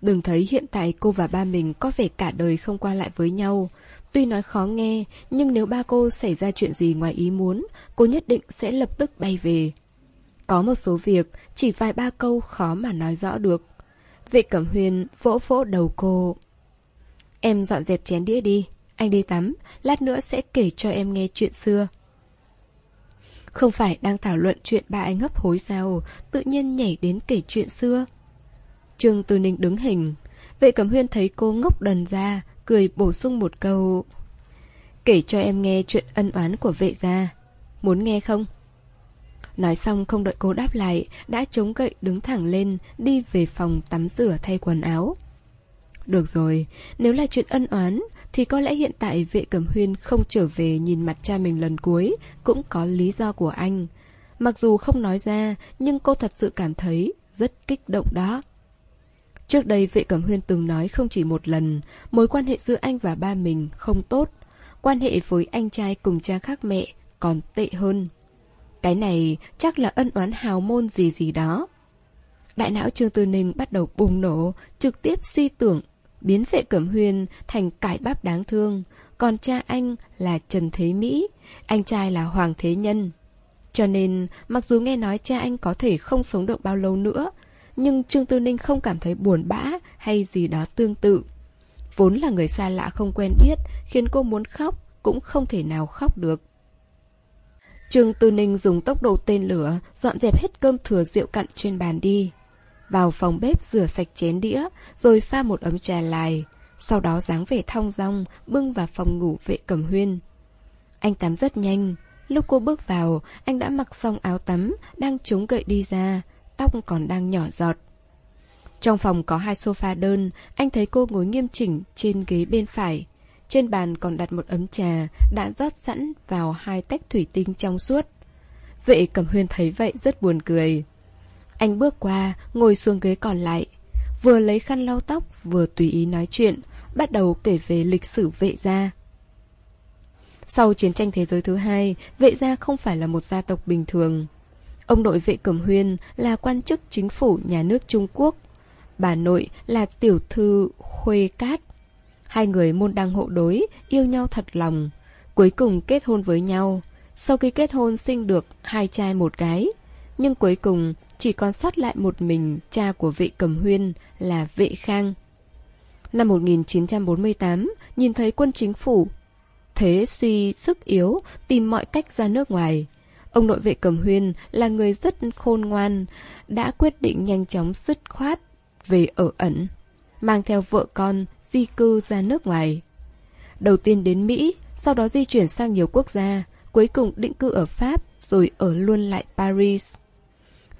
Đừng thấy hiện tại cô và ba mình có vẻ cả đời không qua lại với nhau. Tuy nói khó nghe, nhưng nếu ba cô xảy ra chuyện gì ngoài ý muốn, cô nhất định sẽ lập tức bay về. Có một số việc, chỉ vài ba câu khó mà nói rõ được. Vệ Cẩm Huyền vỗ vỗ đầu cô. Em dọn dẹp chén đĩa đi, anh đi tắm, lát nữa sẽ kể cho em nghe chuyện xưa. Không phải đang thảo luận chuyện ba anh hấp hối sao, tự nhiên nhảy đến kể chuyện xưa. Trương Tư Ninh đứng hình, vệ cẩm huyên thấy cô ngốc đần ra, cười bổ sung một câu. Kể cho em nghe chuyện ân oán của vệ gia, muốn nghe không? Nói xong không đợi cô đáp lại, đã chống gậy đứng thẳng lên, đi về phòng tắm rửa thay quần áo. Được rồi, nếu là chuyện ân oán, thì có lẽ hiện tại vệ cẩm huyên không trở về nhìn mặt cha mình lần cuối, cũng có lý do của anh. Mặc dù không nói ra, nhưng cô thật sự cảm thấy rất kích động đó. Trước đây vệ cẩm huyên từng nói không chỉ một lần, mối quan hệ giữa anh và ba mình không tốt. Quan hệ với anh trai cùng cha khác mẹ còn tệ hơn. Cái này chắc là ân oán hào môn gì gì đó. Đại não Trương Tư Ninh bắt đầu bùng nổ, trực tiếp suy tưởng biến vệ cẩm huyên thành cải bắp đáng thương, còn cha anh là Trần Thế Mỹ, anh trai là Hoàng Thế Nhân. Cho nên, mặc dù nghe nói cha anh có thể không sống được bao lâu nữa, nhưng Trương Tư Ninh không cảm thấy buồn bã hay gì đó tương tự. Vốn là người xa lạ không quen biết, khiến cô muốn khóc, cũng không thể nào khóc được. Trương Tư Ninh dùng tốc độ tên lửa, dọn dẹp hết cơm thừa rượu cặn trên bàn đi vào phòng bếp rửa sạch chén đĩa, rồi pha một ấm trà lại, sau đó dáng vẻ thong dong, bưng vào phòng ngủ vệ cầm huyên. Anh tắm rất nhanh, lúc cô bước vào, anh đã mặc xong áo tắm, đang chống gậy đi ra, tóc còn đang nhỏ giọt. Trong phòng có hai sofa đơn, anh thấy cô ngồi nghiêm chỉnh trên ghế bên phải. Trên bàn còn đặt một ấm trà, đã rót sẵn vào hai tách thủy tinh trong suốt. Vệ cẩm huyên thấy vậy rất buồn cười. Anh bước qua, ngồi xuống ghế còn lại. Vừa lấy khăn lau tóc, vừa tùy ý nói chuyện, bắt đầu kể về lịch sử vệ gia. Sau chiến tranh thế giới thứ hai, vệ gia không phải là một gia tộc bình thường. Ông nội vệ Cẩm Huyên là quan chức chính phủ nhà nước Trung Quốc. Bà nội là tiểu thư Khuê Cát. Hai người môn đăng hộ đối, yêu nhau thật lòng. Cuối cùng kết hôn với nhau. Sau khi kết hôn sinh được hai trai một gái. Nhưng cuối cùng chỉ còn sót lại một mình cha của vệ Cẩm Huyên là vệ Khang. Năm 1948, nhìn thấy quân chính phủ thế suy sức yếu, tìm mọi cách ra nước ngoài. Ông nội vệ Cẩm Huyên là người rất khôn ngoan, đã quyết định nhanh chóng dứt khoát về ở ẩn, mang theo vợ con di cư ra nước ngoài. Đầu tiên đến Mỹ, sau đó di chuyển sang nhiều quốc gia, cuối cùng định cư ở Pháp rồi ở luôn lại Paris.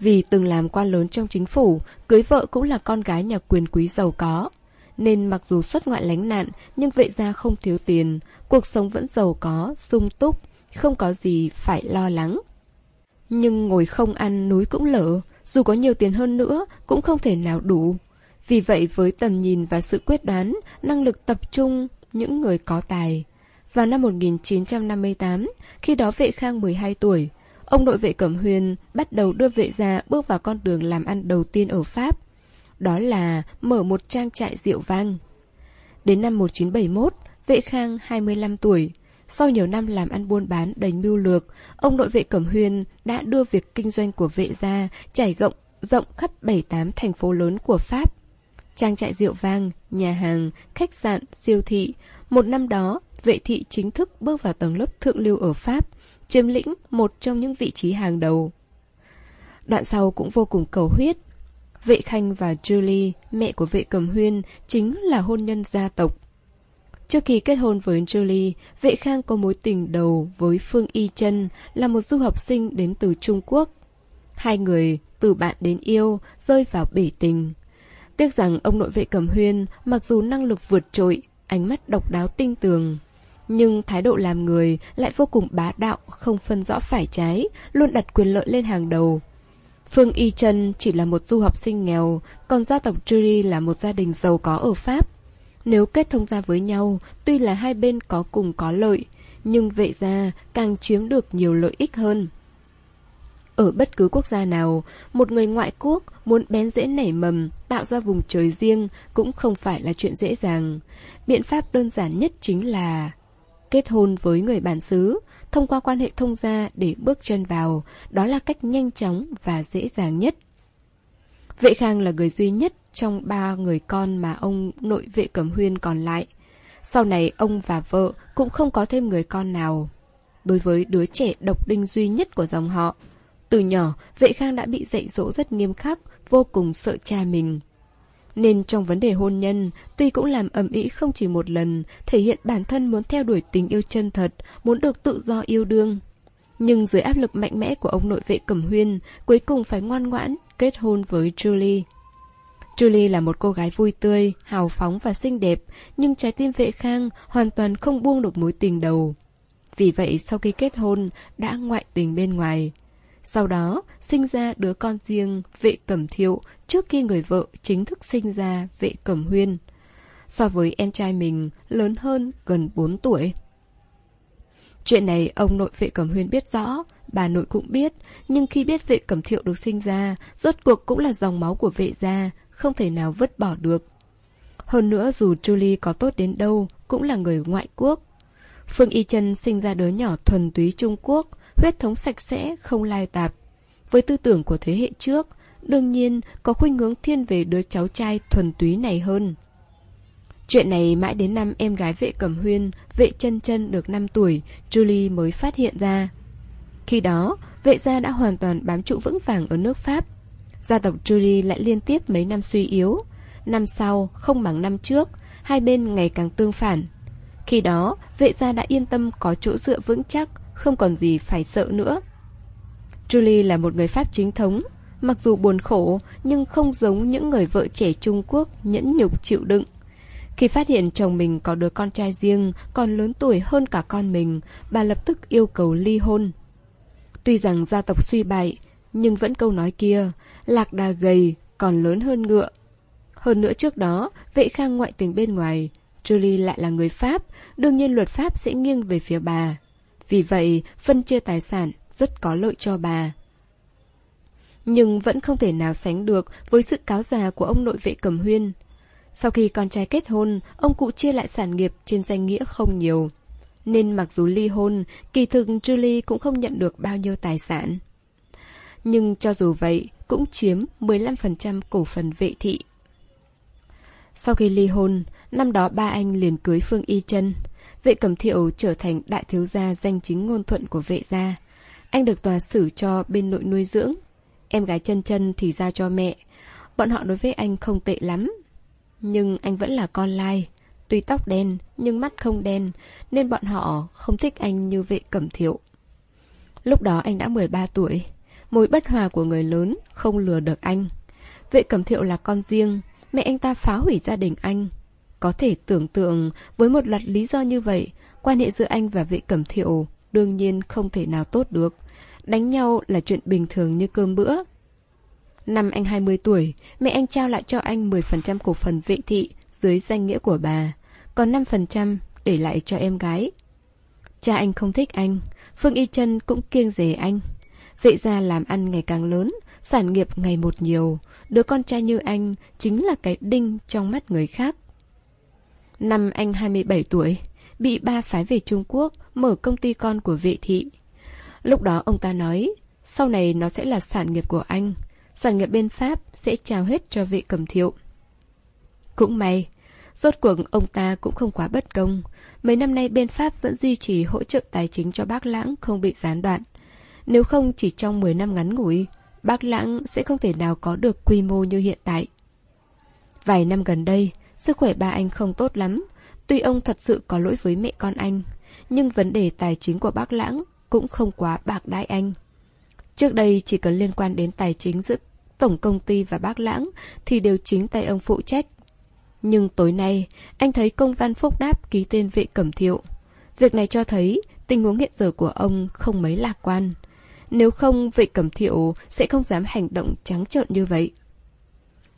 Vì từng làm quan lớn trong chính phủ, cưới vợ cũng là con gái nhà quyền quý giàu có. Nên mặc dù xuất ngoại lánh nạn, nhưng vệ gia không thiếu tiền, cuộc sống vẫn giàu có, sung túc, không có gì phải lo lắng. Nhưng ngồi không ăn núi cũng lở, dù có nhiều tiền hơn nữa cũng không thể nào đủ. Vì vậy với tầm nhìn và sự quyết đoán, năng lực tập trung, những người có tài. Vào năm 1958, khi đó vệ khang 12 tuổi, ông nội vệ Cẩm Huyền bắt đầu đưa vệ gia bước vào con đường làm ăn đầu tiên ở Pháp. Đó là mở một trang trại rượu vang. Đến năm 1971, vệ khang 25 tuổi, sau nhiều năm làm ăn buôn bán đầy mưu lược, ông nội vệ Cẩm huyên đã đưa việc kinh doanh của vệ gia trải rộng rộng khắp 7-8 thành phố lớn của Pháp. Trang trại rượu vang, nhà hàng, khách sạn, siêu thị. Một năm đó, vệ thị chính thức bước vào tầng lớp thượng lưu ở Pháp, chiếm lĩnh một trong những vị trí hàng đầu. Đoạn sau cũng vô cùng cầu huyết. Vệ Khanh và Julie, mẹ của vệ Cẩm Huyên, chính là hôn nhân gia tộc. Trước khi kết hôn với Julie, Vệ Khang có mối tình đầu với Phương Y Trân là một du học sinh đến từ Trung Quốc. Hai người từ bạn đến yêu, rơi vào bể tình. Tiếc rằng ông nội vệ Cẩm Huyên mặc dù năng lực vượt trội, ánh mắt độc đáo tinh tường, nhưng thái độ làm người lại vô cùng bá đạo, không phân rõ phải trái, luôn đặt quyền lợi lên hàng đầu. Phương Y Trân chỉ là một du học sinh nghèo, còn gia tộc Julie là một gia đình giàu có ở Pháp. Nếu kết thông ra với nhau, tuy là hai bên có cùng có lợi, nhưng vệ gia càng chiếm được nhiều lợi ích hơn. Ở bất cứ quốc gia nào, một người ngoại quốc muốn bén dễ nảy mầm, tạo ra vùng trời riêng cũng không phải là chuyện dễ dàng. Biện pháp đơn giản nhất chính là kết hôn với người bản xứ, thông qua quan hệ thông gia để bước chân vào, đó là cách nhanh chóng và dễ dàng nhất. Vệ Khang là người duy nhất trong ba người con mà ông nội vệ cẩm huyên còn lại. Sau này ông và vợ cũng không có thêm người con nào. Đối với đứa trẻ độc đinh duy nhất của dòng họ, từ nhỏ vệ khang đã bị dạy dỗ rất nghiêm khắc, vô cùng sợ cha mình. Nên trong vấn đề hôn nhân, tuy cũng làm ầm ĩ không chỉ một lần, thể hiện bản thân muốn theo đuổi tình yêu chân thật, muốn được tự do yêu đương. Nhưng dưới áp lực mạnh mẽ của ông nội vệ Cẩm Huyên, cuối cùng phải ngoan ngoãn kết hôn với Julie. Julie là một cô gái vui tươi, hào phóng và xinh đẹp, nhưng trái tim vệ khang hoàn toàn không buông được mối tình đầu. Vì vậy sau khi kết hôn, đã ngoại tình bên ngoài. Sau đó, sinh ra đứa con riêng, vệ cẩm thiệu, trước khi người vợ chính thức sinh ra vệ cẩm huyên. So với em trai mình, lớn hơn gần 4 tuổi. Chuyện này ông nội vệ cẩm huyên biết rõ, bà nội cũng biết, nhưng khi biết vệ cẩm thiệu được sinh ra, rốt cuộc cũng là dòng máu của vệ gia, không thể nào vứt bỏ được. Hơn nữa dù Julie có tốt đến đâu, cũng là người ngoại quốc. Phương Y Trân sinh ra đứa nhỏ thuần túy Trung Quốc, huyết thống sạch sẽ, không lai tạp. Với tư tưởng của thế hệ trước, đương nhiên có khuynh hướng thiên về đứa cháu trai thuần túy này hơn. Chuyện này mãi đến năm em gái vệ cẩm huyên, vệ chân chân được 5 tuổi, Julie mới phát hiện ra. Khi đó, vệ gia đã hoàn toàn bám trụ vững vàng ở nước Pháp. Gia tộc Julie lại liên tiếp mấy năm suy yếu. Năm sau, không bằng năm trước, hai bên ngày càng tương phản. Khi đó, vệ gia đã yên tâm có chỗ dựa vững chắc, không còn gì phải sợ nữa. Julie là một người Pháp chính thống, mặc dù buồn khổ nhưng không giống những người vợ trẻ Trung Quốc nhẫn nhục chịu đựng. Khi phát hiện chồng mình có đứa con trai riêng còn lớn tuổi hơn cả con mình, bà lập tức yêu cầu ly hôn. Tuy rằng gia tộc suy bại, nhưng vẫn câu nói kia, lạc đà gầy còn lớn hơn ngựa. Hơn nữa trước đó, vệ khang ngoại tình bên ngoài, Julie lại là người Pháp, đương nhiên luật pháp sẽ nghiêng về phía bà. Vì vậy, phân chia tài sản rất có lợi cho bà. Nhưng vẫn không thể nào sánh được với sự cáo già của ông nội vệ cầm huyên. Sau khi con trai kết hôn, ông cụ chia lại sản nghiệp trên danh nghĩa không nhiều. Nên mặc dù ly hôn, kỳ thực Julie cũng không nhận được bao nhiêu tài sản. Nhưng cho dù vậy, cũng chiếm 15% cổ phần vệ thị. Sau khi ly hôn, năm đó ba anh liền cưới Phương Y chân Vệ Cẩm Thiệu trở thành đại thiếu gia danh chính ngôn thuận của vệ gia. Anh được tòa xử cho bên nội nuôi dưỡng. Em gái chân chân thì ra cho mẹ. Bọn họ đối với anh không tệ lắm. Nhưng anh vẫn là con lai. Tuy tóc đen, nhưng mắt không đen, nên bọn họ không thích anh như vệ cẩm thiệu. Lúc đó anh đã 13 tuổi. Mối bất hòa của người lớn không lừa được anh. Vệ cẩm thiệu là con riêng, mẹ anh ta phá hủy gia đình anh. Có thể tưởng tượng với một loạt lý do như vậy, quan hệ giữa anh và vệ cẩm thiệu đương nhiên không thể nào tốt được. Đánh nhau là chuyện bình thường như cơm bữa. Năm anh 20 tuổi, mẹ anh trao lại cho anh 10% cổ phần vệ thị dưới danh nghĩa của bà, còn 5% để lại cho em gái. Cha anh không thích anh, Phương Y Trân cũng kiêng rể anh. Vệ gia làm ăn ngày càng lớn, sản nghiệp ngày một nhiều, đứa con trai như anh chính là cái đinh trong mắt người khác. Năm anh 27 tuổi, bị ba phái về Trung Quốc mở công ty con của vệ thị. Lúc đó ông ta nói, sau này nó sẽ là sản nghiệp của anh, sản nghiệp bên Pháp sẽ trao hết cho vệ cầm thiệu. Cũng may, rốt cuộc ông ta cũng không quá bất công. Mấy năm nay bên Pháp vẫn duy trì hỗ trợ tài chính cho bác Lãng không bị gián đoạn. Nếu không chỉ trong 10 năm ngắn ngủi, bác Lãng sẽ không thể nào có được quy mô như hiện tại. Vài năm gần đây, sức khỏe ba anh không tốt lắm. Tuy ông thật sự có lỗi với mẹ con anh, nhưng vấn đề tài chính của bác Lãng cũng không quá bạc đãi anh. Trước đây chỉ cần liên quan đến tài chính giữa tổng công ty và bác Lãng thì đều chính tay ông phụ trách. Nhưng tối nay, anh thấy công văn phúc đáp ký tên vệ cẩm thiệu. Việc này cho thấy tình huống hiện giờ của ông không mấy lạc quan. Nếu không, vệ cẩm thiệu sẽ không dám hành động trắng trợn như vậy.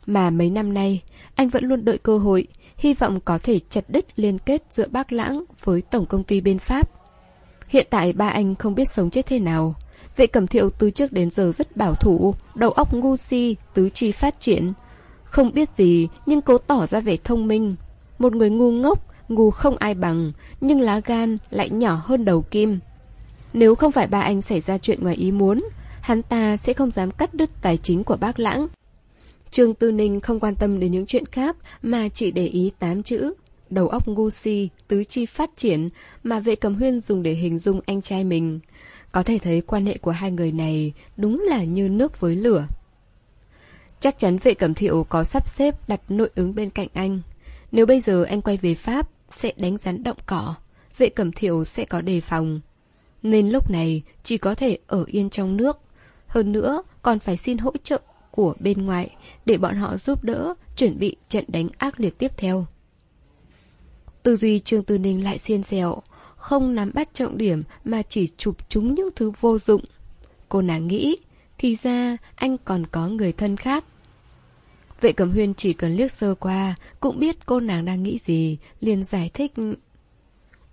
Mà mấy năm nay, anh vẫn luôn đợi cơ hội, hy vọng có thể chặt đứt liên kết giữa bác lãng với tổng công ty bên Pháp. Hiện tại ba anh không biết sống chết thế nào. Vệ cẩm thiệu từ trước đến giờ rất bảo thủ, đầu óc ngu si, tứ chi phát triển. Không biết gì, nhưng cố tỏ ra vẻ thông minh. Một người ngu ngốc, ngu không ai bằng, nhưng lá gan lại nhỏ hơn đầu kim. Nếu không phải ba anh xảy ra chuyện ngoài ý muốn, hắn ta sẽ không dám cắt đứt tài chính của bác lãng. Trương Tư Ninh không quan tâm đến những chuyện khác mà chỉ để ý tám chữ. Đầu óc ngu si, tứ chi phát triển mà vệ cầm huyên dùng để hình dung anh trai mình. Có thể thấy quan hệ của hai người này đúng là như nước với lửa. Chắc chắn vệ cầm thiệu có sắp xếp đặt nội ứng bên cạnh anh. Nếu bây giờ anh quay về Pháp, sẽ đánh rắn động cỏ. Vệ cầm thiệu sẽ có đề phòng. Nên lúc này chỉ có thể ở yên trong nước. Hơn nữa, còn phải xin hỗ trợ của bên ngoài để bọn họ giúp đỡ chuẩn bị trận đánh ác liệt tiếp theo. Tư duy Trương Tư Ninh lại xiên xẹo, không nắm bắt trọng điểm mà chỉ chụp chúng những thứ vô dụng. Cô nàng nghĩ, thì ra anh còn có người thân khác. Vệ Cẩm Huyên chỉ cần liếc sơ qua, cũng biết cô nàng đang nghĩ gì, liền giải thích.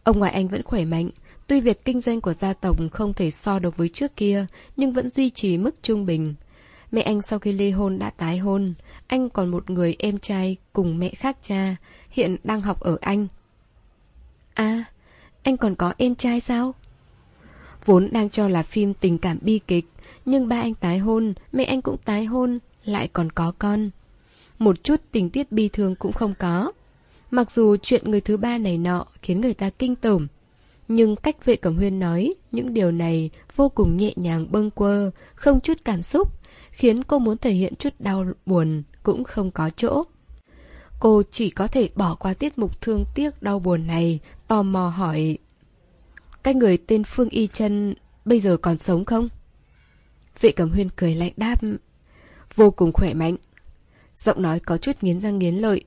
Ông ngoại anh vẫn khỏe mạnh, tuy việc kinh doanh của gia tộc không thể so được với trước kia, nhưng vẫn duy trì mức trung bình. Mẹ anh sau khi ly hôn đã tái hôn, anh còn một người em trai cùng mẹ khác cha, hiện đang học ở Anh. À, anh còn có em trai sao? Vốn đang cho là phim tình cảm bi kịch, nhưng ba anh tái hôn, mẹ anh cũng tái hôn, lại còn có con. Một chút tình tiết bi thương cũng không có. Mặc dù chuyện người thứ ba này nọ khiến người ta kinh tởm, nhưng cách vệ cẩm huyên nói, những điều này vô cùng nhẹ nhàng bâng quơ, không chút cảm xúc, khiến cô muốn thể hiện chút đau buồn cũng không có chỗ. Cô chỉ có thể bỏ qua tiết mục thương tiếc đau buồn này, tò mò hỏi Cái người tên Phương Y chân bây giờ còn sống không? Vệ Cẩm Huyên cười lạnh đáp Vô cùng khỏe mạnh Giọng nói có chút nghiến răng nghiến lợi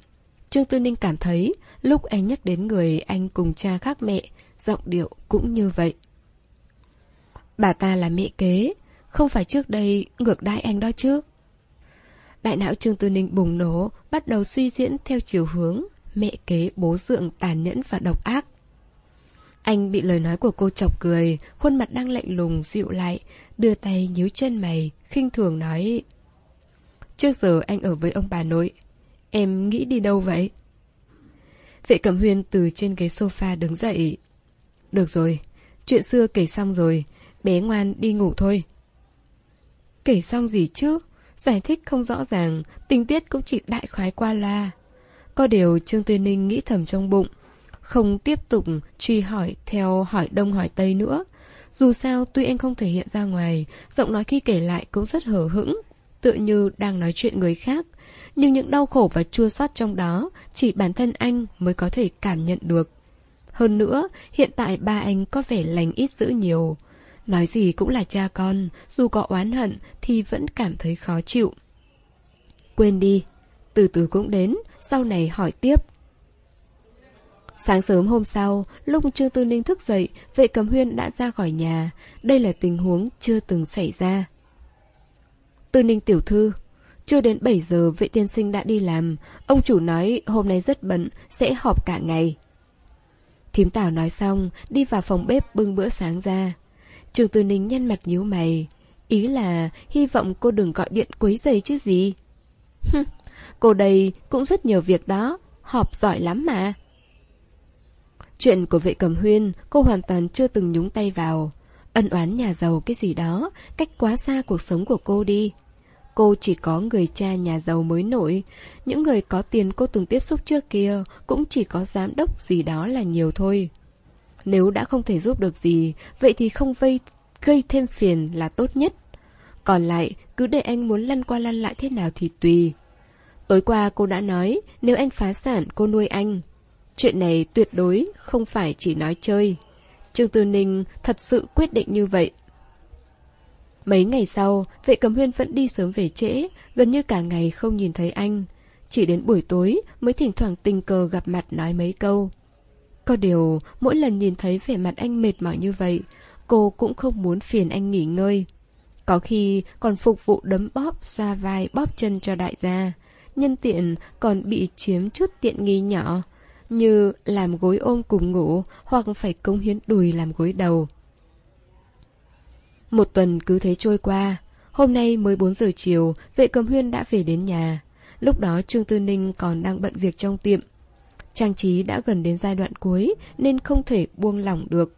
Trương Tư Ninh cảm thấy Lúc anh nhắc đến người anh cùng cha khác mẹ Giọng điệu cũng như vậy Bà ta là mẹ kế Không phải trước đây ngược đãi anh đó chứ Đại não Trương Tư Ninh bùng nổ Bắt đầu suy diễn theo chiều hướng mẹ kế bố dượng tàn nhẫn và độc ác. Anh bị lời nói của cô chọc cười, khuôn mặt đang lạnh lùng dịu lại, đưa tay nhíu chân mày, khinh thường nói. Trước giờ anh ở với ông bà nội, em nghĩ đi đâu vậy? Vệ cẩm huyên từ trên ghế sofa đứng dậy. Được rồi, chuyện xưa kể xong rồi, bé ngoan đi ngủ thôi. Kể xong gì chứ? Giải thích không rõ ràng, tình tiết cũng chỉ đại khái qua la. Có điều Trương Tư Ninh nghĩ thầm trong bụng, không tiếp tục truy hỏi theo hỏi đông hỏi tây nữa. Dù sao tuy anh không thể hiện ra ngoài, giọng nói khi kể lại cũng rất hở hững, tựa như đang nói chuyện người khác. Nhưng những đau khổ và chua xót trong đó chỉ bản thân anh mới có thể cảm nhận được. Hơn nữa, hiện tại ba anh có vẻ lành ít dữ nhiều. Nói gì cũng là cha con, dù có oán hận thì vẫn cảm thấy khó chịu. Quên đi, từ từ cũng đến, sau này hỏi tiếp. Sáng sớm hôm sau, lúc Trương Tư Ninh thức dậy, vệ cầm huyên đã ra khỏi nhà. Đây là tình huống chưa từng xảy ra. Tư Ninh tiểu thư, chưa đến 7 giờ vệ tiên sinh đã đi làm. Ông chủ nói hôm nay rất bận, sẽ họp cả ngày. Thím Tảo nói xong, đi vào phòng bếp bưng bữa sáng ra. Trường Tư Ninh nhăn mặt nhíu mày. Ý là hy vọng cô đừng gọi điện quấy giày chứ gì. Cô đây cũng rất nhiều việc đó, họp giỏi lắm mà. Chuyện của vệ cầm huyên, cô hoàn toàn chưa từng nhúng tay vào. Ân oán nhà giàu cái gì đó, cách quá xa cuộc sống của cô đi. Cô chỉ có người cha nhà giàu mới nổi. Những người có tiền cô từng tiếp xúc trước kia cũng chỉ có giám đốc gì đó là nhiều thôi. Nếu đã không thể giúp được gì, vậy thì không vây gây thêm phiền là tốt nhất. Còn lại, cứ để anh muốn lăn qua lăn lại thế nào thì tùy. Tối qua cô đã nói, nếu anh phá sản cô nuôi anh. Chuyện này tuyệt đối không phải chỉ nói chơi. Trương Tư Ninh thật sự quyết định như vậy. Mấy ngày sau, vệ cầm huyên vẫn đi sớm về trễ, gần như cả ngày không nhìn thấy anh. Chỉ đến buổi tối mới thỉnh thoảng tình cờ gặp mặt nói mấy câu. Có điều, mỗi lần nhìn thấy vẻ mặt anh mệt mỏi như vậy, cô cũng không muốn phiền anh nghỉ ngơi. Có khi còn phục vụ đấm bóp, xoa vai, bóp chân cho đại gia. Nhân tiện còn bị chiếm chút tiện nghi nhỏ, như làm gối ôm cùng ngủ hoặc phải cống hiến đùi làm gối đầu. Một tuần cứ thế trôi qua, hôm nay mới 4 giờ chiều, vệ cầm huyên đã về đến nhà. Lúc đó Trương Tư Ninh còn đang bận việc trong tiệm. Trang trí đã gần đến giai đoạn cuối nên không thể buông lỏng được.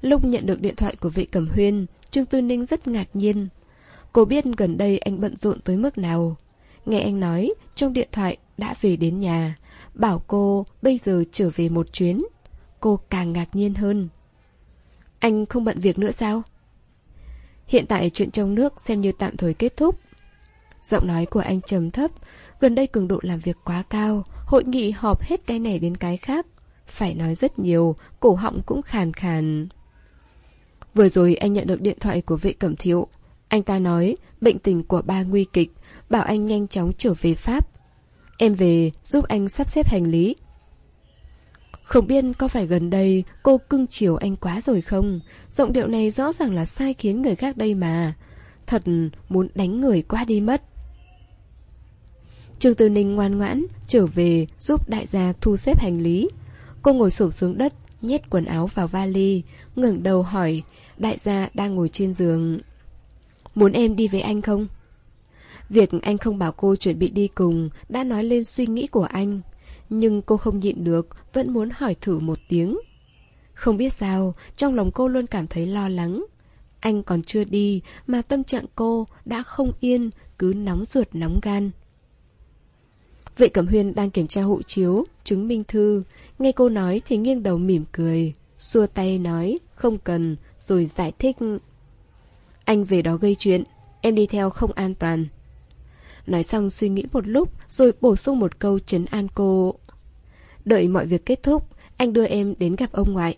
Lúc nhận được điện thoại của vệ cầm huyên, Trương Tư Ninh rất ngạc nhiên. Cô biết gần đây anh bận rộn tới mức nào. Nghe anh nói, trong điện thoại đã về đến nhà, bảo cô bây giờ trở về một chuyến. Cô càng ngạc nhiên hơn. Anh không bận việc nữa sao? Hiện tại chuyện trong nước xem như tạm thời kết thúc. Giọng nói của anh trầm thấp, gần đây cường độ làm việc quá cao, hội nghị họp hết cái này đến cái khác. Phải nói rất nhiều, cổ họng cũng khàn khàn. Vừa rồi anh nhận được điện thoại của vệ cẩm thiệu. Anh ta nói bệnh tình của ba nguy kịch, bảo anh nhanh chóng trở về Pháp. Em về giúp anh sắp xếp hành lý. Không biết có phải gần đây cô cưng chiều anh quá rồi không? Giọng điệu này rõ ràng là sai khiến người khác đây mà. Thật muốn đánh người quá đi mất. Trương Tư Ninh ngoan ngoãn trở về giúp đại gia thu xếp hành lý. Cô ngồi xổm xuống đất, nhét quần áo vào vali, ngẩng đầu hỏi đại gia đang ngồi trên giường. Muốn em đi với anh không? Việc anh không bảo cô chuẩn bị đi cùng đã nói lên suy nghĩ của anh. Nhưng cô không nhịn được, vẫn muốn hỏi thử một tiếng. Không biết sao, trong lòng cô luôn cảm thấy lo lắng. Anh còn chưa đi, mà tâm trạng cô đã không yên, cứ nóng ruột nóng gan. Vệ Cẩm Huyên đang kiểm tra hộ chiếu, chứng minh thư. Nghe cô nói thì nghiêng đầu mỉm cười, xua tay nói, không cần, rồi giải thích. Anh về đó gây chuyện, em đi theo không an toàn. Nói xong suy nghĩ một lúc, Rồi bổ sung một câu trấn an cô. Đợi mọi việc kết thúc, Anh đưa em đến gặp ông ngoại.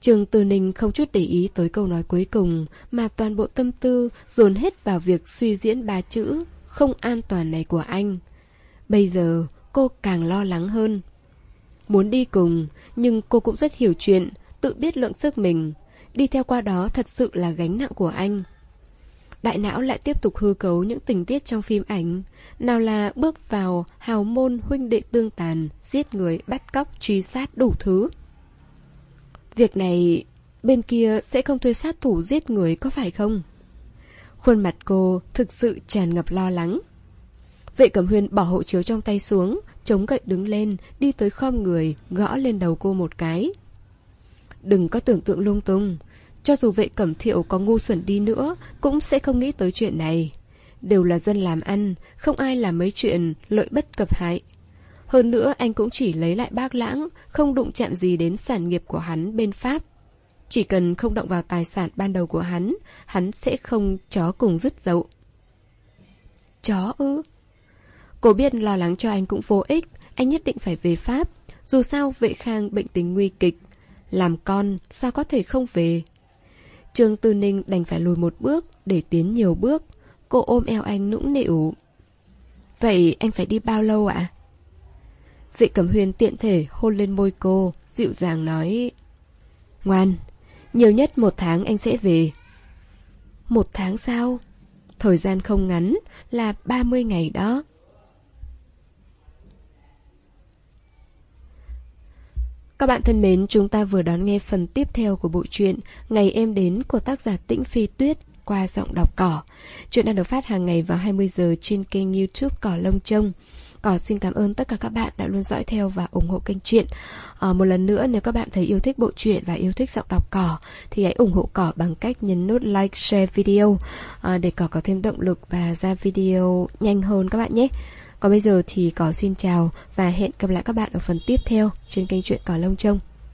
Trường Từ Ninh không chút để ý tới câu nói cuối cùng, Mà toàn bộ tâm tư dồn hết vào việc suy diễn ba chữ Không an toàn này của anh. Bây giờ, cô càng lo lắng hơn. Muốn đi cùng, Nhưng cô cũng rất hiểu chuyện, Tự biết lượng sức mình. Đi theo qua đó thật sự là gánh nặng của anh đại não lại tiếp tục hư cấu những tình tiết trong phim ảnh. Nào là bước vào hào môn huynh đệ tương tàn, giết người, bắt cóc, truy sát đủ thứ. Việc này bên kia sẽ không thuê sát thủ giết người có phải không? Khuôn mặt cô thực sự tràn ngập lo lắng. Vệ Cẩm Huyên bỏ hộ chiếu trong tay xuống, chống gậy đứng lên, đi tới khom người, gõ lên đầu cô một cái. Đừng có tưởng tượng lung tung, cho dù vệ cẩm thiệu có ngu xuẩn đi nữa, cũng sẽ không nghĩ tới chuyện này. Đều là dân làm ăn, không ai làm mấy chuyện lợi bất cập hại. Hơn nữa anh cũng chỉ lấy lại bác lãng, không đụng chạm gì đến sản nghiệp của hắn bên Pháp. Chỉ cần không động vào tài sản ban đầu của hắn, hắn sẽ không chó cùng dứt dậu. Chó ư? Cô biết lo lắng cho anh cũng vô ích, anh nhất định phải về Pháp. Dù sao vệ khang bệnh tình nguy kịch. Làm con, sao có thể không về? Trương Tư Ninh đành phải lùi một bước để tiến nhiều bước. Cô ôm eo anh nũng nịu. Vậy anh phải đi bao lâu ạ? Vị Cẩm Huyền tiện thể hôn lên môi cô, dịu dàng nói. Ngoan, nhiều nhất một tháng anh sẽ về. Một tháng sau? Thời gian không ngắn, là 30 ngày đó. Các bạn thân mến, chúng ta vừa đón nghe phần tiếp theo của bộ truyện Ngày em đến của tác giả Tĩnh Phi Tuyết qua giọng đọc cỏ. Chuyện đang được phát hàng ngày vào 20 giờ trên kênh YouTube Cỏ Lông Trông. Cỏ xin cảm ơn tất cả các bạn đã luôn dõi theo và ủng hộ kênh truyện. À, một lần nữa nếu các bạn thấy yêu thích bộ truyện và yêu thích giọng đọc cỏ thì hãy ủng hộ cỏ bằng cách nhấn nút like, share video à, để cỏ có thêm động lực và ra video nhanh hơn các bạn nhé. Còn bây giờ thì có xin chào và hẹn gặp lại các bạn ở phần tiếp theo trên kênh truyện Cỏ Lông Trông.